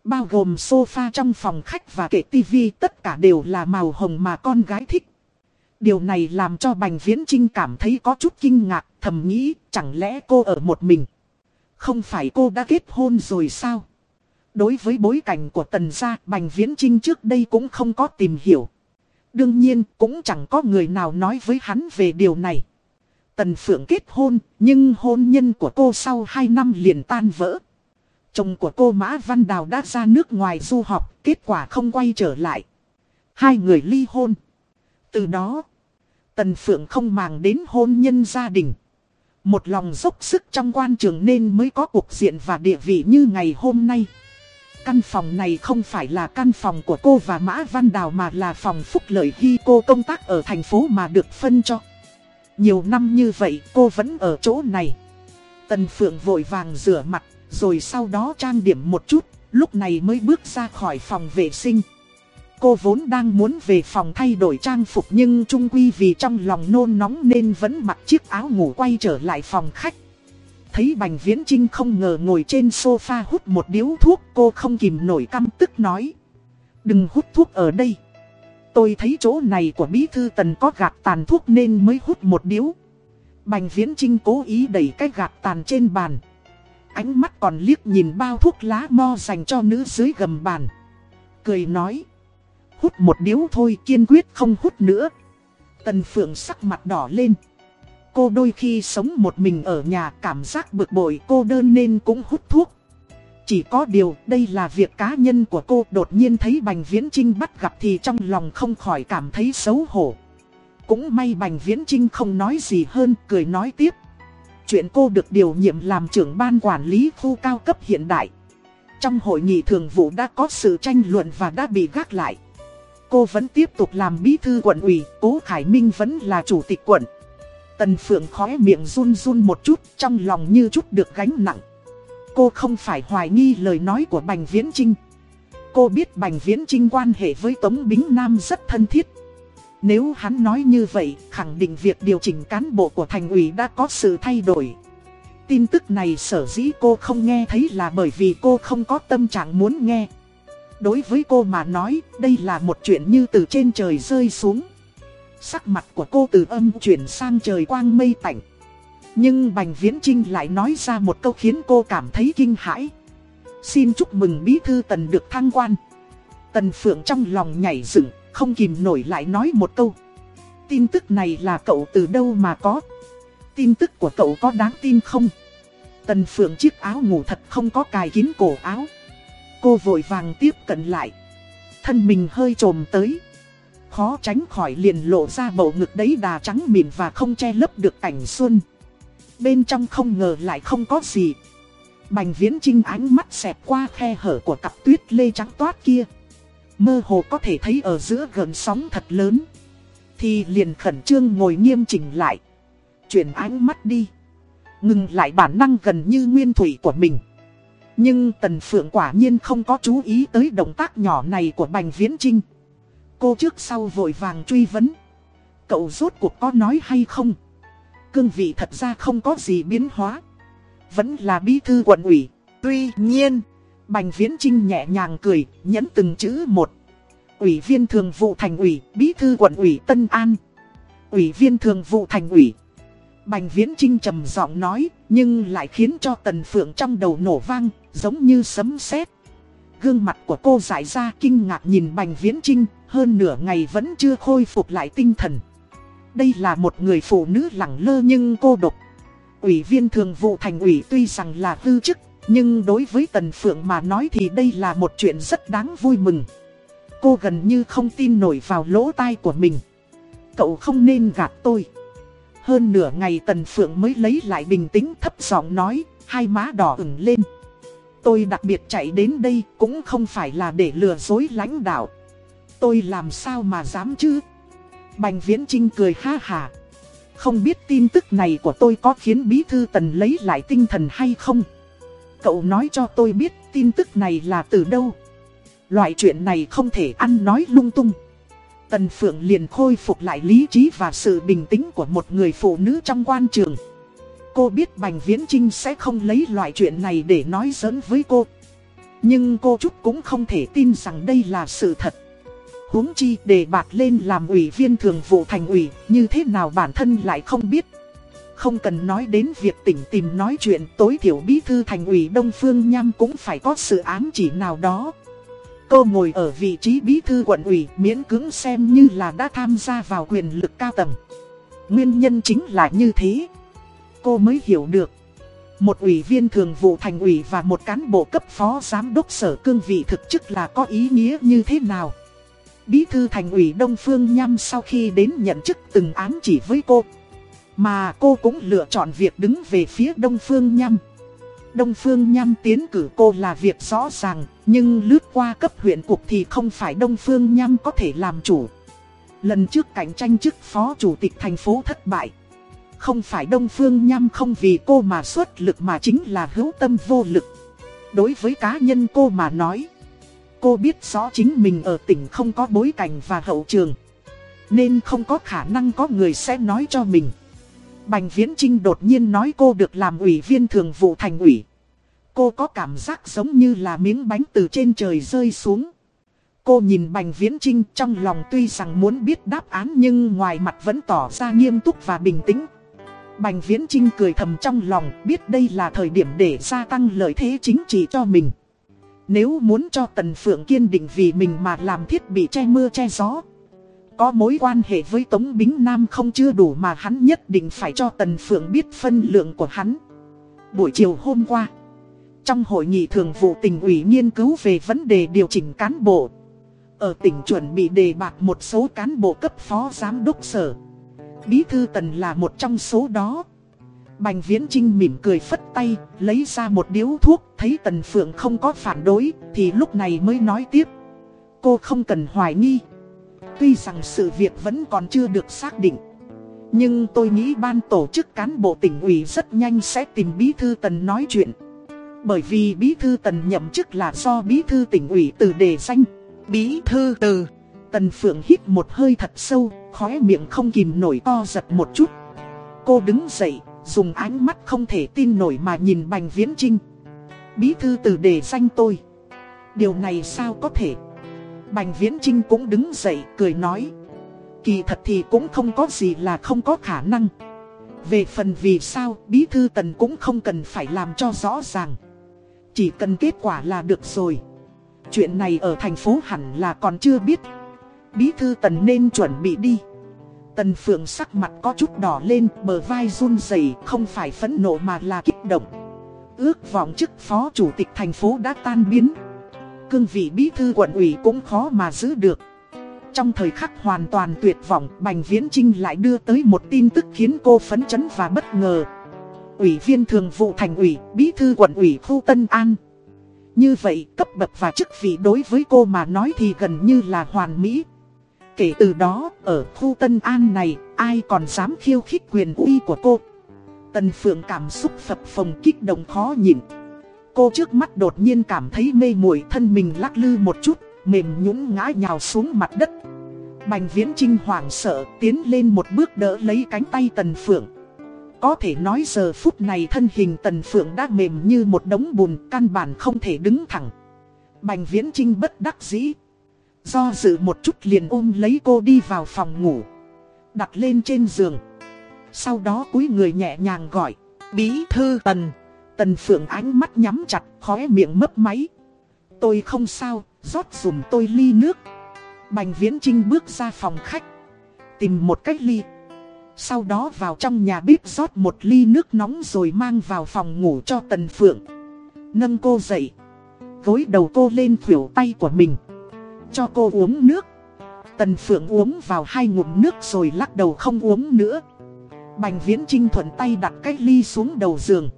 Bao gồm sofa trong phòng khách và kệ tivi tất cả đều là màu hồng mà con gái thích. Điều này làm cho Bành Viễn Trinh cảm thấy có chút kinh ngạc, thầm nghĩ chẳng lẽ cô ở một mình. Không phải cô đã kết hôn rồi sao? Đối với bối cảnh của tần gia, Bành Viễn Trinh trước đây cũng không có tìm hiểu. Đương nhiên, cũng chẳng có người nào nói với hắn về điều này. Tần Phượng kết hôn, nhưng hôn nhân của cô sau 2 năm liền tan vỡ. Chồng của cô Mã Văn Đào đã ra nước ngoài du học, kết quả không quay trở lại. Hai người ly hôn. Từ đó, Tần Phượng không màng đến hôn nhân gia đình. Một lòng dốc sức trong quan trường nên mới có cuộc diện và địa vị như ngày hôm nay. Căn phòng này không phải là căn phòng của cô và Mã Văn Đào mà là phòng phúc lợi khi cô công tác ở thành phố mà được phân cho. Nhiều năm như vậy cô vẫn ở chỗ này. Tần Phượng vội vàng rửa mặt, rồi sau đó trang điểm một chút, lúc này mới bước ra khỏi phòng vệ sinh. Cô vốn đang muốn về phòng thay đổi trang phục nhưng trung quy vì trong lòng nôn nóng nên vẫn mặc chiếc áo ngủ quay trở lại phòng khách. Thấy Bành Viễn Trinh không ngờ ngồi trên sofa hút một điếu thuốc, cô không kìm nổi căm tức nói. Đừng hút thuốc ở đây. Tôi thấy chỗ này của Bí Thư Tần có gạt tàn thuốc nên mới hút một điếu. Bành Viễn Trinh cố ý đẩy cái gạt tàn trên bàn. Ánh mắt còn liếc nhìn bao thuốc lá mo dành cho nữ dưới gầm bàn. Cười nói. Hút một điếu thôi, kiên quyết không hút nữa. Tần Phượng sắc mặt đỏ lên. Cô đôi khi sống một mình ở nhà, cảm giác bực bội, cô đơn nên cũng hút thuốc. Chỉ có điều, đây là việc cá nhân của cô, đột nhiên thấy Bành Viễn Trinh bắt gặp thì trong lòng không khỏi cảm thấy xấu hổ. Cũng may Bành Viễn Trinh không nói gì hơn, cười nói tiếp. Chuyện cô được điều nhiệm làm trưởng ban quản lý khu cao cấp hiện đại. Trong hội nghị thường vụ đã có sự tranh luận và đã bị gác lại. Cô vẫn tiếp tục làm bí thư quận ủy, Cố Khải Minh vẫn là chủ tịch quận. Tần Phượng khóe miệng run run một chút, trong lòng như chút được gánh nặng. Cô không phải hoài nghi lời nói của Bành Viễn Trinh. Cô biết Bành Viễn Trinh quan hệ với Tống Bính Nam rất thân thiết. Nếu hắn nói như vậy, khẳng định việc điều chỉnh cán bộ của thành ủy đã có sự thay đổi. Tin tức này sở dĩ cô không nghe thấy là bởi vì cô không có tâm trạng muốn nghe. Đối với cô mà nói, đây là một chuyện như từ trên trời rơi xuống. Sắc mặt của cô từ âm chuyển sang trời quang mây tạnh. Nhưng Bành Viễn Trinh lại nói ra một câu khiến cô cảm thấy kinh hãi. Xin chúc mừng Bí Thư Tần được thăng quan. Tần Phượng trong lòng nhảy dựng, không kìm nổi lại nói một câu. Tin tức này là cậu từ đâu mà có? Tin tức của cậu có đáng tin không? Tần Phượng chiếc áo ngủ thật không có cài kín cổ áo. Cô vội vàng tiếp cận lại. Thân mình hơi trồm tới. Khó tránh khỏi liền lộ ra bầu ngực đấy đà trắng mịn và không che lấp được ảnh xuân. Bên trong không ngờ lại không có gì. Bành viễn trinh ánh mắt xẹp qua khe hở của cặp tuyết lê trắng toát kia. Mơ hồ có thể thấy ở giữa gần sóng thật lớn. Thì liền khẩn trương ngồi nghiêm chỉnh lại. Chuyển ánh mắt đi. Ngừng lại bản năng gần như nguyên thủy của mình. Nhưng Tần Phượng quả nhiên không có chú ý tới động tác nhỏ này của Bành Viễn Trinh. Cô trước sau vội vàng truy vấn. Cậu rốt cuộc có nói hay không? Cương vị thật ra không có gì biến hóa. Vẫn là bí thư quận ủy. Tuy nhiên, Bành Viễn Trinh nhẹ nhàng cười, nhấn từng chữ một. Ủy viên thường vụ thành ủy, bí thư quận ủy Tân An. Ủy viên thường vụ thành ủy. Bành Viễn Trinh trầm giọng nói, nhưng lại khiến cho Tần Phượng trong đầu nổ vang, giống như sấm sét. Gương mặt của cô giải ra kinh ngạc nhìn Bành Viễn Trinh, hơn nửa ngày vẫn chưa khôi phục lại tinh thần. Đây là một người phụ nữ lẳng lơ nhưng cô độc. Ủy viên thường vụ thành ủy tuy rằng là tư chức, nhưng đối với Tần Phượng mà nói thì đây là một chuyện rất đáng vui mừng. Cô gần như không tin nổi vào lỗ tai của mình. Cậu không nên gạt tôi. Hơn nửa ngày Tần Phượng mới lấy lại bình tĩnh thấp giọng nói, hai má đỏ ửng lên. Tôi đặc biệt chạy đến đây cũng không phải là để lừa dối lãnh đạo. Tôi làm sao mà dám chứ? Bành Viễn Trinh cười ha hà. Không biết tin tức này của tôi có khiến Bí Thư Tần lấy lại tinh thần hay không? Cậu nói cho tôi biết tin tức này là từ đâu? Loại chuyện này không thể ăn nói lung tung. Tần Phượng liền khôi phục lại lý trí và sự bình tĩnh của một người phụ nữ trong quan trường. Cô biết Bành Viễn Trinh sẽ không lấy loại chuyện này để nói giỡn với cô. Nhưng cô chút cũng không thể tin rằng đây là sự thật huống chi để bạt lên làm ủy viên thường vụ thành ủy, như thế nào bản thân lại không biết. Không cần nói đến việc tỉnh tìm nói chuyện tối thiểu bí thư thành ủy Đông Phương Nham cũng phải có sự ám chỉ nào đó. Cô ngồi ở vị trí bí thư quận ủy, miễn cứng xem như là đã tham gia vào quyền lực cao tầng. Nguyên nhân chính là như thế. Cô mới hiểu được. Một ủy viên thường vụ thành ủy và một cán bộ cấp phó giám đốc sở cương vị thực chức là có ý nghĩa như thế nào. Bí thư thành ủy Đông Phương Nham sau khi đến nhận chức từng ám chỉ với cô. Mà cô cũng lựa chọn việc đứng về phía Đông Phương Nham. Đông Phương Nham tiến cử cô là việc rõ ràng, nhưng lướt qua cấp huyện cục thì không phải Đông Phương Nham có thể làm chủ. Lần trước cạnh tranh chức phó chủ tịch thành phố thất bại. Không phải Đông Phương Nham không vì cô mà xuất lực mà chính là hữu tâm vô lực. Đối với cá nhân cô mà nói, Cô biết rõ chính mình ở tỉnh không có bối cảnh và hậu trường. Nên không có khả năng có người sẽ nói cho mình. Bành Viễn Trinh đột nhiên nói cô được làm ủy viên thường vụ thành ủy. Cô có cảm giác giống như là miếng bánh từ trên trời rơi xuống. Cô nhìn Bành Viễn Trinh trong lòng tuy rằng muốn biết đáp án nhưng ngoài mặt vẫn tỏ ra nghiêm túc và bình tĩnh. Bành Viễn Trinh cười thầm trong lòng, biết đây là thời điểm để gia tăng lợi thế chính trị cho mình. Nếu muốn cho Tần Phượng kiên định vì mình mà làm thiết bị che mưa che gió có mối quan hệ với Tống Bính Nam không chưa đủ mà hắn nhất định phải cho Tần Phượng biết phân lượng của hắn Buổi chiều hôm qua Trong hội nghị thường vụ tỉnh ủy nghiên cứu về vấn đề điều chỉnh cán bộ Ở tỉnh chuẩn bị đề bạt một số cán bộ cấp phó giám đốc sở Bí thư Tần là một trong số đó Bành Viễn Trinh mỉm cười phất tay, lấy ra một điếu thuốc, thấy Tần Phượng không có phản đối, thì lúc này mới nói tiếp. Cô không cần hoài nghi. Tuy rằng sự việc vẫn còn chưa được xác định. Nhưng tôi nghĩ ban tổ chức cán bộ tỉnh ủy rất nhanh sẽ tìm Bí Thư Tần nói chuyện. Bởi vì Bí Thư Tần nhậm chức là do Bí Thư tỉnh ủy từ đề danh. Bí Thư từ. Tần Phượng hít một hơi thật sâu, khóe miệng không kìm nổi to giật một chút. Cô đứng dậy, Dùng ánh mắt không thể tin nổi mà nhìn Bành Viễn Trinh Bí thư từ đề danh tôi Điều này sao có thể Bành Viễn Trinh cũng đứng dậy, cười nói. Kỳ thật thì cũng không có gì là không có khả năng. Về phần vì sao, Bí Thư Tần cũng không cần phải làm cho rõ ràng. Chỉ cần kết quả là được rồi. Chuyện này ở thành phố hẳn là còn chưa biết. Bí Thư Tần nên chuẩn bị đi. Tần Phượng sắc mặt có chút đỏ lên, Bờ vai run rẩy, không phải phẫn nộ mà là kích động. Ước vọng chức phó chủ tịch thành phố đã tan biến. Cương vị bí thư quận ủy cũng khó mà giữ được. Trong thời khắc hoàn toàn tuyệt vọng Bành Viễn Trinh lại đưa tới một tin tức khiến cô phấn chấn và bất ngờ. Ủy viên thường vụ thành ủy, bí thư quận ủy khu Tân An. Như vậy cấp bậc và chức vị đối với cô mà nói thì gần như là hoàn mỹ. Kể từ đó, ở khu Tân An này, ai còn dám khiêu khích quyền uy của cô? Tần Phượng cảm xúc phập phồng kích động khó nhịn. Cô trước mắt đột nhiên cảm thấy mê muội thân mình lắc lư một chút, mềm nhũn ngã nhào xuống mặt đất. Bành viễn trinh hoảng sợ tiến lên một bước đỡ lấy cánh tay Tần Phượng. Có thể nói giờ phút này thân hình Tần Phượng đã mềm như một đống bùn căn bản không thể đứng thẳng. Bành viễn trinh bất đắc dĩ. Do dự một chút liền ôm lấy cô đi vào phòng ngủ. Đặt lên trên giường. Sau đó cúi người nhẹ nhàng gọi. Bí thư Tần. Tần Phượng ánh mắt nhắm chặt, khóe miệng mấp máy. Tôi không sao, rót dùm tôi ly nước. Bành Viễn Trinh bước ra phòng khách, tìm một cách ly. Sau đó vào trong nhà bếp rót một ly nước nóng rồi mang vào phòng ngủ cho Tần Phượng. Nâng cô dậy, gối đầu cô lên khuỷu tay của mình. Cho cô uống nước. Tần Phượng uống vào hai ngụm nước rồi lắc đầu không uống nữa. Bành Viễn Trinh thuận tay đặt cái ly xuống đầu giường.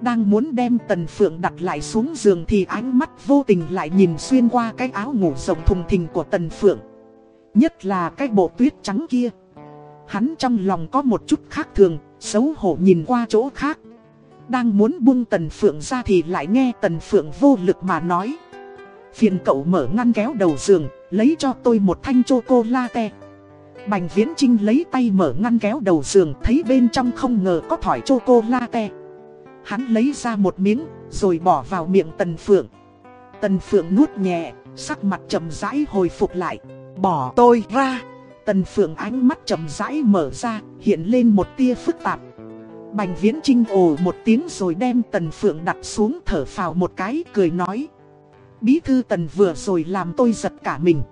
Đang muốn đem Tần Phượng đặt lại xuống giường thì ánh mắt vô tình lại nhìn xuyên qua cái áo ngủ rộng thùng thình của Tần Phượng. Nhất là cái bộ tuyết trắng kia. Hắn trong lòng có một chút khác thường, xấu hổ nhìn qua chỗ khác. Đang muốn buông Tần Phượng ra thì lại nghe Tần Phượng vô lực mà nói. Phiền cậu mở ngăn kéo đầu giường, lấy cho tôi một thanh chocolate. Bành Viễn Trinh lấy tay mở ngăn kéo đầu giường thấy bên trong không ngờ có thỏi chocolate. Hắn lấy ra một miếng, rồi bỏ vào miệng Tần Phượng. Tần Phượng nuốt nhẹ, sắc mặt chậm rãi hồi phục lại. Bỏ tôi ra. Tần Phượng ánh mắt chậm rãi mở ra, hiện lên một tia phức tạp. Bành Viễn Trinh ồ một tiếng rồi đem Tần Phượng đặt xuống thở phào một cái, cười nói. Bí thư Tần vừa rồi làm tôi giật cả mình.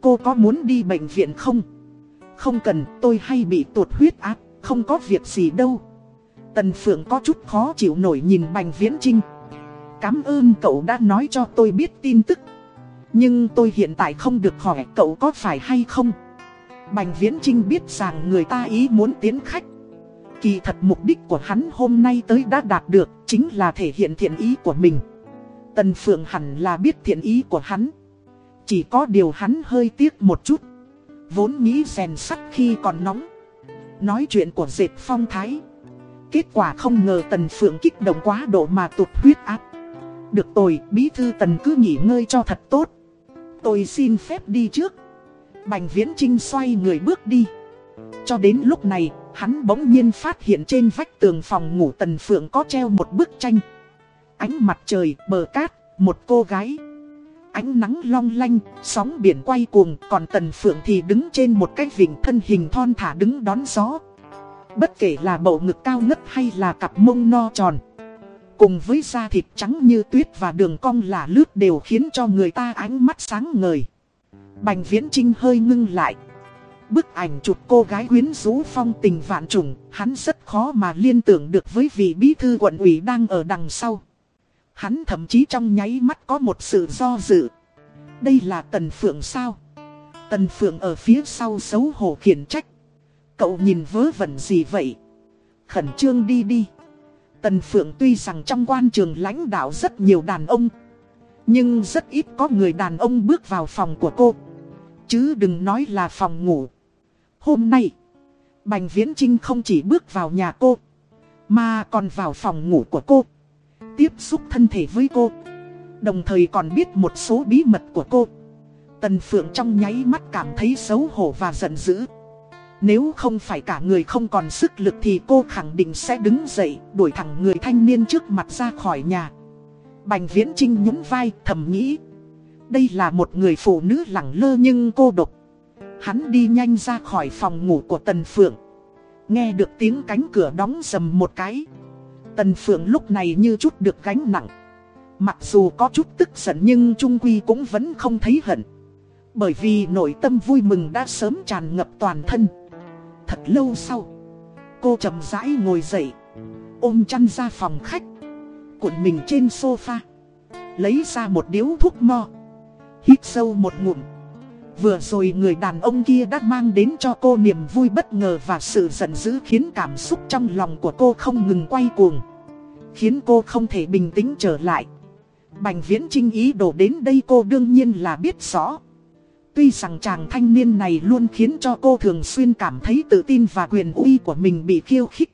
Cô có muốn đi bệnh viện không? Không cần, tôi hay bị tụt huyết áp, không có việc gì đâu. Tần Phượng có chút khó chịu nổi nhìn Bành Viễn Trinh. Cảm ơn cậu đã nói cho tôi biết tin tức. Nhưng tôi hiện tại không được hỏi cậu có phải hay không. Bành Viễn Trinh biết rằng người ta ý muốn tiến khách. Kỳ thật mục đích của hắn hôm nay tới đã đạt được chính là thể hiện thiện ý của mình. Tần Phượng hẳn là biết thiện ý của hắn. Chỉ có điều hắn hơi tiếc một chút. Vốn nghĩ rèn sắt khi còn nóng. Nói chuyện của dệt phong thái. Kết quả không ngờ Tần Phượng kích động quá độ mà tụt huyết áp. Được tôi, bí thư Tần cứ nghỉ ngơi cho thật tốt. Tôi xin phép đi trước. Bành Viễn Trinh xoay người bước đi. Cho đến lúc này, hắn bỗng nhiên phát hiện trên vách tường phòng ngủ Tần Phượng có treo một bức tranh. Ánh mặt trời, bờ cát, một cô gái. Ánh nắng long lanh, sóng biển quay cuồng, còn Tần Phượng thì đứng trên một cái vịnh thân hình thon thả đứng đón gió. Bất kể là bầu ngực cao ngất hay là cặp mông no tròn. Cùng với da thịt trắng như tuyết và đường cong là lướt đều khiến cho người ta ánh mắt sáng ngời. Bành viễn trinh hơi ngưng lại. Bức ảnh chụp cô gái quyến rũ phong tình vạn trùng, Hắn rất khó mà liên tưởng được với vị bí thư quận ủy đang ở đằng sau. Hắn thậm chí trong nháy mắt có một sự do dự. Đây là Tần Phượng sao? Tần Phượng ở phía sau xấu hổ khiển trách. Cậu nhìn vớ vẩn gì vậy? Khẩn trương đi đi. Tần Phượng tuy rằng trong quan trường lãnh đạo rất nhiều đàn ông. Nhưng rất ít có người đàn ông bước vào phòng của cô. Chứ đừng nói là phòng ngủ. Hôm nay, Bành Viễn Trinh không chỉ bước vào nhà cô. Mà còn vào phòng ngủ của cô. Tiếp xúc thân thể với cô. Đồng thời còn biết một số bí mật của cô. Tần Phượng trong nháy mắt cảm thấy xấu hổ và giận dữ. Nếu không phải cả người không còn sức lực thì cô khẳng định sẽ đứng dậy, đuổi thẳng người thanh niên trước mặt ra khỏi nhà Bành Viễn Trinh nhún vai, thầm nghĩ. Đây là một người phụ nữ lẳng lơ nhưng cô độc. Hắn đi nhanh ra khỏi phòng ngủ của Tần Phượng. Nghe được tiếng cánh cửa đóng dầm một cái. Tần Phượng lúc này như chút được gánh nặng. Mặc dù có chút tức giận nhưng Trung Quy cũng vẫn không thấy hận. Bởi vì nội tâm vui mừng đã sớm tràn ngập toàn thân. Thật lâu sau, cô chậm rãi ngồi dậy, ôm chăn ra phòng khách, cuộn mình trên sofa, lấy ra một điếu thuốc mo, hít sâu một ngụm. Vừa rồi người đàn ông kia đã mang đến cho cô niềm vui bất ngờ và sự giận dữ khiến cảm xúc trong lòng của cô không ngừng quay cuồng. Khiến cô không thể bình tĩnh trở lại. Bành viễn trinh ý đồ đến đây cô đương nhiên là biết rõ. Tuy rằng chàng thanh niên này luôn khiến cho cô thường xuyên cảm thấy tự tin và quyền uy của mình bị khiêu khích.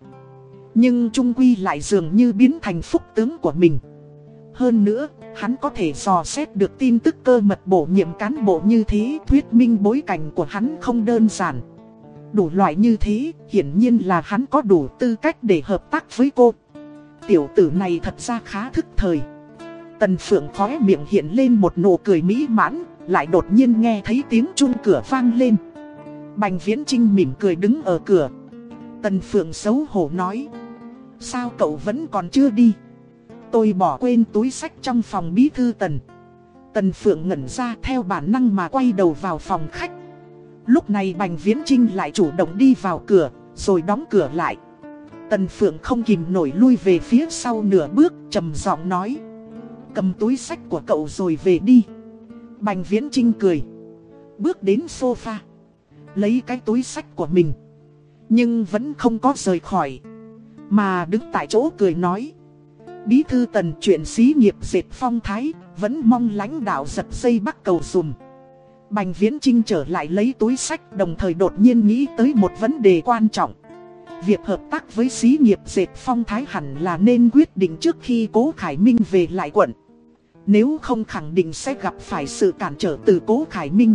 Nhưng Trung Quy lại dường như biến thành phúc tướng của mình. Hơn nữa, hắn có thể dò xét được tin tức cơ mật bổ nhiệm cán bộ như thế thuyết minh bối cảnh của hắn không đơn giản. Đủ loại như thế, hiển nhiên là hắn có đủ tư cách để hợp tác với cô. Tiểu tử này thật ra khá thức thời. Tần Phượng khóe miệng hiện lên một nụ cười mỹ mãn, lại đột nhiên nghe thấy tiếng chuông cửa vang lên. Bành Viễn Trinh mỉm cười đứng ở cửa. Tần Phượng xấu hổ nói. Sao cậu vẫn còn chưa đi? Tôi bỏ quên túi sách trong phòng bí thư Tần. Tần Phượng ngẩn ra theo bản năng mà quay đầu vào phòng khách. Lúc này Bành Viễn Trinh lại chủ động đi vào cửa, rồi đóng cửa lại. Tần Phượng không kìm nổi lui về phía sau nửa bước, trầm giọng nói. Cầm túi sách của cậu rồi về đi. Bành Viễn Trinh cười. Bước đến sofa. Lấy cái túi sách của mình. Nhưng vẫn không có rời khỏi. Mà đứng tại chỗ cười nói. Bí thư tần chuyện xí nghiệp dệt phong thái. Vẫn mong lãnh đạo giật dây bắt cầu dùm. Bành Viễn Trinh trở lại lấy túi sách đồng thời đột nhiên nghĩ tới một vấn đề quan trọng. Việc hợp tác với xí nghiệp dệt phong thái hẳn là nên quyết định trước khi Cố Khải Minh về lại quận. Nếu không khẳng định sẽ gặp phải sự cản trở từ Cố Khải Minh.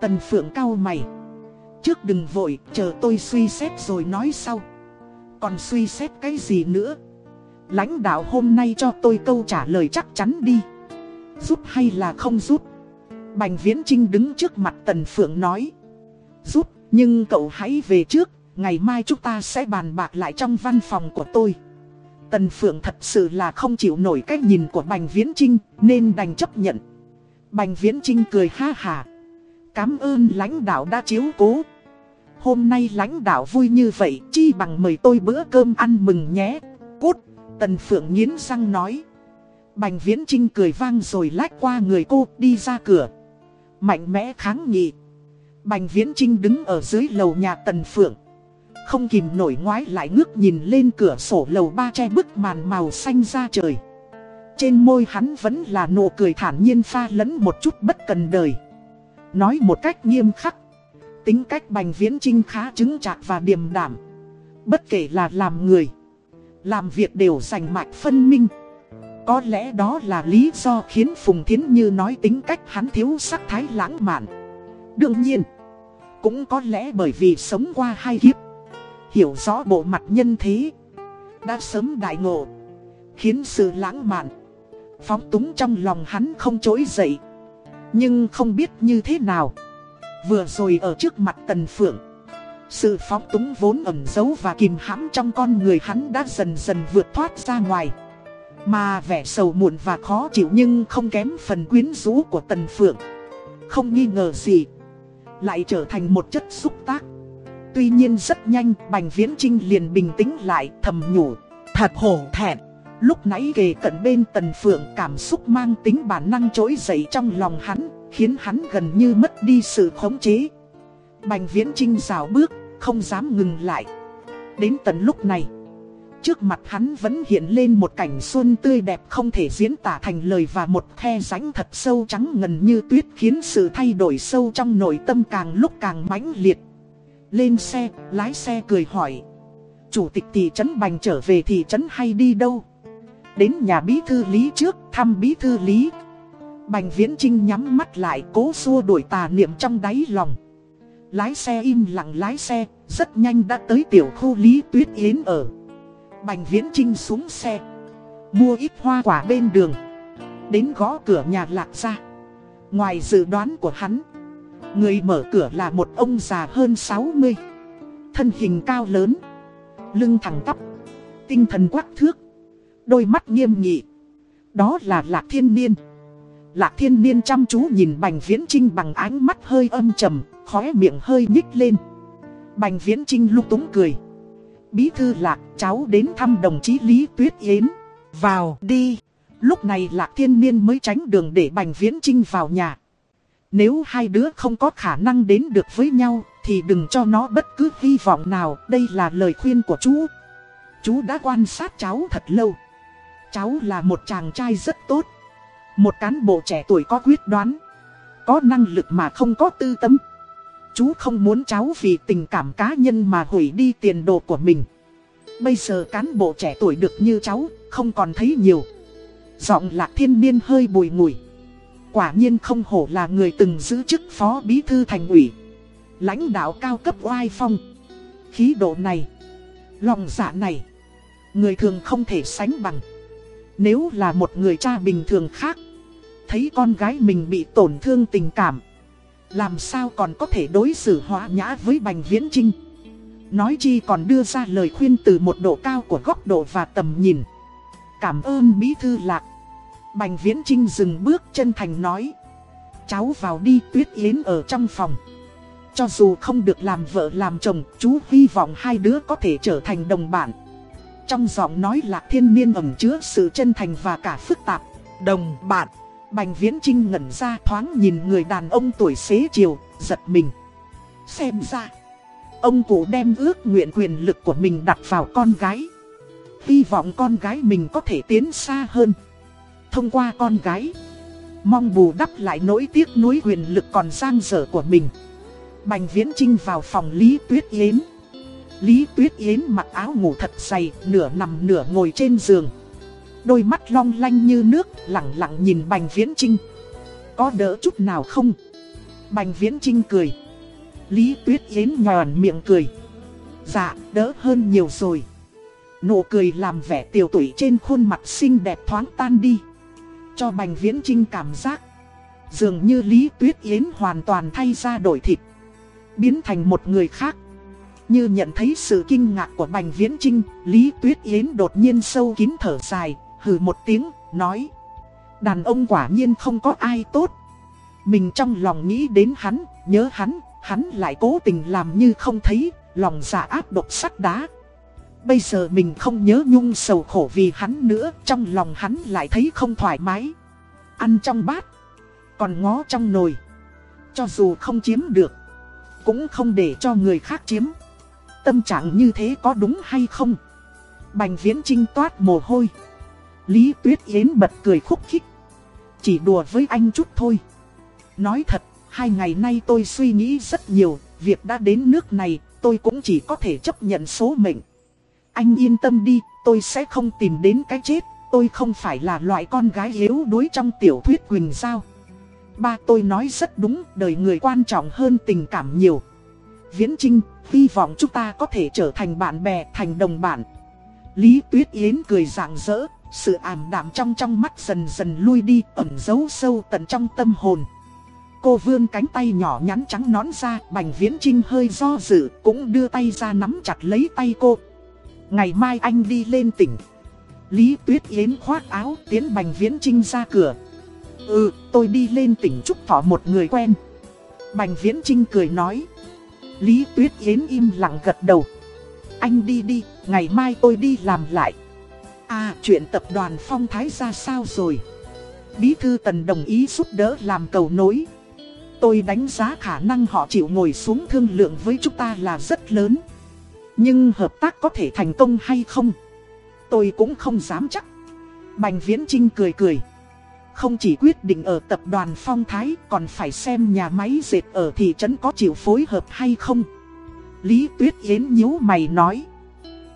Tần Phượng cao mày. Trước đừng vội, chờ tôi suy xét rồi nói sau. Còn suy xét cái gì nữa? Lãnh đạo hôm nay cho tôi câu trả lời chắc chắn đi. Giúp hay là không giúp? Bành Viễn Trinh đứng trước mặt Tần Phượng nói. Giúp, nhưng cậu hãy về trước, ngày mai chúng ta sẽ bàn bạc lại trong văn phòng của tôi. Tần Phượng thật sự là không chịu nổi cách nhìn của Bành Viễn Trinh, nên đành chấp nhận. Bành Viễn Trinh cười ha hà. Cám ơn lãnh đạo đã chiếu cố. Hôm nay lãnh đạo vui như vậy, chi bằng mời tôi bữa cơm ăn mừng nhé. Cút, Tần Phượng nghiến răng nói. Bành Viễn Trinh cười vang rồi lách qua người cô đi ra cửa. Mạnh mẽ kháng nghị. Bành Viễn Trinh đứng ở dưới lầu nhà Tần Phượng. Không kìm nổi ngoái lại ngước nhìn lên cửa sổ lầu ba che bức màn màu xanh ra trời. Trên môi hắn vẫn là nụ cười thản nhiên pha lẫn một chút bất cần đời. Nói một cách nghiêm khắc. Tính cách bành viễn trinh khá chứng chạc và điềm đảm. Bất kể là làm người, làm việc đều rành mạch phân minh. Có lẽ đó là lý do khiến Phùng Thiến Như nói tính cách hắn thiếu sắc thái lãng mạn. Đương nhiên, cũng có lẽ bởi vì sống qua hai kiếp. Hiểu rõ bộ mặt nhân thế. Đã sớm đại ngộ, Khiến sự lãng mạn, Phóng túng trong lòng hắn không trỗi dậy. Nhưng không biết như thế nào, Vừa rồi ở trước mặt Tần Phượng, Sự phóng túng vốn ẩn giấu và kìm hãm trong con người hắn đã dần dần vượt thoát ra ngoài. Mà vẻ sầu muộn và khó chịu nhưng không kém phần quyến rũ của Tần Phượng. Không nghi ngờ gì, Lại trở thành một chất xúc tác. Tuy nhiên rất nhanh, Bành Viễn Trinh liền bình tĩnh lại, thầm nhủ, Thật hổ thẹn. Lúc nãy kề cận bên Tần Phượng cảm xúc mang tính bản năng trỗi dậy trong lòng hắn, Khiến hắn gần như mất đi sự khống chế. Bành Viễn Trinh rào bước, Không dám ngừng lại. Đến tận lúc này, Trước mặt hắn vẫn hiện lên một cảnh xuân tươi đẹp không thể diễn tả thành lời và một khe rãnh thật sâu trắng ngần như tuyết khiến sự thay đổi sâu trong nội tâm càng lúc càng mãnh liệt. Lên xe, lái xe cười hỏi. Chủ tịch thị trấn Bành trở về thị trấn hay đi đâu? Đến nhà bí thư lý trước, thăm bí thư lý. Bành viễn trinh nhắm mắt lại cố xua đuổi tà niệm trong đáy lòng. Lái xe im lặng lái xe, rất nhanh đã tới tiểu khu Lý Tuyết Yến ở. Bành Viễn Trinh xuống xe. Mua ít hoa quả bên đường. Đến gõ cửa nhà lạc ra Ngoài dự đoán của hắn Người mở cửa là một ông già hơn 60 Thân hình cao lớn. Lưng thẳng tắp. Tinh thần quắc thước. Đôi mắt nghiêm nghị. Đó là Lạc Thiên Niên. Lạc Thiên Niên chăm chú nhìn Bành Viễn Trinh bằng ánh mắt hơi âm trầm, Khóe miệng hơi nhích lên. Bành Viễn Trinh lúc túng cười. Bí thư Lạc, cháu đến thăm đồng chí Lý Tuyết Yến. Vào đi. Lúc này Lạc Thiên Niên mới tránh đường để Bành Viễn Trinh vào nhà. Nếu hai đứa không có khả năng đến được với nhau, Thì đừng cho nó bất cứ hy vọng nào. Đây là lời khuyên của chú. Chú đã quan sát cháu thật lâu. Cháu là một chàng trai rất tốt. Một cán bộ trẻ tuổi có quyết đoán, Có năng lực mà không có tư tâm. Chú không muốn cháu vì tình cảm cá nhân mà hủy đi tiền đồ của mình. Bây giờ cán bộ trẻ tuổi được như cháu, Không còn thấy nhiều. Giọng lạc thiên niên hơi bùi ngùi. Quả nhiên không hổ là người từng giữ chức phó bí thư thành ủy, Lãnh đạo cao cấp oai phong. Khí độ này, Lòng dạ này, Người thường không thể sánh bằng. Nếu là một người cha bình thường khác, Thấy con gái mình bị tổn thương tình cảm, Làm sao còn có thể đối xử hóa nhã với Bành Viễn Trinh Nói chi còn đưa ra lời khuyên từ một độ cao của góc độ và tầm nhìn. Cảm ơn Bí Thư Lạc. Bành Viễn Trinh dừng bước chân thành nói. Cháu vào đi, Tuyết Yến ở trong phòng. Cho dù không được làm vợ, làm chồng, Chú hy vọng hai đứa có thể trở thành đồng bạn. Trong giọng nói lạc thiên niên ẩm chứa sự chân thành và cả phức tạp. Đồng bạn. Bành Viễn Trinh ngẩn ra, thoáng nhìn người đàn ông tuổi xế chiều, Giật mình. Xem ra, Ông cụ đem ước nguyện quyền lực của mình đặt vào con gái. Hy vọng con gái mình có thể tiến xa hơn. Thông qua con gái. Mong bù đắp lại nỗi tiếc nuối quyền lực còn giang dở của mình. Bành Viễn Trinh vào phòng Lý Tuyết Yến. Lý Tuyết Yến mặc áo ngủ thật dày, Nửa nằm nửa ngồi trên giường. Đôi mắt long lanh như nước Lặng lặng nhìn Bành Viễn Trinh Có đỡ chút nào không? Bành Viễn Trinh cười. Lý Tuyết Yến nhòn miệng cười. Dạ đỡ hơn nhiều rồi. Nụ cười làm vẻ tiểu tụy trên khuôn mặt xinh đẹp thoáng tan đi. Cho Bành Viễn Trinh cảm giác. Dường như Lý Tuyết Yến hoàn toàn thay ra đổi thịt Biến thành một người khác. Như nhận thấy sự kinh ngạc của Bành Viễn Trinh Lý Tuyết Yến đột nhiên sâu kín thở dài Hừ một tiếng, nói Đàn ông quả nhiên không có ai tốt. Mình trong lòng nghĩ đến hắn, nhớ hắn Hắn lại cố tình làm như không thấy Lòng giả áp độc sắt đá. Bây giờ mình không nhớ nhung sầu khổ vì hắn nữa Trong lòng hắn lại thấy không thoải mái. Ăn trong bát Còn ngó trong nồi. Cho dù không chiếm được Cũng không để cho người khác chiếm. Tâm trạng như thế có đúng hay không? Bành viễn trinh toát mồ hôi. Lý Tuyết Yến bật cười khúc khích. Chỉ đùa với anh chút thôi. Nói thật, hai ngày nay tôi suy nghĩ rất nhiều Việc đã đến nước này, tôi cũng chỉ có thể chấp nhận số mệnh anh yên tâm đi, tôi sẽ không tìm đến cái chết, tôi không phải là loại con gái yếu đuối trong tiểu thuyết Quỳnh Giao. Ba tôi nói rất đúng, đời người quan trọng hơn tình cảm nhiều. Viễn Trinh, hy vọng chúng ta có thể trở thành bạn bè, thành đồng bạn. Lý Tuyết Yến cười rạng rỡ, sự ảm đạm trong trong mắt dần dần lui đi, ẩn giấu sâu tận trong tâm hồn. Cô vươn cánh tay nhỏ nhắn trắng nón ra, Bành Viễn Trinh hơi do dự, cũng đưa tay ra nắm chặt lấy tay cô. Ngày mai anh đi lên tỉnh. Lý Tuyết Yến khoác áo tiến Bành Viễn Trinh ra cửa. Ừ tôi đi lên tỉnh chúc thọ một người quen. Bành Viễn Trinh cười nói. Lý Tuyết Yến im lặng gật đầu. Anh đi đi, ngày mai tôi đi làm lại. À chuyện tập đoàn Phong Thái ra sao rồi? Bí thư Tần đồng ý giúp đỡ làm cầu nối. Tôi đánh giá khả năng họ chịu ngồi xuống thương lượng với chúng ta là rất lớn nhưng hợp tác có thể thành công hay không? Tôi cũng không dám chắc. Bành Viễn Trinh cười cười. Không chỉ quyết định ở tập đoàn Phong Thái còn phải xem nhà máy dệt ở thị trấn có chịu phối hợp hay không. Lý Tuyết Yến nhíu mày nói.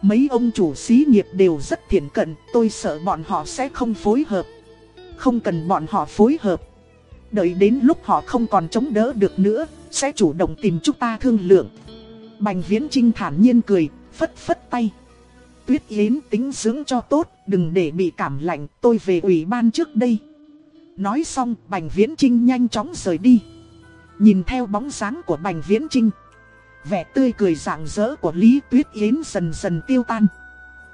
Mấy ông chủ xí nghiệp đều rất thiện cận, tôi sợ bọn họ sẽ không phối hợp. Không cần bọn họ phối hợp. Đợi đến lúc họ không còn chống đỡ được nữa, sẽ chủ động tìm chúng ta thương lượng. Bành Viễn Trinh thản nhiên cười, phất phất tay. Tuyết Yến tính dưỡng cho tốt, đừng để bị cảm lạnh, tôi về ủy ban trước đây. Nói xong Bành Viễn Trinh nhanh chóng rời đi Nhìn theo bóng dáng của Bành Viễn Trinh Vẻ tươi cười rạng rỡ của Lý Tuyết Yến dần dần tiêu tan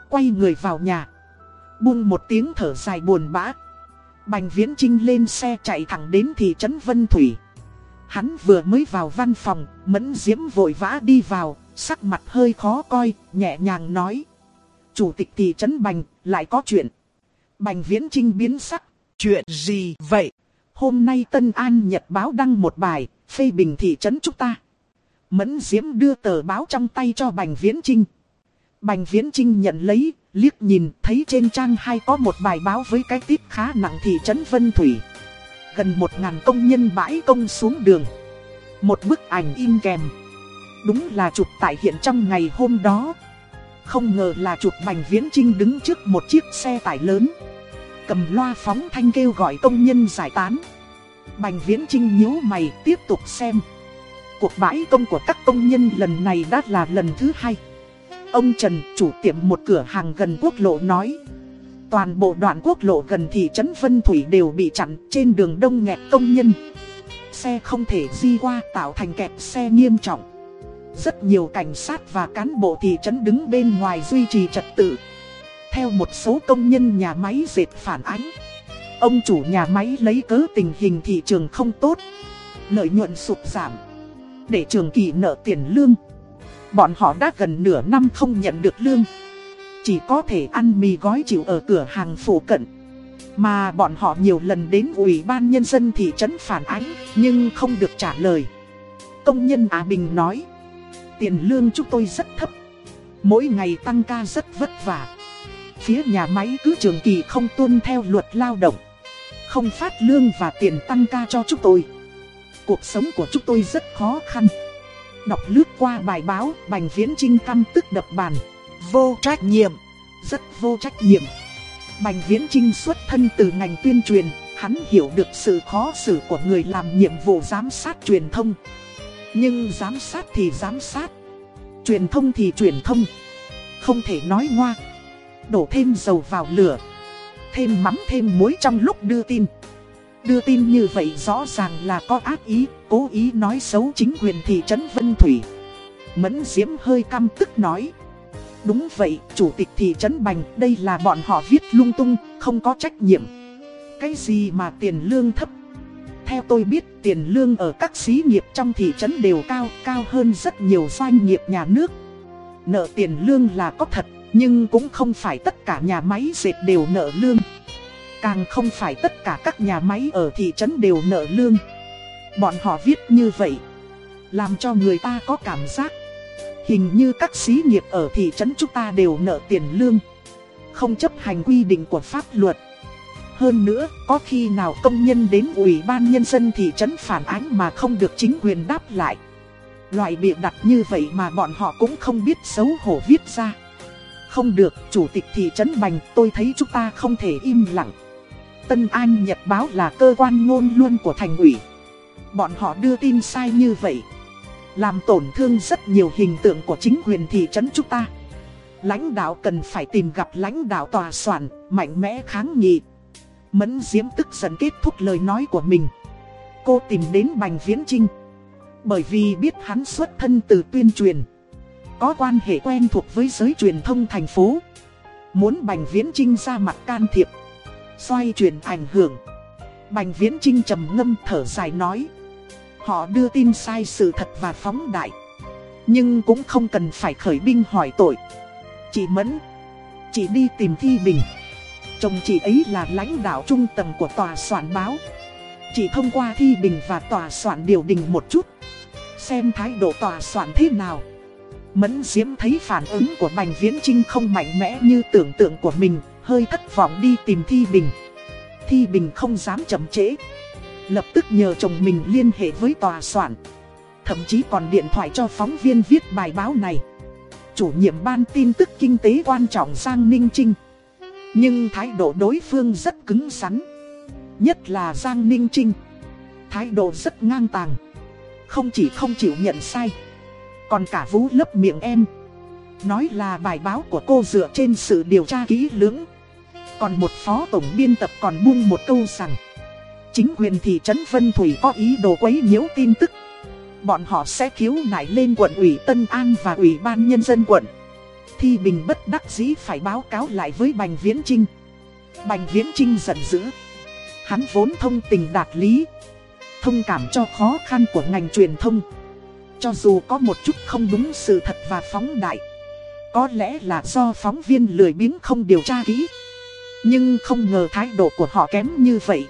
Quay người vào nhà Buông một tiếng thở dài buồn bã Bành Viễn Trinh lên xe chạy thẳng đến thị trấn Vân Thủy Hắn vừa mới vào văn phòng, Mẫn Diễm vội vã đi vào, Sắc mặt hơi khó coi, Nhẹ nhàng nói. Chủ tịch thị trấn Bành, lại có chuyện. Bành Viễn Trinh biến sắc. Chuyện gì vậy? Hôm nay Tân An Nhật báo đăng một bài, Phê bình thị trấn chúng ta. Mẫn Diễm đưa tờ báo trong tay cho Bành Viễn Trinh. Bành Viễn Trinh nhận lấy, liếc nhìn, thấy trên trang hai có một bài báo với cái tít khá nặng thị trấn Vân Thủy. Gần một ngàn công nhân bãi công xuống đường. Một bức ảnh in kèm. Đúng là chụp tại hiện trong ngày hôm đó. Không ngờ là chụp Bành Viễn Trinh đứng trước một chiếc xe tải lớn. Cầm loa phóng thanh kêu gọi công nhân giải tán. Bành Viễn Trinh nhíu mày tiếp tục xem. Cuộc bãi công của các công nhân lần này đã là lần thứ hai. Ông Trần, chủ tiệm một cửa hàng gần quốc lộ nói. Toàn bộ đoạn quốc lộ gần thị trấn Vân Thủy đều bị chặn trên đường đông nghẹt công nhân. Xe không thể di qua tạo thành kẹt xe nghiêm trọng. Rất nhiều cảnh sát và cán bộ thị trấn đứng bên ngoài duy trì trật tự. Theo một số công nhân nhà máy dệt phản ánh. Ông chủ nhà máy lấy cớ tình hình thị trường không tốt. Lợi nhuận sụt giảm. Để trường kỳ nợ tiền lương. Bọn họ đã gần nửa năm không nhận được lương chỉ có thể ăn mì gói chịu ở cửa hàng phụ cận. Mà bọn họ nhiều lần đến ủy ban nhân dân thị trấn phản ánh Nhưng không được trả lời. Công nhân Á Bình nói Tiền lương chúng tôi rất thấp. Mỗi ngày tăng ca rất vất vả. Phía nhà máy cứ trường kỳ không tuân theo luật lao động. Không phát lương và tiền tăng ca cho chúng tôi. Cuộc sống của chúng tôi rất khó khăn. Đọc lướt qua bài báo, Bành Viễn Trinh căm tức đập bàn. Vô trách nhiệm. Rất vô trách nhiệm. Bành Viễn Trinh xuất thân từ ngành tuyên truyền, hắn hiểu được sự khó xử của người làm nhiệm vụ giám sát truyền thông. Nhưng giám sát thì giám sát, truyền thông thì truyền thông. Không thể nói ngoa, đổ thêm dầu vào lửa, thêm mắm thêm muối trong lúc đưa tin. Đưa tin như vậy rõ ràng là có ác ý, cố ý nói xấu chính quyền thị trấn Vân Thủy. Mẫn Diễm hơi căm tức nói. Đúng vậy, chủ tịch thị trấn Bành, đây là bọn họ viết lung tung, không có trách nhiệm. Cái gì mà tiền lương thấp? Theo tôi biết tiền lương ở các xí nghiệp trong thị trấn đều cao, cao hơn rất nhiều doanh nghiệp nhà nước. Nợ tiền lương là có thật, nhưng cũng không phải tất cả nhà máy dệt đều nợ lương. Càng không phải tất cả các nhà máy ở thị trấn đều nợ lương. Bọn họ viết như vậy, làm cho người ta có cảm giác Hình như các xí nghiệp ở thị trấn chúng ta đều nợ tiền lương Không chấp hành quy định của pháp luật. Hơn nữa, có khi nào công nhân đến ủy ban nhân dân thị trấn phản ánh mà không được chính quyền đáp lại. Loại bịa đặt như vậy mà bọn họ cũng không biết xấu hổ viết ra. Không được, chủ tịch thị trấn Bành tôi thấy chúng ta không thể im lặng. Tân An Nhật Báo là cơ quan ngôn luân của thành ủy. Bọn họ đưa tin sai như vậy. Làm tổn thương rất nhiều hình tượng của chính quyền thị trấn chúng ta. Lãnh đạo cần phải tìm gặp lãnh đạo tòa soạn, Mạnh mẽ kháng nghị. Mẫn Diễm tức giận kết thúc lời nói của mình. Cô tìm đến Bành Viễn Trinh Bởi vì biết hắn xuất thân từ tuyên truyền, Có quan hệ quen thuộc với giới truyền thông thành phố. Muốn Bành Viễn Trinh ra mặt can thiệp, Xoay chuyển ảnh hưởng. Bành Viễn Trinh trầm ngâm thở dài nói Họ đưa tin sai sự thật và phóng đại. Nhưng cũng không cần phải khởi binh hỏi tội. Chị Mẫn, Chị đi tìm Thi Bình. Chồng chị ấy là lãnh đạo trung tầng của tòa soạn báo. Chị thông qua Thi Bình và tòa soạn điều đình một chút. Xem thái độ tòa soạn thế nào. Mẫn Diễm thấy phản ứng của Bành Viễn Trinh không mạnh mẽ như tưởng tượng của mình, Hơi thất vọng đi tìm Thi Bình. Thi Bình không dám chậm trễ. Lập tức nhờ chồng mình liên hệ với tòa soạn. Thậm chí còn điện thoại cho phóng viên viết bài báo này. Chủ nhiệm ban tin tức kinh tế quan trọng Giang Ninh Trinh. Nhưng thái độ đối phương rất cứng rắn. Nhất là Giang Ninh Trinh. Thái độ rất ngang tàng. Không chỉ không chịu nhận sai. Còn cả vũ lấp miệng em. Nói là bài báo của cô dựa trên sự điều tra kỹ lưỡng. Còn một phó tổng biên tập còn buông một câu rằng chính quyền thị trấn Vân Thủy có ý đồ quấy nhiễu tin tức. Bọn họ sẽ khiếu nại lên quận ủy Tân An và ủy ban nhân dân quận. Thi Bình bất đắc dĩ phải báo cáo lại với Bành Viễn Trinh. Bành Viễn Trinh giận dữ. Hắn vốn thông tình đạt lý. Thông cảm cho khó khăn của ngành truyền thông. Cho dù có một chút không đúng sự thật và phóng đại. Có lẽ là do phóng viên lười biếng không điều tra kỹ. Nhưng không ngờ thái độ của họ kém như vậy.